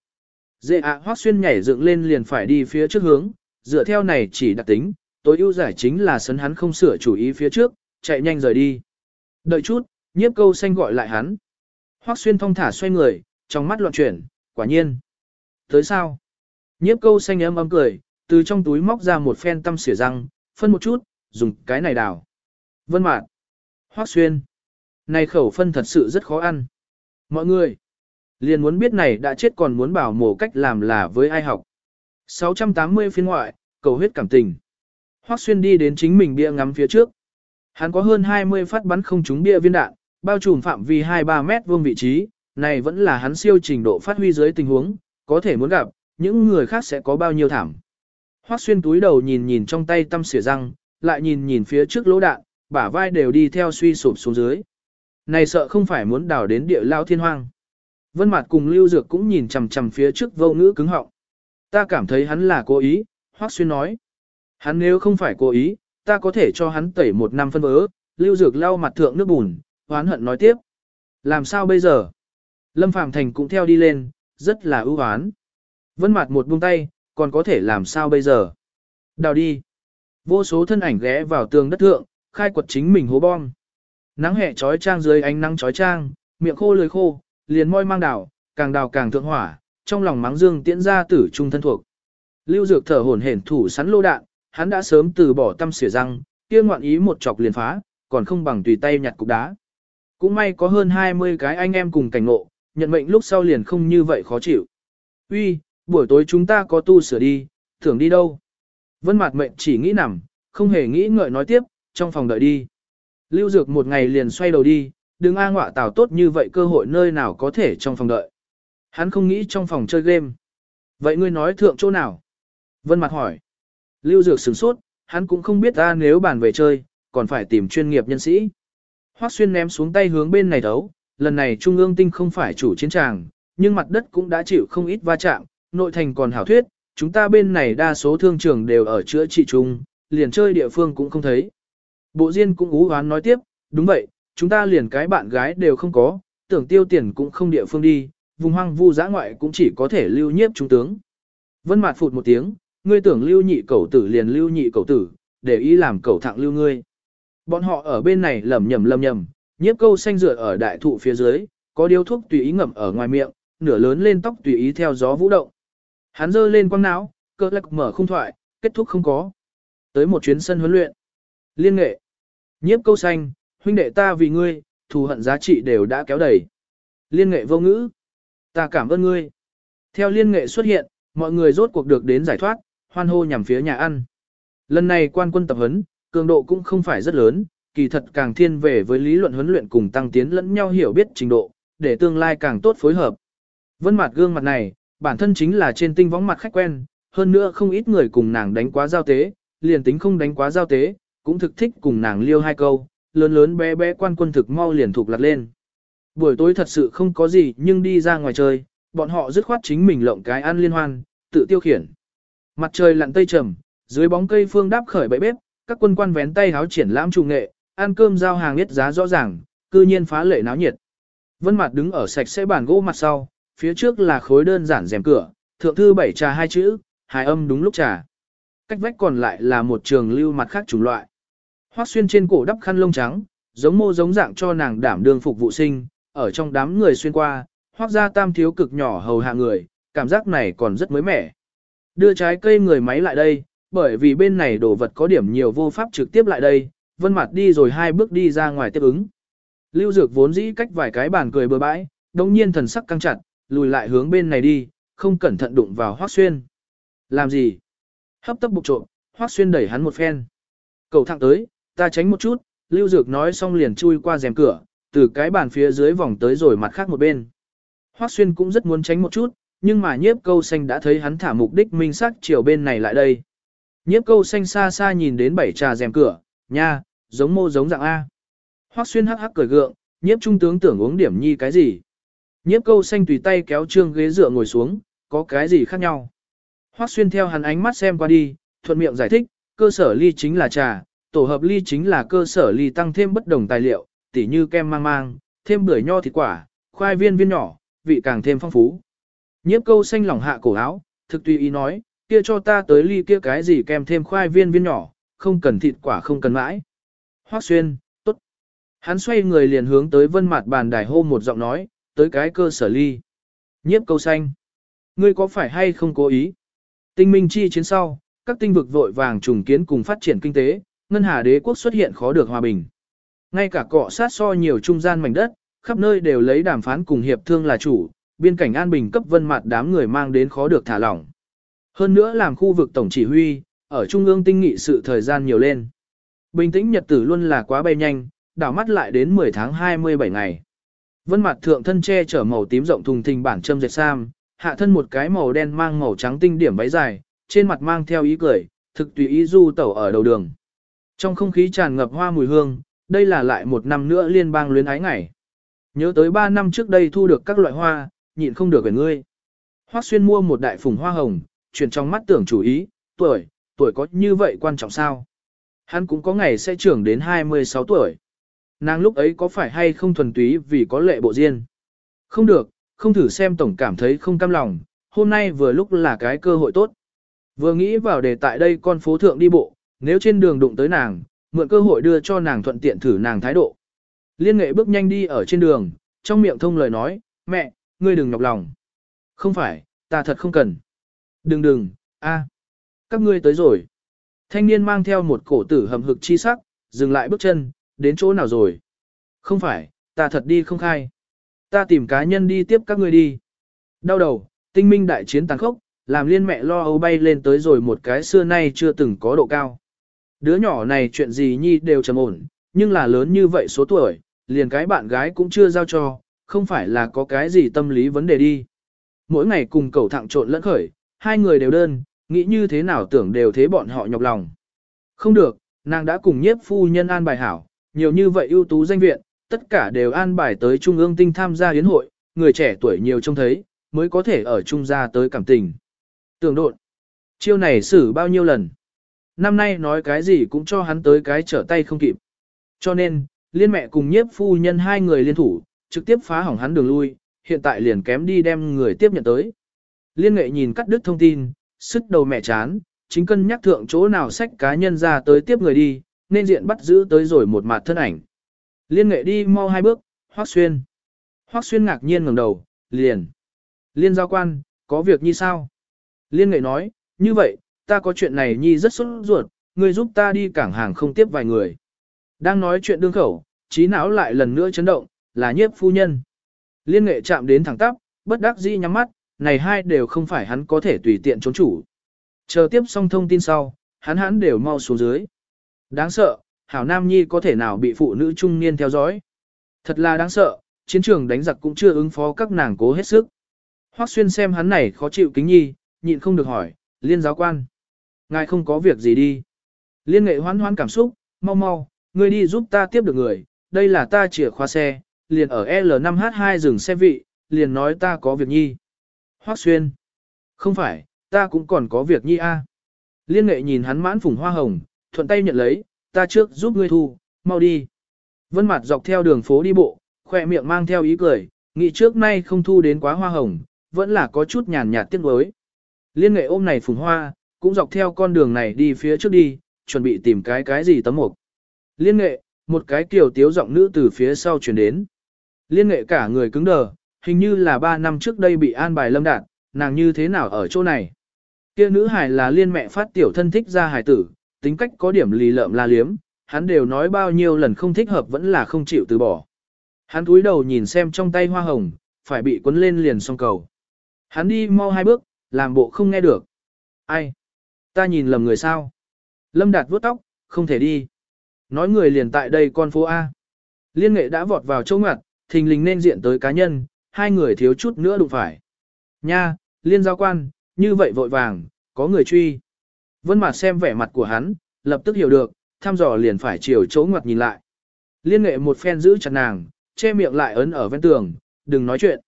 Dễ ạ hoác xuyên nhảy dựng lên liền phải đi phía trước hướng, dựa theo này chỉ đặc tính, tối ưu giải chính là sấn hắn không sửa chủ ý phía trước, chạy nhanh rời đi. Đợi chút, nhiếp câu xanh gọi lại hắn. Hoắc xuyên thong thả xoay người, trong mắt loạn chuyển, quả nhiên. Tới sao? Nhiếp câu xanh ấm ấm cười, từ trong túi móc ra một phen tăm xỉa răng, phân một chút, dùng cái này đào. Vân mạn. Hoắc xuyên. Này khẩu phân thật sự rất khó ăn. Mọi người. Liền muốn biết này đã chết còn muốn bảo mổ cách làm là với ai học. 680 phiên ngoại, cầu huyết cảm tình. Hoắc xuyên đi đến chính mình bia ngắm phía trước. Hắn có hơn 20 phát bắn không trúng bia viên đạn, bao trùm phạm vi 2-3 mét vuông vị trí, này vẫn là hắn siêu trình độ phát huy dưới tình huống, có thể muốn gặp, những người khác sẽ có bao nhiêu thảm. Hoắc xuyên túi đầu nhìn nhìn trong tay tâm xỉa răng, lại nhìn nhìn phía trước lỗ đạn, bả vai đều đi theo suy sụp xuống dưới. Này sợ không phải muốn đào đến địa lao thiên hoang. Vân Mạt cùng Lưu Dược cũng nhìn chằm chằm phía trước vô ngữ cứng họng. Ta cảm thấy hắn là cố ý, Hoắc xuyên nói. Hắn nếu không phải cố ý, ta có thể cho hắn tẩy một năm phân vỡ, Lưu Dược lau mặt thượng nước bùn, hoán hận nói tiếp. Làm sao bây giờ? Lâm Phàm Thành cũng theo đi lên, rất là ưu hoán. Vân mặt một buông tay, còn có thể làm sao bây giờ? Đào đi. Vô số thân ảnh ghé vào tường đất thượng, khai quật chính mình hố bom. Nắng hè trói trang dưới ánh nắng trói trang, miệng khô lưỡi khô, liền môi mang đào, càng đào càng thượng hỏa, trong lòng mắng dương tiễn ra tử trung thân thuộc. Lưu Dược thở hổn hển thủ sắn lô đạn, hắn đã sớm từ bỏ tâm xỉa răng, kia ngoạn ý một chọc liền phá, còn không bằng tùy tay nhặt cục đá. Cũng may có hơn 20 cái anh em cùng cảnh ngộ, nhận mệnh lúc sau liền không như vậy khó chịu. Uy, buổi tối chúng ta có tu sửa đi, thưởng đi đâu? Vân Mạt mệnh chỉ nghĩ nằm, không hề nghĩ ngợi nói tiếp, trong phòng đợi đi. Lưu Dược một ngày liền xoay đầu đi, đừng a ngọa tào tốt như vậy cơ hội nơi nào có thể trong phòng đợi. Hắn không nghĩ trong phòng chơi game. Vậy ngươi nói thượng chỗ nào? Vân Mạt hỏi. Lưu Dược sửng sốt, hắn cũng không biết ta nếu bàn về chơi, còn phải tìm chuyên nghiệp nhân sĩ. Hoắc Xuyên ném xuống tay hướng bên này thấu, lần này Trung ương tinh không phải chủ chiến tràng, nhưng mặt đất cũng đã chịu không ít va chạm, nội thành còn hảo thuyết, chúng ta bên này đa số thương trường đều ở chữa trị chung, liền chơi địa phương cũng không thấy. Bộ Diên cũng ú hoán nói tiếp, đúng vậy, chúng ta liền cái bạn gái đều không có, tưởng tiêu tiền cũng không địa phương đi, vùng hoang vu giã ngoại cũng chỉ có thể lưu nhiếp trung tướng. Vân Mạt phụt một tiếng, ngươi tưởng lưu nhị cẩu tử liền lưu nhị cẩu tử, để ý làm cẩu thẳng lưu ngươi. Bọn họ ở bên này lầm nhầm lầm nhầm, nhiếp câu xanh dựa ở đại thụ phía dưới, có điếu thuốc tùy ý ngậm ở ngoài miệng, nửa lớn lên tóc tùy ý theo gió vũ động. Hắn giơ lên quăng não, cơ lắc mở không thoại, kết thúc không có. Tới một chuyến sân huấn luyện. Liên nghệ. Nhiếp câu xanh, huynh đệ ta vì ngươi, thù hận giá trị đều đã kéo đầy. Liên nghệ vô ngữ. Ta cảm ơn ngươi. Theo liên nghệ xuất hiện, mọi người rốt cuộc được đến giải thoát, hoan hô nhằm phía nhà ăn. Lần này quan quân tập huấn, cường độ cũng không phải rất lớn, kỳ thật càng thiên về với lý luận huấn luyện cùng tăng tiến lẫn nhau hiểu biết trình độ, để tương lai càng tốt phối hợp. Vân mặt gương mặt này, bản thân chính là trên tinh võng mặt khách quen, hơn nữa không ít người cùng nàng đánh quá giao tế, liền tính không đánh quá giao tế, cũng thực thích cùng nàng liêu hai câu, lớn lớn bé bé quan quân thực mau liền thuộc lặt lên. Buổi tối thật sự không có gì nhưng đi ra ngoài chơi, bọn họ dứt khoát chính mình lộng cái ăn liên hoan, tự tiêu khiển. Mặt trời lặn tây trầm, dưới bóng cây phương đáp khởi bẫy bếp, các quân quan vén tay háo triển lãm trù nghệ, ăn cơm giao hàng biết giá rõ ràng, cư nhiên phá lệ náo nhiệt. Vân Mạt đứng ở sạch sẽ bàn gỗ mặt sau, phía trước là khối đơn giản rèm cửa, thượng thư bảy trà hai chữ, hài âm đúng lúc trà. Cách vách còn lại là một trường lưu mặt khác chủng loại. Hoắc xuyên trên cổ đắp khăn lông trắng, giống mô giống dạng cho nàng đảm đương phục vụ sinh, ở trong đám người xuyên qua, Hoắc gia tam thiếu cực nhỏ hầu hạ người, cảm giác này còn rất mới mẻ. Đưa trái cây người máy lại đây, bởi vì bên này đồ vật có điểm nhiều vô pháp trực tiếp lại đây, Vân Mạt đi rồi hai bước đi ra ngoài tiếp ứng. Lưu Dược vốn dĩ cách vài cái bàn cười bừa bãi, đồng nhiên thần sắc căng chặt, lùi lại hướng bên này đi, không cẩn thận đụng vào Hoắc Xuyên. Làm gì? Hấp tấp bục trộm, Hoắc Xuyên đẩy hắn một phen. Cầu thẳng tới, ta tránh một chút, Lưu Dược nói xong liền chui qua rèm cửa, từ cái bàn phía dưới vòng tới rồi mặt khác một bên. Hoắc Xuyên cũng rất muốn tránh một chút, nhưng mà nhiếp câu xanh đã thấy hắn thả mục đích minh xác chiều bên này lại đây. Nhiếp câu xanh xa xa nhìn đến bảy trà rèm cửa, nha, giống mô giống dạng A. Hoắc xuyên hắc hắc cười gượng, nhiếp trung tướng tưởng uống điểm nhi cái gì. Nhiếp câu xanh tùy tay kéo trương ghế dựa ngồi xuống, có cái gì khác nhau. Hoắc xuyên theo hắn ánh mắt xem qua đi, thuận miệng giải thích, cơ sở ly chính là trà, tổ hợp ly chính là cơ sở ly tăng thêm bất đồng tài liệu, tỉ như kem mang mang, thêm bưởi nho thịt quả, khoai viên viên nhỏ, vị càng thêm phong phú. Nhiếp câu xanh lỏng hạ cổ áo, thực tùy ý nói, kia cho ta tới ly kia cái gì kèm thêm khoai viên viên nhỏ, không cần thịt quả không cần mãi. Hoắc xuyên, tốt. Hắn xoay người liền hướng tới vân mặt bàn đài hô một giọng nói, tới cái cơ sở ly. Nhiếp câu xanh. Ngươi có phải hay không cố ý? Tinh minh chi chiến sau, các tinh vực vội vàng trùng kiến cùng phát triển kinh tế, ngân hà đế quốc xuất hiện khó được hòa bình. Ngay cả cọ sát so nhiều trung gian mảnh đất, khắp nơi đều lấy đàm phán cùng hiệp thương là chủ, biên cảnh an bình cấp vân mặt đám người mang đến khó được thả lỏng. Hơn nữa làm khu vực tổng chỉ huy, ở trung ương tinh nghị sự thời gian nhiều lên. Bình tĩnh nhật tử luôn là quá bay nhanh, đảo mắt lại đến 10 tháng 27 ngày. Vân mặt thượng thân che chở màu tím rộng thùng thình bản châm dệt sam, hạ thân một cái màu đen mang màu trắng tinh điểm váy dài, trên mặt mang theo ý cười, thực tùy ý du tẩu ở đầu đường. Trong không khí tràn ngập hoa mùi hương, đây là lại một năm nữa liên bang luyến ái ngày. Nhớ tới 3 năm trước đây thu được các loại hoa, nhịn không được về ngươi. Hoắc xuyên mua một đại phùng hoa hồng, chuyển trong mắt tưởng chủ ý, tuổi, tuổi có như vậy quan trọng sao? Hắn cũng có ngày sẽ trưởng đến 26 tuổi. Nàng lúc ấy có phải hay không thuần túy vì có lệ bộ riêng? Không được, không thử xem tổng cảm thấy không cam lòng, hôm nay vừa lúc là cái cơ hội tốt. Vừa nghĩ vào để tại đây con phố thượng đi bộ, nếu trên đường đụng tới nàng, mượn cơ hội đưa cho nàng thuận tiện thử nàng thái độ. Liên nghệ bước nhanh đi ở trên đường, trong miệng thông lời nói, mẹ, ngươi đừng nhọc lòng. Không phải, ta thật không cần. Đừng đừng, a, các ngươi tới rồi. Thanh niên mang theo một cổ tử hầm hực chi sắc, dừng lại bước chân, đến chỗ nào rồi? Không phải, ta thật đi không khai. Ta tìm cá nhân đi tiếp các ngươi đi. Đau đầu, tinh minh đại chiến tàn khốc, làm liên mẹ lo âu bay lên tới rồi một cái xưa nay chưa từng có độ cao. Đứa nhỏ này chuyện gì nhi đều trầm ổn, nhưng là lớn như vậy số tuổi, liền cái bạn gái cũng chưa giao cho, không phải là có cái gì tâm lý vấn đề đi. Mỗi ngày cùng cầu thẳng trộn lẫn khởi, hai người đều đơn, nghĩ như thế nào tưởng đều thế bọn họ nhọc lòng. Không được, nàng đã cùng nhiếp phu nhân an bài hảo, nhiều như vậy ưu tú danh viện, tất cả đều an bài tới Trung ương tinh tham gia yến hội, người trẻ tuổi nhiều trông thấy, mới có thể ở trung gia tới cảm tình. Tưởng độn, chiêu này xử bao nhiêu lần. Năm nay nói cái gì cũng cho hắn tới cái trở tay không kịp. Cho nên, liên mẹ cùng nhiếp phu nhân hai người liên thủ, trực tiếp phá hỏng hắn đường lui, hiện tại liền kém đi đem người tiếp nhận tới. Liên nghệ nhìn cắt đứt thông tin, sức đầu mẹ chán, chính cân nhắc thượng chỗ nào sách cá nhân ra tới tiếp người đi, nên diện bắt giữ tới rồi một mặt thân ảnh. Liên nghệ đi mau hai bước, Hoắc Xuyên. Hoắc Xuyên ngạc nhiên ngẩng đầu, liền. Liên giao quan, có việc như sao? Liên nghệ nói, như vậy, ta có chuyện này nhi rất sốt ruột, người giúp ta đi cảng hàng không tiếp vài người. Đang nói chuyện đương khẩu, trí não lại lần nữa chấn động, là nhiếp phu nhân. Liên nghệ chạm đến thẳng tắp, bất đắc dĩ nhắm mắt, này hai đều không phải hắn có thể tùy tiện trốn chủ. Chờ tiếp xong thông tin sau, hắn hắn đều mau xuống dưới. Đáng sợ, hảo nam nhi có thể nào bị phụ nữ trung niên theo dõi. Thật là đáng sợ, chiến trường đánh giặc cũng chưa ứng phó các nàng cố hết sức. Hoắc xuyên xem hắn này khó chịu kính nhi, nhịn không được hỏi, liên giáo quan. Ngài không có việc gì đi. Liên nghệ hoán hoán cảm xúc, mau mau, ngươi đi giúp ta tiếp được người, đây là ta chìa khóa xe, liền ở L5H2 dừng xe vị, liền nói ta có việc nhi. Hoắc Xuyên. Không phải, ta cũng còn có việc nhi a. Liên nghệ nhìn hắn mãn phủng hoa hồng, thuận tay nhận lấy, ta trước giúp ngươi thu, mau đi. Vân mặt dọc theo đường phố đi bộ, khỏe miệng mang theo ý cười, nghĩ trước nay không thu đến quá hoa hồng, vẫn là có chút nhàn nhạt tiếc nuối. Liên nghệ ôm này phùng hoa, cũng dọc theo con đường này đi phía trước đi, chuẩn bị tìm cái cái gì tấm mục. Liên nghệ, một cái kiểu tiếu giọng nữ từ phía sau chuyển đến. Liên nghệ cả người cứng đờ, hình như là 3 năm trước đây bị an bài lâm Đạt. nàng như thế nào ở chỗ này. Kia nữ hải là liên mẹ phát tiểu thân thích ra hải tử, tính cách có điểm lì lợm la liếm, hắn đều nói bao nhiêu lần không thích hợp vẫn là không chịu từ bỏ. Hắn cúi đầu nhìn xem trong tay hoa hồng, phải bị quấn lên liền song cầu. Hắn đi mau hai bước, làm bộ không nghe được. Ai? Ta nhìn lầm người sao? Lâm Đạt vuốt tóc, không thể đi. Nói người liền tại đây con phố A. Liên nghệ đã vọt vào chỗ ngặt, thình lình nên diện tới cá nhân, hai người thiếu chút nữa đụng phải. Nha, liên giao quan, như vậy vội vàng, có người truy. Vân Mạt xem vẻ mặt của hắn, lập tức hiểu được, thăm dò liền phải chiều chỗ ngoặt nhìn lại. Liên nghệ một phen giữ chặt nàng, che miệng lại ấn ở ven tường, đừng nói chuyện.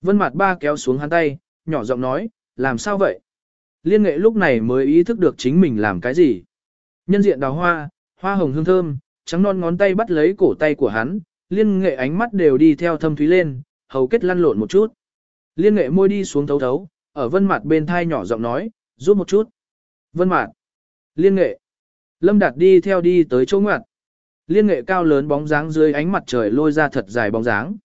Vân Mạt ba kéo xuống hắn tay, nhỏ giọng nói, làm sao vậy? Liên nghệ lúc này mới ý thức được chính mình làm cái gì. Nhân diện đào hoa, hoa hồng hương thơm, trắng non ngón tay bắt lấy cổ tay của hắn, liên nghệ ánh mắt đều đi theo thâm thúy lên, hầu kết lăn lộn một chút. Liên nghệ môi đi xuống thấu thấu, ở vân mặt bên thai nhỏ giọng nói, rút một chút. Vân mặt. Liên nghệ. Lâm Đạt đi theo đi tới chỗ ngoặt. Liên nghệ cao lớn bóng dáng dưới ánh mặt trời lôi ra thật dài bóng dáng.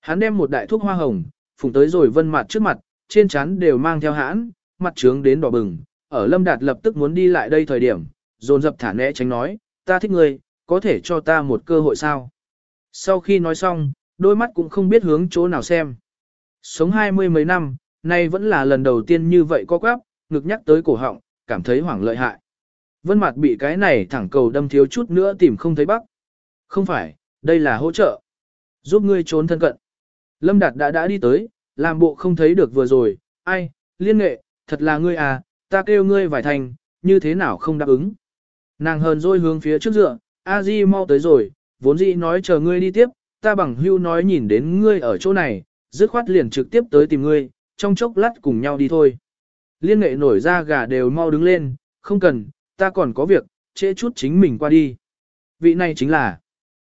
Hắn đem một đại thuốc hoa hồng, phùng tới rồi vân mặt trước mặt, trên trán đều mang theo hãn, mặt trướng đến đỏ bừng. Ở Lâm Đạt lập tức muốn đi lại đây thời điểm, dồn dập thả né tránh nói, ta thích ngươi, có thể cho ta một cơ hội sao? Sau khi nói xong, đôi mắt cũng không biết hướng chỗ nào xem. Sống hai mươi mấy năm, nay vẫn là lần đầu tiên như vậy có quáp, ngực nhắc tới cổ họng, cảm thấy hoảng lợi hại. Vân mặt bị cái này thẳng cầu đâm thiếu chút nữa tìm không thấy bắc. Không phải, đây là hỗ trợ. Giúp ngươi trốn thân cận. Lâm Đạt đã đã đi tới, làm bộ không thấy được vừa rồi, ai, liên nghệ, thật là ngươi à, ta kêu ngươi vài thành, như thế nào không đáp ứng. Nàng hờn rồi hướng phía trước dựa, a di mau tới rồi, vốn dĩ nói chờ ngươi đi tiếp, ta bằng hưu nói nhìn đến ngươi ở chỗ này, dứt khoát liền trực tiếp tới tìm ngươi, trong chốc lát cùng nhau đi thôi. Liên nghệ nổi ra gà đều mau đứng lên, không cần, ta còn có việc, trễ chút chính mình qua đi. Vị này chính là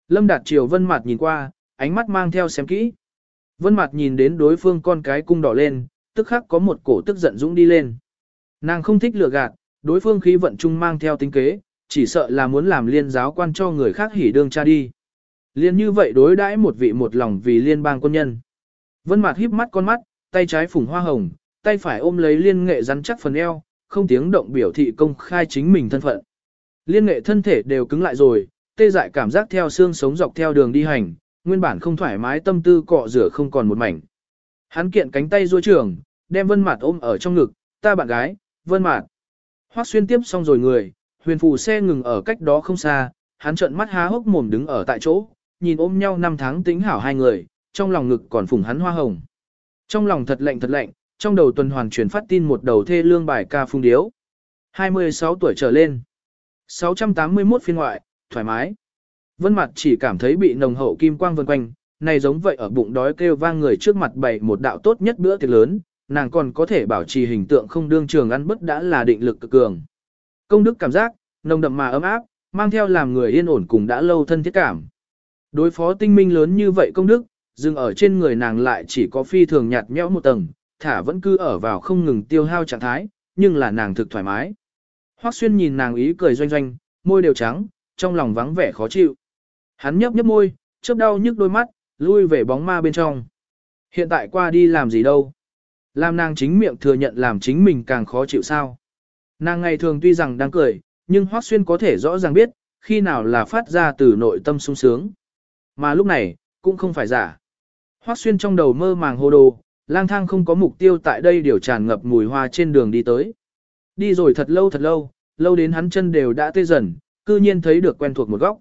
Lâm Đạt Triều Vân Mạt nhìn qua, ánh mắt mang theo xem kỹ. Vân Mạt nhìn đến đối phương con cái cung đỏ lên, tức khắc có một cổ tức giận dũng đi lên. Nàng không thích lừa gạt, đối phương khí vận trung mang theo tính kế, chỉ sợ là muốn làm liên giáo quan cho người khác hỉ đương cha đi. Liên như vậy đối đãi một vị một lòng vì liên bang quân nhân. Vân Mạt híp mắt con mắt, tay trái phủng hoa hồng, tay phải ôm lấy liên nghệ rắn chắc phần eo, không tiếng động biểu thị công khai chính mình thân phận. Liên nghệ thân thể đều cứng lại rồi, tê dại cảm giác theo xương sống dọc theo đường đi hành, nguyên bản không thoải mái tâm tư cọ rửa không còn một mảnh. Hắn kiện cánh tay duỗi trường, đem Vân Mạt ôm ở trong ngực, "Ta bạn gái, Vân Mạt." Hoắc Xuyên tiếp xong rồi người, huyền phù xe ngừng ở cách đó không xa, hắn trợn mắt há hốc mồm đứng ở tại chỗ, nhìn ôm nhau năm tháng tính hảo hai người, trong lòng ngực còn phùng hắn hoa hồng. Trong lòng thật lạnh thật lạnh, trong đầu tuần hoàn truyền phát tin một đầu thê lương bài ca phung điếu. 26 tuổi trở lên. 681 phiên ngoại, thoải mái. Vân mặt chỉ cảm thấy bị nồng hậu kim quang vần quanh, này giống vậy ở bụng đói kêu vang người trước mặt bày một đạo tốt nhất bữa tiệc lớn, nàng còn có thể bảo trì hình tượng không đương trường ăn bất đã là định lực cực cường. Công đức cảm giác, nồng đậm mà ấm áp, mang theo làm người yên ổn cùng đã lâu thân thiết cảm. Đối phó tinh minh lớn như vậy công đức, dừng ở trên người nàng lại chỉ có phi thường nhạt nhẽo một tầng, thả vẫn cứ ở vào không ngừng tiêu hao trạng thái, nhưng là nàng thực thoải mái. Hoắc Xuyên nhìn nàng ý cười doanh doanh, môi đều trắng, trong lòng vắng vẻ khó chịu. Hắn nhấp nhấp môi, chớp đau nhức đôi mắt, lui về bóng ma bên trong. Hiện tại qua đi làm gì đâu? Làm nàng chính miệng thừa nhận làm chính mình càng khó chịu sao? Nàng ngày thường tuy rằng đang cười, nhưng Hoắc Xuyên có thể rõ ràng biết, khi nào là phát ra từ nội tâm sung sướng. Mà lúc này, cũng không phải giả. Hoắc Xuyên trong đầu mơ màng hồ đồ, lang thang không có mục tiêu tại đây điều tràn ngập mùi hoa trên đường đi tới. Đi rồi thật lâu thật lâu, lâu đến hắn chân đều đã tê dần, cư nhiên thấy được quen thuộc một góc.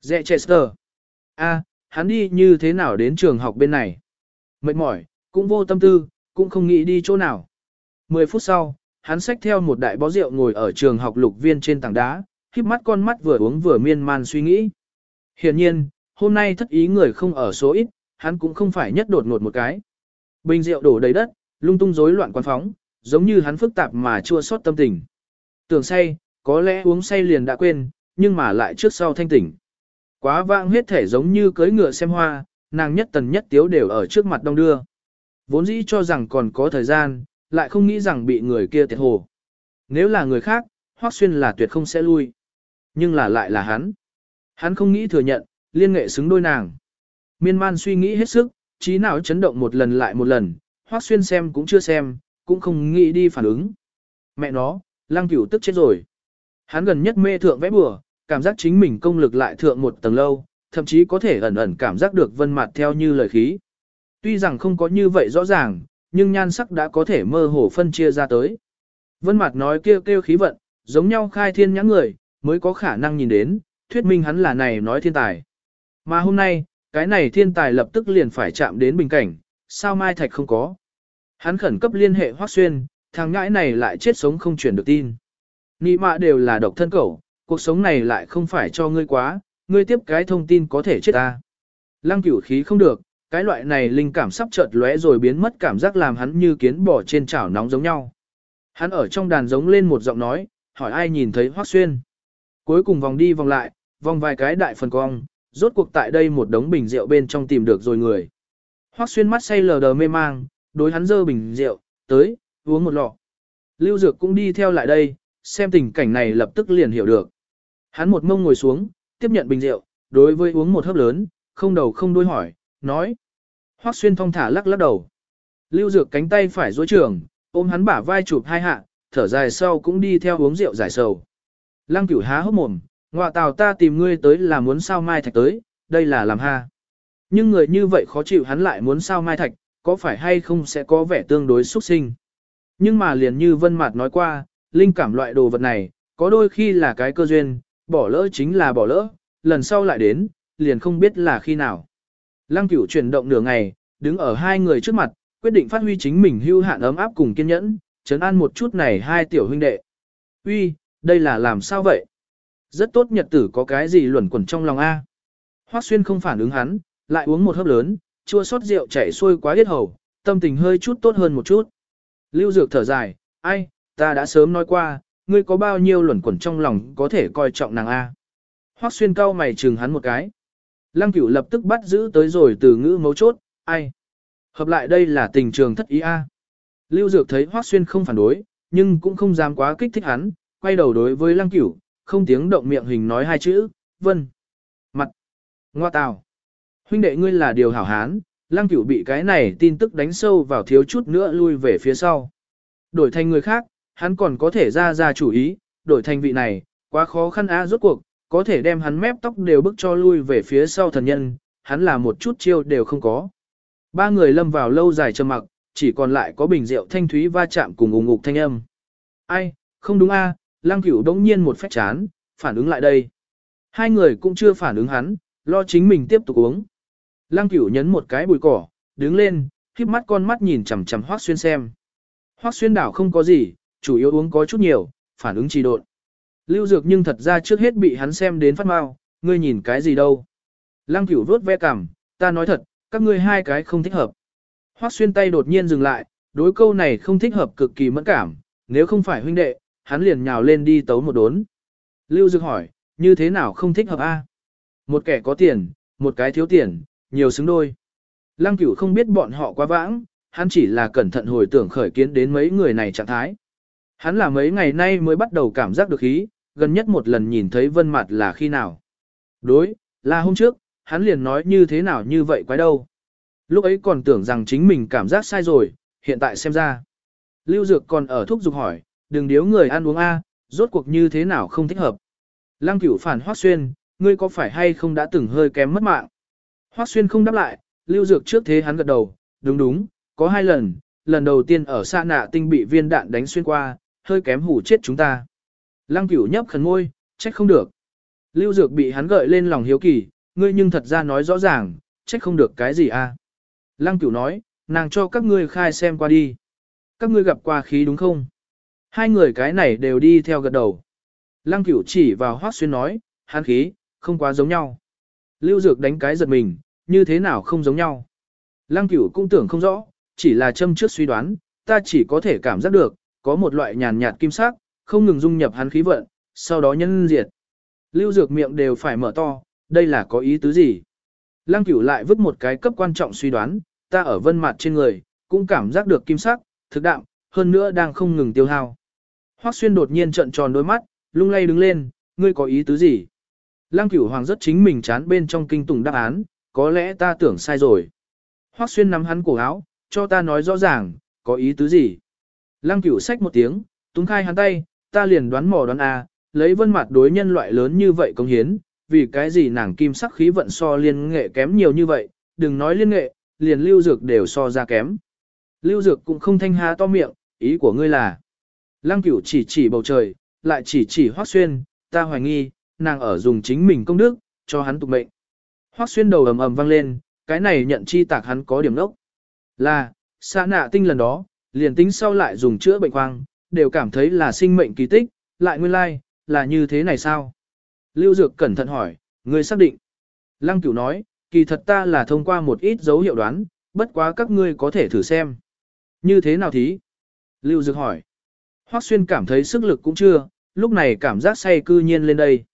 Dẹ Chester. A, hắn đi như thế nào đến trường học bên này? Mệt mỏi, cũng vô tâm tư, cũng không nghĩ đi chỗ nào. Mười phút sau, hắn xách theo một đại bó rượu ngồi ở trường học lục viên trên tảng đá, khiếp mắt con mắt vừa uống vừa miên man suy nghĩ. Hiển nhiên, hôm nay thất ý người không ở số ít, hắn cũng không phải nhất đột ngột một cái. Bình rượu đổ đầy đất, lung tung rối loạn quan phóng, giống như hắn phức tạp mà chua xót tâm tình. Tưởng say, có lẽ uống say liền đã quên, nhưng mà lại trước sau thanh tỉnh. Quá vãng hết thể giống như cưới ngựa xem hoa, nàng nhất tần nhất tiếu đều ở trước mặt đông đưa. Vốn dĩ cho rằng còn có thời gian, lại không nghĩ rằng bị người kia tiệt hồ. Nếu là người khác, Hoắc Xuyên là tuyệt không sẽ lui. Nhưng là lại là hắn. Hắn không nghĩ thừa nhận, liên nghệ xứng đôi nàng. Miên man suy nghĩ hết sức, trí não chấn động một lần lại một lần, hoác Xuyên xem cũng chưa xem, cũng không nghĩ đi phản ứng. Mẹ nó, lăng cửu tức chết rồi. Hắn gần nhất mê thượng vẽ bừa, cảm giác chính mình công lực lại thượng một tầng lâu, thậm chí có thể ẩn ẩn cảm giác được vân mặt theo như lời khí. Tuy rằng không có như vậy rõ ràng, nhưng nhan sắc đã có thể mơ hồ phân chia ra tới. Vân mặt nói kêu kêu khí vận, giống nhau khai thiên nhãn người, mới có khả năng nhìn đến, thuyết minh hắn là này nói thiên tài. Mà hôm nay, cái này thiên tài lập tức liền phải chạm đến bình cảnh, sao Mai Thạch không có. Hắn khẩn cấp liên hệ Hoác Xuyên, thằng ngãi này lại chết sống không chuyển được tin. Nị mạ đều là độc thân cẩu, cuộc sống này lại không phải cho ngươi quá, ngươi tiếp cái thông tin có thể chết ta. Lăng cửu khí không được, cái loại này linh cảm sắp chợt lóe rồi biến mất cảm giác làm hắn như kiến bò trên chảo nóng giống nhau. Hắn ở trong đàn giống lên một giọng nói, hỏi ai nhìn thấy Hoắc Xuyên. Cuối cùng vòng đi vòng lại, vòng vài cái đại phần cong, rốt cuộc tại đây một đống bình rượu bên trong tìm được rồi người. Hoắc Xuyên mắt say lờ đờ mê mang, đối hắn dơ bình rượu, tới, uống một lọ. Lưu Dược cũng đi theo lại đây, xem tình cảnh này lập tức liền hiểu được. Hắn một mông ngồi xuống, tiếp nhận bình rượu, đối với uống một hớp lớn, không đầu không đuôi hỏi, nói. Hoắc xuyên thong thả lắc lắc đầu. Lưu Dược cánh tay phải dối trường, ôm hắn bả vai chụp hai hạ, thở dài sau cũng đi theo uống rượu giải sầu. Lăng cửu há hốc mồm, ngọa tào ta tìm ngươi tới là muốn sao mai thạch tới, đây là làm ha. Nhưng người như vậy khó chịu hắn lại muốn sao mai thạch, có phải hay không sẽ có vẻ tương đối xuất sinh. Nhưng mà liền như Vân Mạt nói qua, linh cảm loại đồ vật này, có đôi khi là cái cơ duyên, bỏ lỡ chính là bỏ lỡ, lần sau lại đến, liền không biết là khi nào. Lăng cửu chuyển động nửa ngày, đứng ở hai người trước mặt, quyết định phát huy chính mình hưu hạn ấm áp cùng kiên nhẫn, chấn an một chút này hai tiểu huynh đệ. Uy, đây là làm sao vậy? Rất tốt nhật tử có cái gì luẩn quẩn trong lòng A. Hoắc xuyên không phản ứng hắn, lại uống một hớp lớn, chua xót rượu chảy xuôi quá hết hầu, tâm tình hơi chút tốt hơn một chút. Lưu Dược thở dài, ai, ta đã sớm nói qua, ngươi có bao nhiêu luẩn quẩn trong lòng có thể coi trọng nàng A. Hoắc xuyên cau mày chừng hắn một cái. Lăng cửu lập tức bắt giữ tới rồi từ ngữ mấu chốt, ai. Hợp lại đây là tình trường thất ý A. Lưu Dược thấy Hoắc xuyên không phản đối, nhưng cũng không dám quá kích thích hắn, quay đầu đối với lăng cửu, không tiếng động miệng hình nói hai chữ, vân. Mặt. Ngoa tào. Huynh đệ ngươi là điều hảo hán, lăng cửu bị cái này tin tức đánh sâu vào thiếu chút nữa lui về phía sau. Đổi thành người khác, hắn còn có thể ra ra chủ ý, đổi thành vị này, quá khó khăn á rốt cuộc, có thể đem hắn mép tóc đều bức cho lui về phía sau thần nhân, hắn là một chút chiêu đều không có. Ba người lâm vào lâu dài trầm mặc, chỉ còn lại có bình rượu thanh thúy va chạm cùng ủng ngục thanh âm. Ai, không đúng a, à, lang cửu đống nhiên một phép chán, phản ứng lại đây. Hai người cũng chưa phản ứng hắn, lo chính mình tiếp tục uống. Lăng cửu nhấn một cái bụi cỏ, đứng lên, khiếp mắt con mắt nhìn chằm chằm Hoác Xuyên xem. Hoác Xuyên đảo không có gì, chủ yếu uống có chút nhiều, phản ứng trì độn. Lưu Dược nhưng thật ra trước hết bị hắn xem đến phát mau, ngươi nhìn cái gì đâu. Lăng cửu vuốt ve cằm, ta nói thật, các ngươi hai cái không thích hợp. Hoác Xuyên tay đột nhiên dừng lại, đối câu này không thích hợp cực kỳ mẫn cảm, nếu không phải huynh đệ, hắn liền nhào lên đi tấu một đốn. Lưu Dược hỏi, như thế nào không thích hợp a? Một kẻ có tiền, một cái thiếu tiền, nhiều xứng đôi. Lăng cửu không biết bọn họ quá vãng, hắn chỉ là cẩn thận hồi tưởng khởi kiến đến mấy người này trạng thái. Hắn là mấy ngày nay mới bắt đầu cảm giác được khí, gần nhất một lần nhìn thấy vân mặt là khi nào. Đối, là hôm trước, hắn liền nói như thế nào như vậy quái đâu. Lúc ấy còn tưởng rằng chính mình cảm giác sai rồi, hiện tại xem ra. Lưu Dược còn ở thuốc giục hỏi, đừng điếu người ăn uống A, rốt cuộc như thế nào không thích hợp. Lăng cửu phản hoác xuyên, ngươi có phải hay không đã từng hơi kém mất mạng? Hoắc Xuyên không đáp lại, Lưu Dược trước thế hắn gật đầu, đúng đúng, có hai lần, lần đầu tiên ở xa nạ tinh bị viên đạn đánh xuyên qua, hơi kém hủ chết chúng ta. Lăng Cửu nhấp khẩn môi, trách không được. Lưu Dược bị hắn gợi lên lòng hiếu kỳ, ngươi nhưng thật ra nói rõ ràng, trách không được cái gì à. Lăng Cửu nói, nàng cho các ngươi khai xem qua đi. Các ngươi gặp qua khí đúng không? Hai người cái này đều đi theo gật đầu. Lăng Cửu chỉ vào hoác Xuyên nói, hán khí, không quá giống nhau. Lưu Dược đánh cái giật mình, như thế nào không giống nhau. Lăng cửu cũng tưởng không rõ, chỉ là châm trước suy đoán, ta chỉ có thể cảm giác được, có một loại nhàn nhạt kim sắc, không ngừng dung nhập hắn khí vận, sau đó nhân diệt. Lưu Dược miệng đều phải mở to, đây là có ý tứ gì? Lăng Cửu lại vứt một cái cấp quan trọng suy đoán, ta ở vân mặt trên người, cũng cảm giác được kim sắc, thực đạm, hơn nữa đang không ngừng tiêu hao. Hoắc Xuyên đột nhiên trợn tròn đôi mắt, lung lay đứng lên, ngươi có ý tứ gì? Lăng Cửu Hoàng rất chính mình chán bên trong kinh tùng đáp án, có lẽ ta tưởng sai rồi. Hoắc Xuyên nắm hắn cổ áo, cho ta nói rõ ràng, có ý tứ gì? Lăng Cửu xách một tiếng, túng khai hắn tay, ta liền đoán mò đoán a, lấy vân mặt đối nhân loại lớn như vậy công hiến, vì cái gì nàng kim sắc khí vận so liên nghệ kém nhiều như vậy, đừng nói liên nghệ, liền lưu dược đều so ra kém. Lưu dược cũng không thanh há to miệng, ý của ngươi là. Lăng cửu chỉ chỉ bầu trời, lại chỉ chỉ hoác xuyên, ta hoài nghi, nàng ở dùng chính mình công đức, cho hắn tục mệnh. Hoác xuyên đầu ầm ầm vang lên, cái này nhận chi tạc hắn có điểm đốc. Là, xa nạ tinh lần đó, liền tính sau lại dùng chữa bệnh quang, đều cảm thấy là sinh mệnh kỳ tích, lại nguyên lai, là như thế này sao? Lưu Dược cẩn thận hỏi, ngươi xác định. Lăng Cửu nói, kỳ thật ta là thông qua một ít dấu hiệu đoán, bất quá các ngươi có thể thử xem. Như thế nào thí? Lưu Dược hỏi. Hoắc Xuyên cảm thấy sức lực cũng chưa, lúc này cảm giác say cư nhiên lên đây.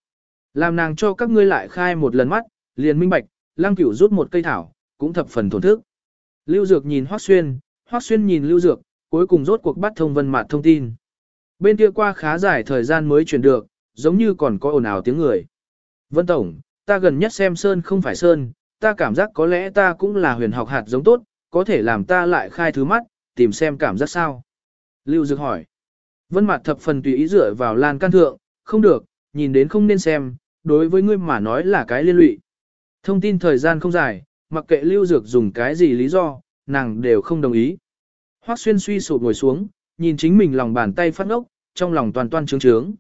Làm nàng cho các ngươi lại khai một lần mắt, liền minh bạch, Lăng Cửu rút một cây thảo, cũng thập phần thổn thức. Lưu Dược nhìn Hoắc Xuyên, Hoắc Xuyên nhìn Lưu Dược, cuối cùng rốt cuộc bắt thông vân mạt thông tin. Bên kia qua khá dài thời gian mới chuyển được, giống như còn có ồn ào tiếng người. Vân Tổng, ta gần nhất xem Sơn không phải Sơn, ta cảm giác có lẽ ta cũng là huyền học hạt giống tốt, có thể làm ta lại khai thứ mắt, tìm xem cảm giác sao. Lưu Dược hỏi. Vân Mạt thập phần tùy ý dựa vào lan can thượng, không được, nhìn đến không nên xem, đối với ngươi mà nói là cái liên lụy. Thông tin thời gian không dài, mặc kệ Lưu Dược dùng cái gì lý do, nàng đều không đồng ý. Hoắc Xuyên suy sụp ngồi xuống, nhìn chính mình lòng bàn tay phát ngốc, trong lòng toàn toan trướng trướng.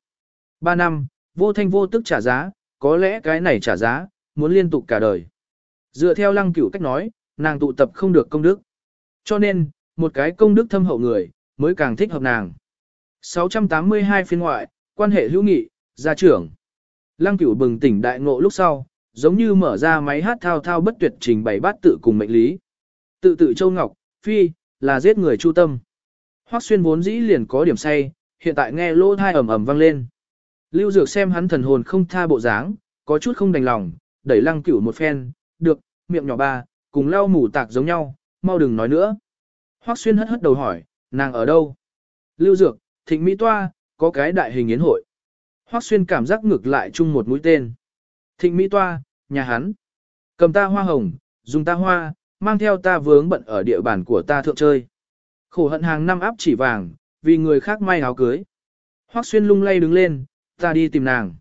Ba năm, vô thanh vô tức trả giá, có lẽ cái này trả giá, muốn liên tục cả đời. Dựa theo lăng cửu cách nói, nàng tụ tập không được công đức. Cho nên, một cái công đức thâm hậu người, mới càng thích hợp nàng. 682 phiên ngoại, quan hệ hữu nghị, gia trưởng. Lăng cửu bừng tỉnh đại ngộ lúc sau, giống như mở ra máy hát thao thao bất tuyệt trình bày bát tự cùng mệnh lý. Tự tự Châu Ngọc, Phi, là giết người chu tâm. Hoắc xuyên vốn dĩ liền có điểm say, hiện tại nghe lỗ thai ầm ầm vang lên. Lưu Dược xem hắn thần hồn không tha bộ dáng, có chút không đành lòng, đẩy lăng cửu một phen, được, miệng nhỏ ba, cùng lau mủ tạc giống nhau, mau đừng nói nữa. Hoắc xuyên hất hất đầu hỏi, nàng ở đâu? Lưu Dược, thịnh Mỹ Toa, có cái đại hình yến hội. Hoắc xuyên cảm giác ngược lại chung một mũi tên. Thịnh Mỹ Toa, nhà hắn. Cầm ta hoa hồng, dùng ta hoa, mang theo ta vướng bận ở địa bàn của ta thượng chơi. Khổ hận hàng năm áp chỉ vàng, vì người khác may áo cưới. Hoắc xuyên lung lay đứng lên, ta đi tìm nàng.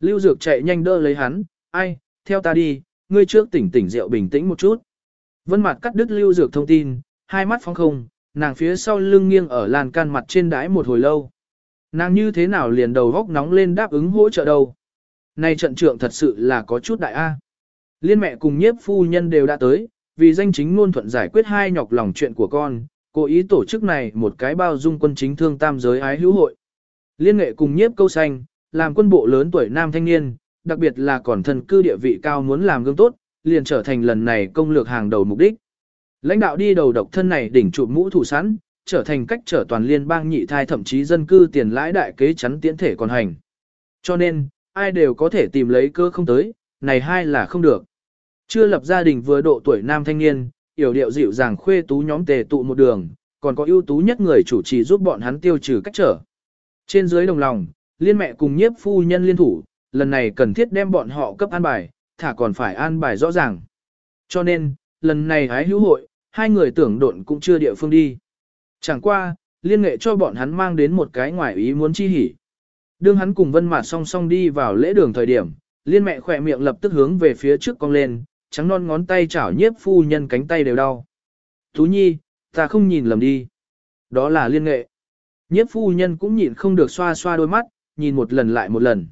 Lưu Dược chạy nhanh đỡ lấy hắn, ai, theo ta đi, ngươi trước tỉnh tỉnh rượu bình tĩnh một chút. Vân mặt cắt đứt Lưu Dược thông tin, hai mắt phóng không, nàng phía sau lưng nghiêng ở lan can mặt trên đái một hồi lâu. Nàng như thế nào liền đầu góc nóng lên đáp ứng hỗ trợ đâu. Này trận trưởng thật sự là có chút đại A. Liên mẹ cùng nhiếp phu nhân đều đã tới, vì danh chính ngôn thuận giải quyết hai nhọc lòng chuyện của con, cố ý tổ chức này một cái bao dung quân chính thương tam giới ái hữu hội. Liên nghệ cùng nhiếp câu xanh, làm quân bộ lớn tuổi nam thanh niên, đặc biệt là còn thần cư địa vị cao muốn làm gương tốt, liền trở thành lần này công lược hàng đầu mục đích. Lãnh đạo đi đầu độc thân này đỉnh trụ mũ thủ sẵn, trở thành cách trở toàn liên bang nhị thai thậm chí dân cư tiền lãi đại kế chắn tiễn thể còn hành. Cho nên, ai đều có thể tìm lấy cơ không tới, này hai là không được. Chưa lập gia đình vừa độ tuổi nam thanh niên, yểu điệu dịu dàng khuê tú nhóm tề tụ một đường, còn có ưu tú nhất người chủ trì giúp bọn hắn tiêu trừ cách trở. Trên dưới đồng lòng, liên mẹ cùng nhiếp phu nhân liên thủ, lần này cần thiết đem bọn họ cấp an bài, thả còn phải an bài rõ ràng. Cho nên, lần này hái hữu hội, hai người tưởng độn cũng chưa địa phương đi. Chẳng qua, liên nghệ cho bọn hắn mang đến một cái ngoài ý muốn chi hỉ. Đương hắn cùng vân mạt song song đi vào lễ đường thời điểm, liên mẹ khỏe miệng lập tức hướng về phía trước cong lên, trắng non ngón tay chảo nhiếp phu nhân cánh tay đều đau. Tú nhi, ta không nhìn lầm đi. Đó là liên nghệ. Nhiếp phu nhân cũng nhịn không được xoa xoa đôi mắt, nhìn một lần lại một lần.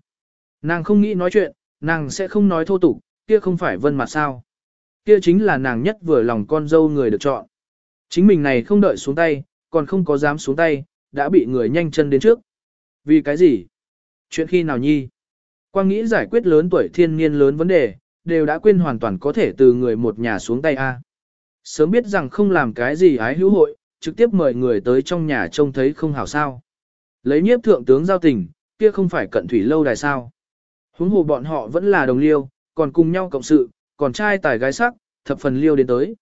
Nàng không nghĩ nói chuyện, nàng sẽ không nói thô tục, kia không phải vân mặt sao. Kia chính là nàng nhất vừa lòng con dâu người được chọn. Chính mình này không đợi xuống tay, còn không có dám xuống tay, đã bị người nhanh chân đến trước. Vì cái gì? Chuyện khi nào nhi? Quang nghĩ giải quyết lớn tuổi thiên niên lớn vấn đề, đều đã quên hoàn toàn có thể từ người một nhà xuống tay a. Sớm biết rằng không làm cái gì ái hữu hội, trực tiếp mời người tới trong nhà trông thấy không hảo sao. Lấy nhiếp thượng tướng giao tình, kia không phải cận thủy lâu đài sao. Huống hồ bọn họ vẫn là đồng liêu, còn cùng nhau cộng sự, còn trai tài gái sắc, thập phần liêu đến tới.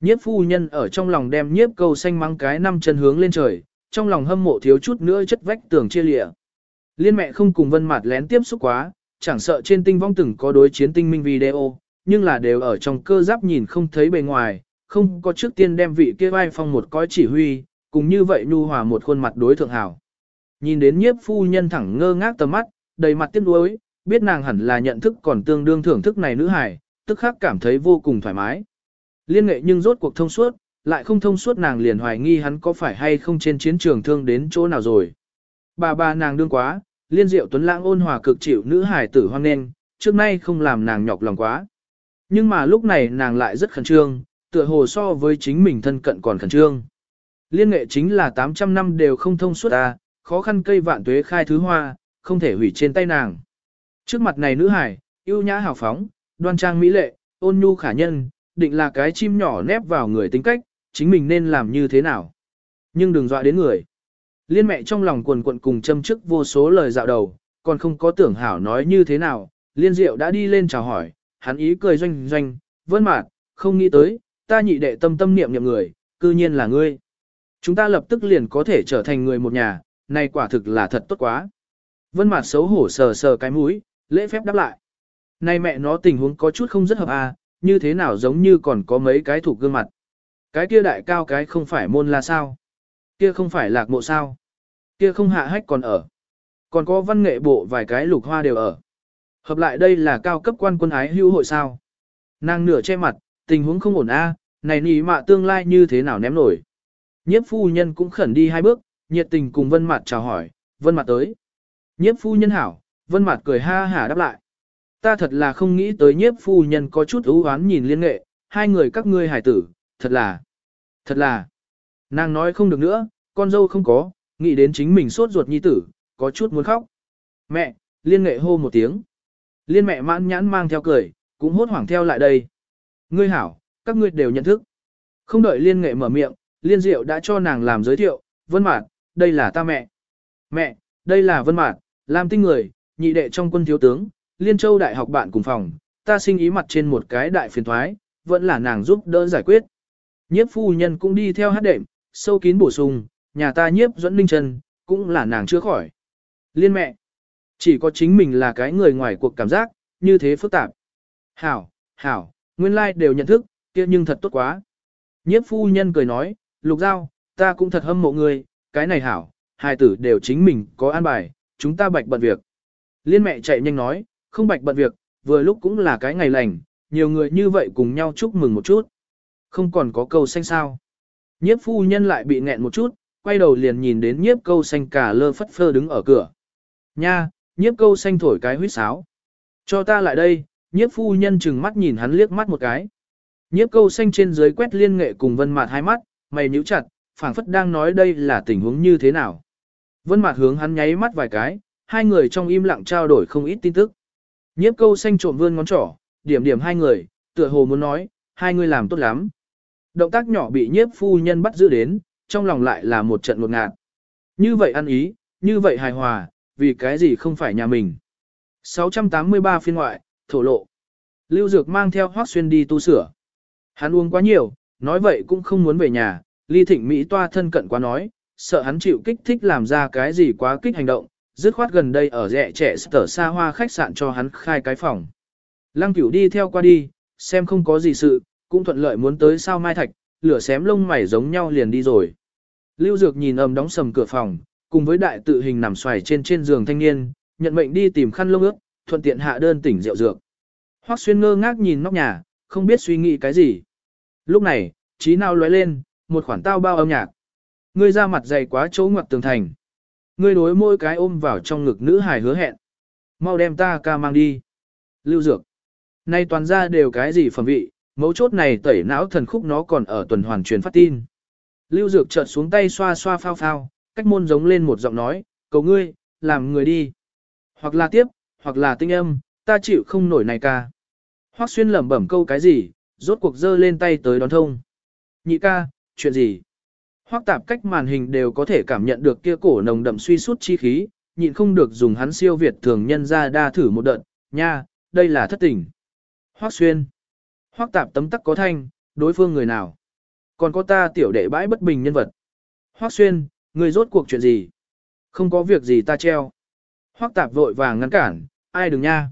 Nhiếp phu nhân ở trong lòng đem nhiếp câu xanh mắng cái năm chân hướng lên trời, trong lòng hâm mộ thiếu chút nữa chất vách tường chia lịa. Liên mẹ không cùng vân mặt lén tiếp xúc quá, chẳng sợ trên tinh vong từng có đối chiến tinh minh video, nhưng là đều ở trong cơ giáp nhìn không thấy bề ngoài, không có trước tiên đem vị kia vai phong một cõi chỉ huy, cùng như vậy nhu hòa một khuôn mặt đối thượng hảo. Nhìn đến nhiếp phu nhân thẳng ngơ ngác tầm mắt, đầy mặt tiếc nuối, biết nàng hẳn là nhận thức còn tương đương thưởng thức này nữ hài, tức khắc cảm thấy vô cùng thoải mái. Liên nghệ nhưng rốt cuộc thông suốt, lại không thông suốt nàng liền hoài nghi hắn có phải hay không trên chiến trường thương đến chỗ nào rồi. Bà bà nàng đương quá, liên diệu tuấn lãng ôn hòa cực chịu nữ hải tử hoang nên, trước nay không làm nàng nhọc lòng quá. Nhưng mà lúc này nàng lại rất khẩn trương, tựa hồ so với chính mình thân cận còn khẩn trương. Liên nghệ chính là 800 năm đều không thông suốt ta, khó khăn cây vạn tuế khai thứ hoa, không thể hủy trên tay nàng. Trước mặt này nữ hải, yêu nhã hào phóng, đoan trang mỹ lệ, ôn nhu khả nhân, định là cái chim nhỏ nép vào người tính cách, chính mình nên làm như thế nào. Nhưng đừng dọa đến người. Liên mẹ trong lòng quần quận cùng châm chức vô số lời dạo đầu, còn không có tưởng hảo nói như thế nào, liên diệu đã đi lên chào hỏi, hắn ý cười doanh doanh, vân mạt, không nghĩ tới, ta nhị đệ tâm tâm niệm niệm người, cư nhiên là ngươi. Chúng ta lập tức liền có thể trở thành người một nhà, này quả thực là thật tốt quá. Vân mạt xấu hổ sờ sờ cái mũi, lễ phép đáp lại nay mẹ nó tình huống có chút không rất hợp à, như thế nào giống như còn có mấy cái thủ gương mặt. Cái kia đại cao cái không phải môn là sao? Kia không phải lạc mộ sao? Kia không hạ hách còn ở. Còn có văn nghệ bộ vài cái lục hoa đều ở. Hợp lại đây là cao cấp quan quân ái hữu hội sao? Nàng nửa che mặt, tình huống không ổn a, này nỉ mạ tương lai như thế nào ném nổi. Nhiếp phu nhân cũng khẩn đi hai bước, nhiệt tình cùng vân mặt chào hỏi, vân mặt tới. Nhiếp phu nhân hảo, vân mặt cười ha hả đáp lại. Ta thật là không nghĩ tới nhiếp phu nhân có chút ưu oán nhìn liên nghệ, hai người các ngươi hải tử, thật là, thật là. Nàng nói không được nữa, con dâu không có, nghĩ đến chính mình sốt ruột nhi tử, có chút muốn khóc. Mẹ, liên nghệ hô một tiếng. Liên mẹ mãn nhãn mang theo cười, cũng hốt hoảng theo lại đây. Ngươi hảo, các ngươi đều nhận thức. Không đợi liên nghệ mở miệng, liên diệu đã cho nàng làm giới thiệu, vân mạt, đây là ta mẹ. Mẹ, đây là vân mạt, làm tinh người, nhị đệ trong quân thiếu tướng, liên châu đại học bạn cùng phòng, ta sinh ý mặt trên một cái đại phiền thoái, vẫn là nàng giúp đỡ giải quyết. Nhiếp phu nhân cũng đi theo hát đệm, sâu kín bổ sung, nhà ta nhiếp dẫn ninh chân, cũng là nàng chưa khỏi. Liên mẹ, chỉ có chính mình là cái người ngoài cuộc cảm giác, như thế phức tạp. Hảo, hảo, nguyên lai like đều nhận thức, kia nhưng thật tốt quá. Nhiếp phu nhân cười nói, lục giao, ta cũng thật hâm mộ người, cái này hảo, hai tử đều chính mình có an bài, chúng ta bạch bận việc. Liên mẹ chạy nhanh nói, không bạch bận việc, vừa lúc cũng là cái ngày lành, nhiều người như vậy cùng nhau chúc mừng một chút. Không còn có câu xanh sao. Nhiếp phu nhân lại bị nghẹn một chút, quay đầu liền nhìn đến nhiếp câu xanh cả lơ phất phơ đứng ở cửa. Nha, nhiếp câu xanh thổi cái huýt sáo. Cho ta lại đây, nhiếp phu nhân chừng mắt nhìn hắn liếc mắt một cái. Nhiếp câu xanh trên dưới quét liên nghệ cùng vân mạt hai mắt, mày nhíu chặt, phảng phất đang nói đây là tình huống như thế nào. Vân mạt hướng hắn nháy mắt vài cái, hai người trong im lặng trao đổi không ít tin tức. Nhiếp câu xanh trộm vươn ngón trỏ, điểm điểm hai người, tựa hồ muốn nói, hai người làm tốt lắm. Động tác nhỏ bị nhiếp phu nhân bắt giữ đến, trong lòng lại là một trận ngột ngạt. Như vậy ăn ý, như vậy hài hòa, vì cái gì không phải nhà mình. 683 phiên ngoại, thổ lộ. Lưu Dược mang theo Hoác Xuyên đi tu sửa. Hắn uống quá nhiều, nói vậy cũng không muốn về nhà, ly thịnh Mỹ toa thân cận quá nói, sợ hắn chịu kích thích làm ra cái gì quá kích hành động, dứt khoát gần đây ở rẻ trẻ sở xa hoa khách sạn cho hắn khai cái phòng. Lăng cửu đi theo qua đi, xem không có gì sự, cũng thuận lợi muốn tới sao mai thạch, lửa xém lông mày giống nhau liền đi rồi. Lưu Dược nhìn ầm đóng sầm cửa phòng, cùng với đại tự hình nằm xoài trên trên giường thanh niên, nhận mệnh đi tìm khăn lông ước thuận tiện hạ đơn tỉnh rượu dược. Hoắc xuyên ngơ ngác nhìn nóc nhà, không biết suy nghĩ cái gì. Lúc này, trí nào lóe lên, một khoản tao bao âm nhạc. Ngươi ra mặt dày quá chỗ ngoặt tường thành. Ngươi đối môi cái ôm vào trong ngực nữ hài hứa hẹn. Mau đem ta ca mang đi. Lưu dược. Nay toàn ra đều cái gì phẩm vị, mấu chốt này tẩy não thần khúc nó còn ở tuần hoàn truyền phát tin. Lưu dược chợt xuống tay xoa xoa phao phao, cách môn giống lên một giọng nói, cầu ngươi, làm người đi. Hoặc là tiếp, hoặc là tinh âm, ta chịu không nổi này ca. Hoắc xuyên lẩm bẩm câu cái gì, rốt cuộc giơ lên tay tới đón thông. Nhị ca, chuyện gì? Hoắc tạp cách màn hình đều có thể cảm nhận được kia cổ nồng đậm suy sút chi khí, nhịn không được dùng hắn siêu việt thường nhân ra đa thử một đợt, nha, đây là thất tình. Hoắc xuyên. Hoắc tạp tấm tắc có thanh, đối phương người nào? Còn có ta tiểu đệ bãi bất bình nhân vật. Hoắc xuyên, người rốt cuộc chuyện gì? Không có việc gì ta treo. Hoắc tạp vội vàng ngăn cản, ai đừng nha.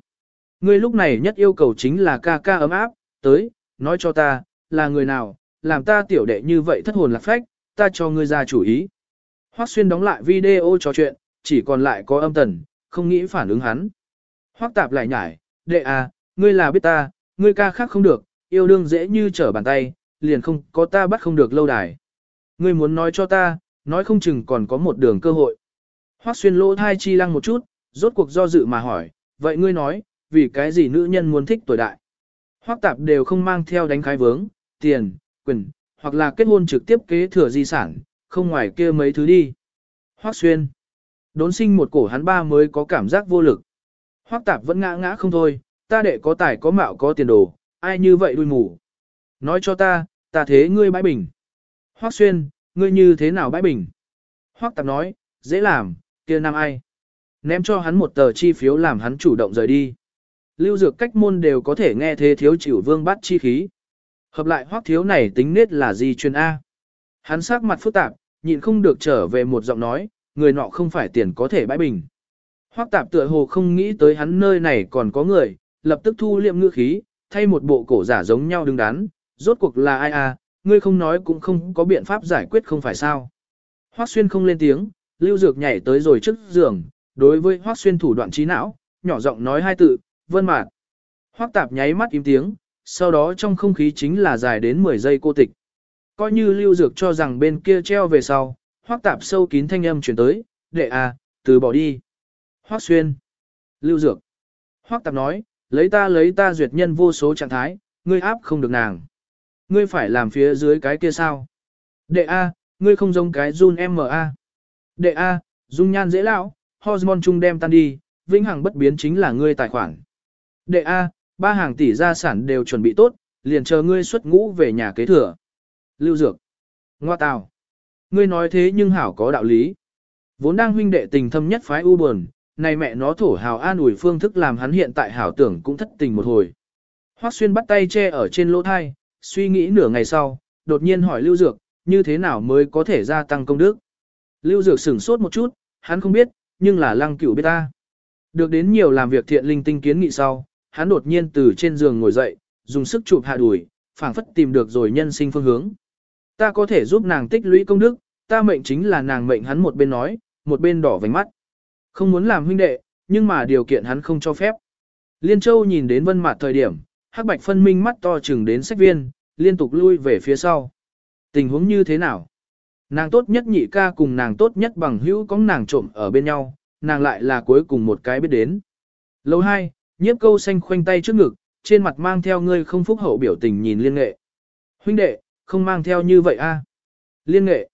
Ngươi lúc này nhất yêu cầu chính là ca ca ấm áp, tới, nói cho ta, là người nào, làm ta tiểu đệ như vậy thất hồn lạc phách, ta cho ngươi ra chủ ý. Hoắc xuyên đóng lại video trò chuyện, chỉ còn lại có âm tần, không nghĩ phản ứng hắn. Hoắc tạp lại nhải, đệ à, ngươi là biết ta, ngươi ca khác không được, yêu đương dễ như trở bàn tay, liền không có ta bắt không được lâu đài. Ngươi muốn nói cho ta, nói không chừng còn có một đường cơ hội. Hoắc xuyên lỗ thai chi lăng một chút, rốt cuộc do dự mà hỏi, vậy ngươi nói, vì cái gì nữ nhân muốn thích tuổi đại? Hoắc tạp đều không mang theo đánh khai vướng, tiền, quyền, hoặc là kết hôn trực tiếp kế thừa di sản, không ngoài kia mấy thứ đi. Hoắc xuyên. Đốn sinh một cổ hắn ba mới có cảm giác vô lực. Hoắc tạp vẫn ngã ngã không thôi, ta đệ có tài có mạo có tiền đồ, ai như vậy đuôi mù. Nói cho ta, ta thế ngươi bãi bình. Hoắc xuyên, ngươi như thế nào bãi bình? Hoắc tạp nói, dễ làm, kia nam ai? Ném cho hắn một tờ chi phiếu làm hắn chủ động rời đi. Lưu dược cách môn đều có thể nghe thế thiếu chịu vương bắt chi khí. Hợp lại hoắc thiếu này tính nết là gì chuyên A. Hắn sắc mặt phức tạp, nhịn không được trở về một giọng nói, người nọ không phải tiền có thể bãi bình. Hoắc tạp tựa hồ không nghĩ tới hắn nơi này còn có người, lập tức thu liệm ngữ khí, thay một bộ cổ giả giống nhau đứng đắn, rốt cuộc là ai a? ngươi không nói cũng không có biện pháp giải quyết không phải sao. Hoắc xuyên không lên tiếng, lưu dược nhảy tới rồi trước giường, đối với Hoắc xuyên thủ đoạn trí não, nhỏ giọng nói hai tự, vân mạt. Hoắc tạp nháy mắt im tiếng, sau đó trong không khí chính là dài đến 10 giây cô tịch. Coi như lưu dược cho rằng bên kia treo về sau, Hoắc tạp sâu kín thanh âm chuyển tới, đệ à, từ bỏ đi. Hoắc xuyên. Lưu dược. Hoắc tạp nói, lấy ta lấy ta duyệt nhân vô số trạng thái, ngươi áp không được nàng. Ngươi phải làm phía dưới cái kia sao? Đệ A, ngươi không giống cái run M.A. Đệ A, dung nhan dễ lão, hormone chung đem tan đi, vĩnh hằng bất biến chính là ngươi tài khoản. Đệ A, ba hàng tỷ gia sản đều chuẩn bị tốt, liền chờ ngươi xuất ngũ về nhà kế thừa. Lưu Dược. Ngoa tào. Ngươi nói thế nhưng hảo có đạo lý. Vốn đang huynh đệ tình thâm nhất phái u buồn, này mẹ nó thổ hào an ủi phương thức làm hắn hiện tại hảo tưởng cũng thất tình một hồi. Hoắc xuyên bắt tay che ở trên lỗ thai, suy nghĩ nửa ngày sau, đột nhiên hỏi Lưu Dược, như thế nào mới có thể gia tăng công đức. Lưu Dược sửng sốt một chút, hắn không biết, nhưng là lăng cửu biết ta. Được đến nhiều làm việc thiện linh tinh kiến nghị sau, hắn đột nhiên từ trên giường ngồi dậy, dùng sức chụp hạ đùi, phảng phất tìm được rồi nhân sinh phương hướng. Ta có thể giúp nàng tích lũy công đức, ta mệnh chính là nàng mệnh hắn một bên nói, một bên đỏ vành mắt. Không muốn làm huynh đệ, nhưng mà điều kiện hắn không cho phép. Liên Châu nhìn đến vân mặt thời điểm, hắc bạch phân minh mắt to chừng đến sách viên, liên tục lui về phía sau. Tình huống như thế nào? Nàng tốt nhất nhị ca cùng nàng tốt nhất bằng hữu có nàng trộm ở bên nhau, nàng lại là cuối cùng một cái biết đến. Lâu hai, nhiếp câu xanh khoanh tay trước ngực, trên mặt mang theo ngươi không phúc hậu biểu tình nhìn liên nghệ. Huynh đệ, không mang theo như vậy a Liên nghệ.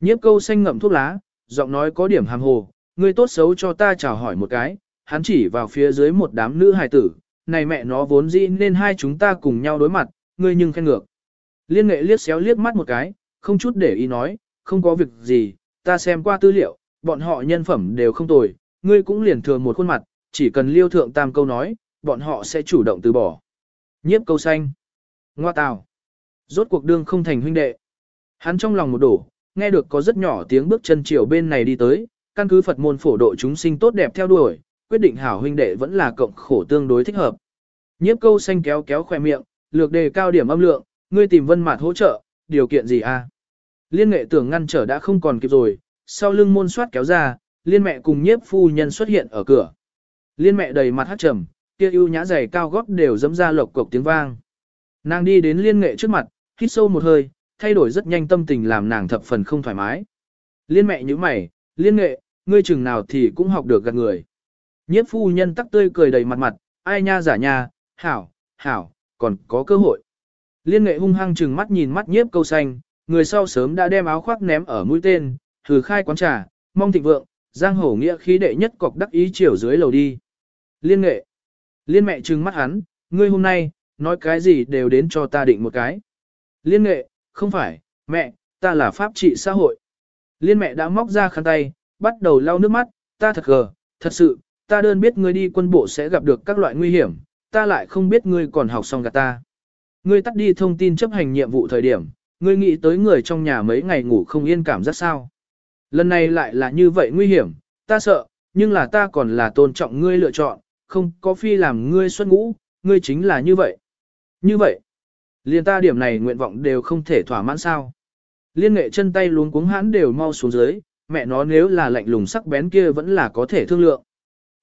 Nhiếp câu xanh ngậm thuốc lá, giọng nói có điểm hàm hồ, ngươi tốt xấu cho ta chào hỏi một cái, hắn chỉ vào phía dưới một đám nữ hài tử, này mẹ nó vốn dĩ nên hai chúng ta cùng nhau đối mặt, ngươi nhưng khen ngược. Liên nghệ liếc xéo liếc mắt một cái, không chút để ý nói, không có việc gì, ta xem qua tư liệu, bọn họ nhân phẩm đều không tồi, ngươi cũng liền thừa một khuôn mặt, chỉ cần liêu thượng tam câu nói, bọn họ sẽ chủ động từ bỏ. Nhiếp câu xanh. Ngoa tào. Rốt cuộc đương không thành huynh đệ. Hắn trong lòng một đổ, nghe được có rất nhỏ tiếng bước chân chiều bên này đi tới, căn cứ Phật môn phổ độ chúng sinh tốt đẹp theo đuổi, quyết định hảo huynh đệ vẫn là cộng khổ tương đối thích hợp. Nhiếp câu xanh kéo kéo khoe miệng, lược đề cao điểm âm lượng, ngươi tìm vân mạt hỗ trợ, điều kiện gì a? À? Liên nghệ tưởng ngăn trở đã không còn kịp rồi, sau lưng môn soát kéo ra, liên mẹ cùng nhiếp phu nhân xuất hiện ở cửa. Liên mẹ đầy mặt hát trầm, kia ưu nhã giày cao gót đều dẫm ra lộc cộc tiếng vang. Nàng đi đến liên nghệ trước mặt, hít sâu một hơi, thay đổi rất nhanh tâm tình làm nàng thập phần không thoải mái. Liên mẹ như mày, liên nghệ, ngươi chừng nào thì cũng học được gạt người. Nhiếp phu nhân tắc tươi cười đầy mặt mặt, ai nha giả nha, hảo, hảo, còn có cơ hội. Liên nghệ hung hăng chừng mắt nhìn mắt nhiếp câu xanh, người sau sớm đã đem áo khoác ném ở mũi tên, thử khai quán trà, mong thịnh vượng, giang hổ nghĩa khí đệ nhất cọc đắc ý chiều dưới lầu đi. Liên nghệ. Liên mẹ trừng mắt hắn, ngươi hôm nay, nói cái gì đều đến cho ta định một cái. Liên nghệ, không phải, mẹ, ta là pháp trị xã hội. Liên mẹ đã móc ra khăn tay, bắt đầu lau nước mắt, ta thật gờ, thật sự, ta đơn biết ngươi đi quân bộ sẽ gặp được các loại nguy hiểm, ta lại không biết ngươi còn học xong gạt ta. Ngươi tắt đi thông tin chấp hành nhiệm vụ thời điểm, ngươi nghĩ tới người trong nhà mấy ngày ngủ không yên cảm giác sao. Lần này lại là như vậy nguy hiểm, ta sợ, nhưng là ta còn là tôn trọng ngươi lựa chọn, không có phi làm ngươi xuất ngũ, ngươi chính là như vậy. Như vậy, liền ta điểm này nguyện vọng đều không thể thỏa mãn sao. Liên nghệ chân tay luống cuống hãn đều mau xuống dưới, mẹ nó nếu là lạnh lùng sắc bén kia vẫn là có thể thương lượng.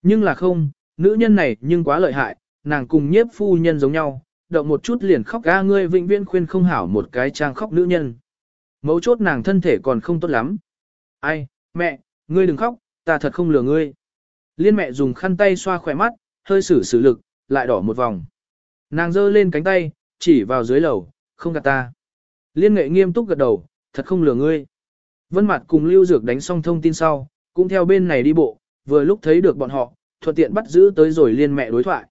Nhưng là không, nữ nhân này nhưng quá lợi hại, nàng cùng nhiếp phu nhân giống nhau, động một chút liền khóc ga ngươi vĩnh viễn khuyên không hảo một cái trang khóc nữ nhân. Mấu chốt nàng thân thể còn không tốt lắm. Ai, mẹ, ngươi đừng khóc, ta thật không lừa ngươi. Liên mẹ dùng khăn tay xoa khỏe mắt, hơi sử sử lực, lại đỏ một vòng. Nàng giơ lên cánh tay, chỉ vào dưới lầu, không gạt ta. Liên nghệ nghiêm túc gật đầu, thật không lừa ngươi. Vân Mạt cùng Lưu Dược đánh xong thông tin sau, cũng theo bên này đi bộ, vừa lúc thấy được bọn họ, thuận tiện bắt giữ tới rồi liên mẹ đối thoại.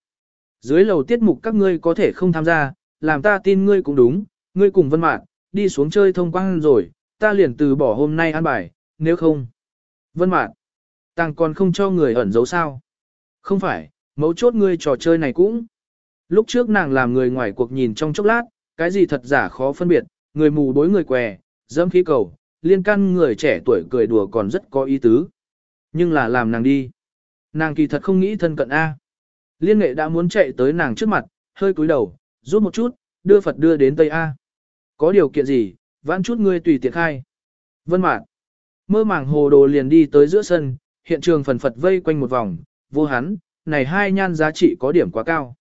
Dưới lầu tiết mục các ngươi có thể không tham gia, làm ta tin ngươi cũng đúng, ngươi cùng Vân Mạt đi xuống chơi thông quang rồi, ta liền từ bỏ hôm nay ăn bài, nếu không. Vân mạn, tàng còn không cho người ẩn giấu sao? Không phải, mấu chốt ngươi trò chơi này cũng. Lúc trước nàng làm người ngoài cuộc nhìn trong chốc lát, cái gì thật giả khó phân biệt, người mù đối người què, dẫm khí cầu, liên căn người trẻ tuổi cười đùa còn rất có ý tứ. Nhưng là làm nàng đi. Nàng kỳ thật không nghĩ thân cận A. Liên nghệ đã muốn chạy tới nàng trước mặt, hơi cúi đầu, rút một chút, đưa Phật đưa đến Tây A. Có điều kiện gì, vãn chút ngươi tùy tiện khai. Vân mạn. Mơ màng hồ đồ liền đi tới giữa sân, hiện trường phần Phật vây quanh một vòng, vô hắn, này hai nhan giá trị có điểm quá cao.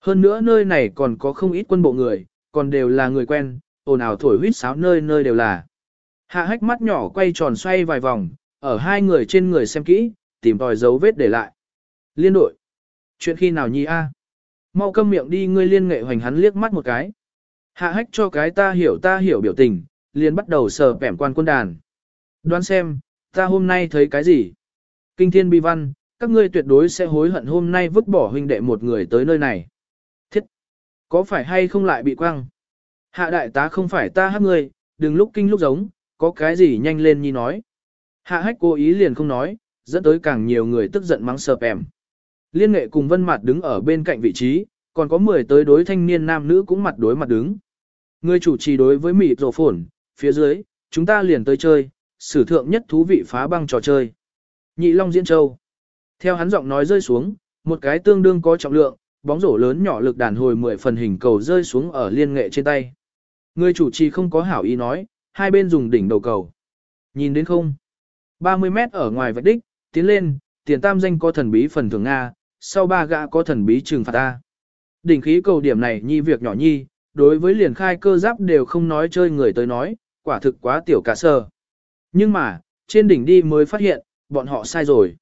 Hơn nữa nơi này còn có không ít quân bộ người, còn đều là người quen, ồn ào thổi huýt sáo nơi nơi đều là. Hạ hách mắt nhỏ quay tròn xoay vài vòng, ở hai người trên người xem kỹ, tìm tòi dấu vết để lại. Liên đội. Chuyện khi nào nhi a? Mau câm miệng đi ngươi liên nghệ hoành hắn liếc mắt một cái. Hạ hách cho cái ta hiểu ta hiểu biểu tình, liền bắt đầu sờ bẻm quan quân đàn. Đoán xem, ta hôm nay thấy cái gì? Kinh thiên bi văn, các ngươi tuyệt đối sẽ hối hận hôm nay vứt bỏ huynh đệ một người tới nơi này. Thiết! Có phải hay không lại bị quăng? Hạ đại tá không phải ta hát ngươi, đừng lúc kinh lúc giống, có cái gì nhanh lên nhi nói. Hạ hách cố ý liền không nói, dẫn tới càng nhiều người tức giận mắng sợp em. Liên nghệ cùng vân mặt đứng ở bên cạnh vị trí, còn có 10 tới đối thanh niên nam nữ cũng mặt đối mặt đứng. Người chủ trì đối với mịt rổ phổn, phía dưới, chúng ta liền tới chơi, sử thượng nhất thú vị phá băng trò chơi. Nhị Long Diễn Châu. Theo hắn giọng nói rơi xuống, một cái tương đương có trọng lượng, bóng rổ lớn nhỏ lực đàn hồi 10 phần hình cầu rơi xuống ở liên nghệ trên tay. Người chủ trì không có hảo ý nói, hai bên dùng đỉnh đầu cầu. Nhìn đến không? 30 mét ở ngoài vạch đích, tiến lên, tiền tam danh có thần bí phần thưởng Nga, sau ba gã có thần bí trừng phạt ta. Đỉnh khí cầu điểm này nhi việc nhỏ nhi, đối với liền khai cơ giáp đều không nói chơi người tới nói, quả thực quá tiểu cả sơ. Nhưng mà, trên đỉnh đi mới phát hiện, bọn họ sai rồi.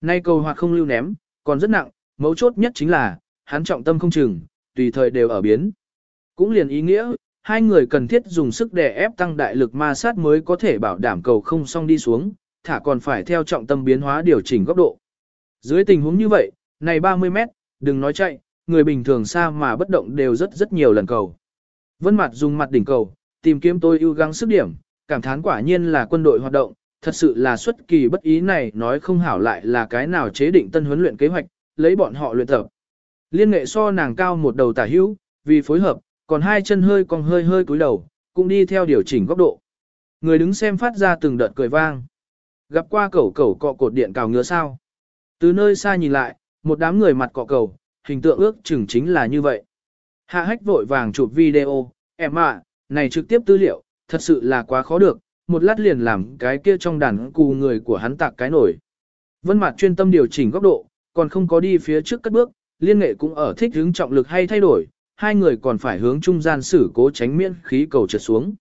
Nay cầu hoạt không lưu ném, còn rất nặng, mấu chốt nhất chính là, hắn trọng tâm không chừng, tùy thời đều ở biến. Cũng liền ý nghĩa, hai người cần thiết dùng sức để ép tăng đại lực ma sát mới có thể bảo đảm cầu không xong đi xuống, thả còn phải theo trọng tâm biến hóa điều chỉnh góc độ. Dưới tình huống như vậy, này 30 mét, đừng nói chạy, người bình thường xa mà bất động đều rất rất nhiều lần cầu. Vân mặt dùng mặt đỉnh cầu, tìm kiếm tôi ưu gắng sức điểm, cảm thán quả nhiên là quân đội hoạt động, thật sự là xuất kỳ bất ý này nói không hảo lại là cái nào chế định tân huấn luyện kế hoạch, lấy bọn họ luyện tập. Liên nghệ so nàng cao một đầu tả hữu, vì phối hợp, còn hai chân hơi còn hơi hơi cúi đầu, cũng đi theo điều chỉnh góc độ. Người đứng xem phát ra từng đợt cười vang. Gặp qua cẩu cẩu cọ cột điện cào ngứa sao. Từ nơi xa nhìn lại, một đám người mặt cọ cầu, hình tượng ước chừng chính là như vậy. Hạ hách vội vàng chụp video, em ạ, này trực tiếp tư liệu, thật sự là quá khó được, một lát liền làm cái kia trong đàn cù người của hắn tạc cái nổi. Vân mặt chuyên tâm điều chỉnh góc độ, còn không có đi phía trước cất bước, liên nghệ cũng ở thích hướng trọng lực hay thay đổi, hai người còn phải hướng trung gian xử cố tránh miễn khí cầu trượt xuống.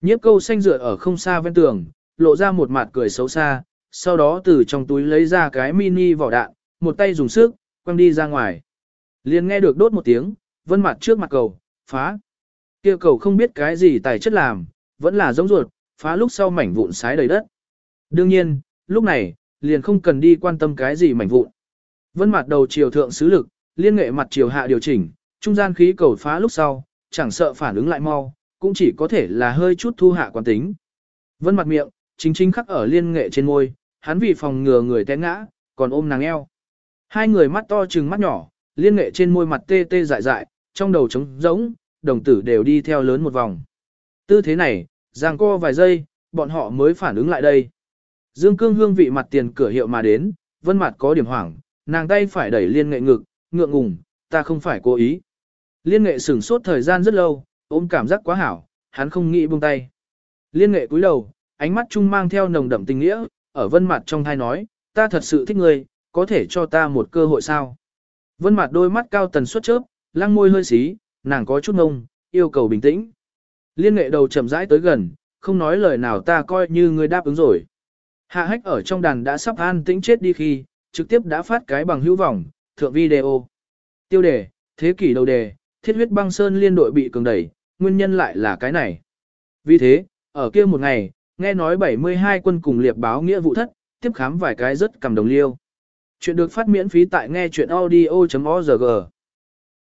Nhiếp câu xanh dựa ở không xa ven tường, lộ ra một mặt cười xấu xa, sau đó từ trong túi lấy ra cái mini vỏ đạn, một tay dùng sức, quăng đi ra ngoài. Liền nghe được đốt một tiếng, vân mặt trước mặt cầu, phá. kia cầu không biết cái gì tài chất làm, vẫn là giống ruột, phá lúc sau mảnh vụn sái đầy đất. Đương nhiên, lúc này, liền không cần đi quan tâm cái gì mảnh vụn. Vân mặt đầu chiều thượng sứ lực, liên nghệ mặt chiều hạ điều chỉnh, trung gian khí cầu phá lúc sau, chẳng sợ phản ứng lại mau, cũng chỉ có thể là hơi chút thu hạ quán tính. Vân mặt miệng, chính chính khắc ở liên nghệ trên môi, hắn vì phòng ngừa người té ngã, còn ôm nàng eo. Hai người mắt to trừng mắt nhỏ, liên nghệ trên môi mặt tê tê dại dại, trong đầu trống rỗng, đồng tử đều đi theo lớn một vòng. Tư thế này, giang co vài giây, bọn họ mới phản ứng lại đây. Dương cương hương vị mặt tiền cửa hiệu mà đến, vân mặt có điểm hoảng, nàng tay phải đẩy liên nghệ ngực, ngượng ngùng, ta không phải cố ý. Liên nghệ sửng sốt thời gian rất lâu, ôm cảm giác quá hảo, hắn không nghĩ buông tay. Liên nghệ cúi đầu, ánh mắt chung mang theo nồng đậm tình nghĩa, ở vân mặt trong thai nói, ta thật sự thích ngươi, có thể cho ta một cơ hội sao? Vân mặt đôi mắt cao tần suất chớp, lăng môi hơi xí, nàng có chút ngông, yêu cầu bình tĩnh. Liên nghệ đầu chậm rãi tới gần, không nói lời nào ta coi như ngươi đáp ứng rồi. Hạ hách ở trong đàn đã sắp an tĩnh chết đi khi, trực tiếp đã phát cái bằng hữu vọng, thượng video. Tiêu đề, thế kỷ đầu đề, thiết huyết băng sơn liên đội bị cường đẩy, nguyên nhân lại là cái này. Vì thế, ở kia một ngày, nghe nói 72 quân cùng liệp báo nghĩa vụ thất, tiếp khám vài cái rất cầm đồng liêu. Chuyện được phát miễn phí tại nghe chuyện audio.org.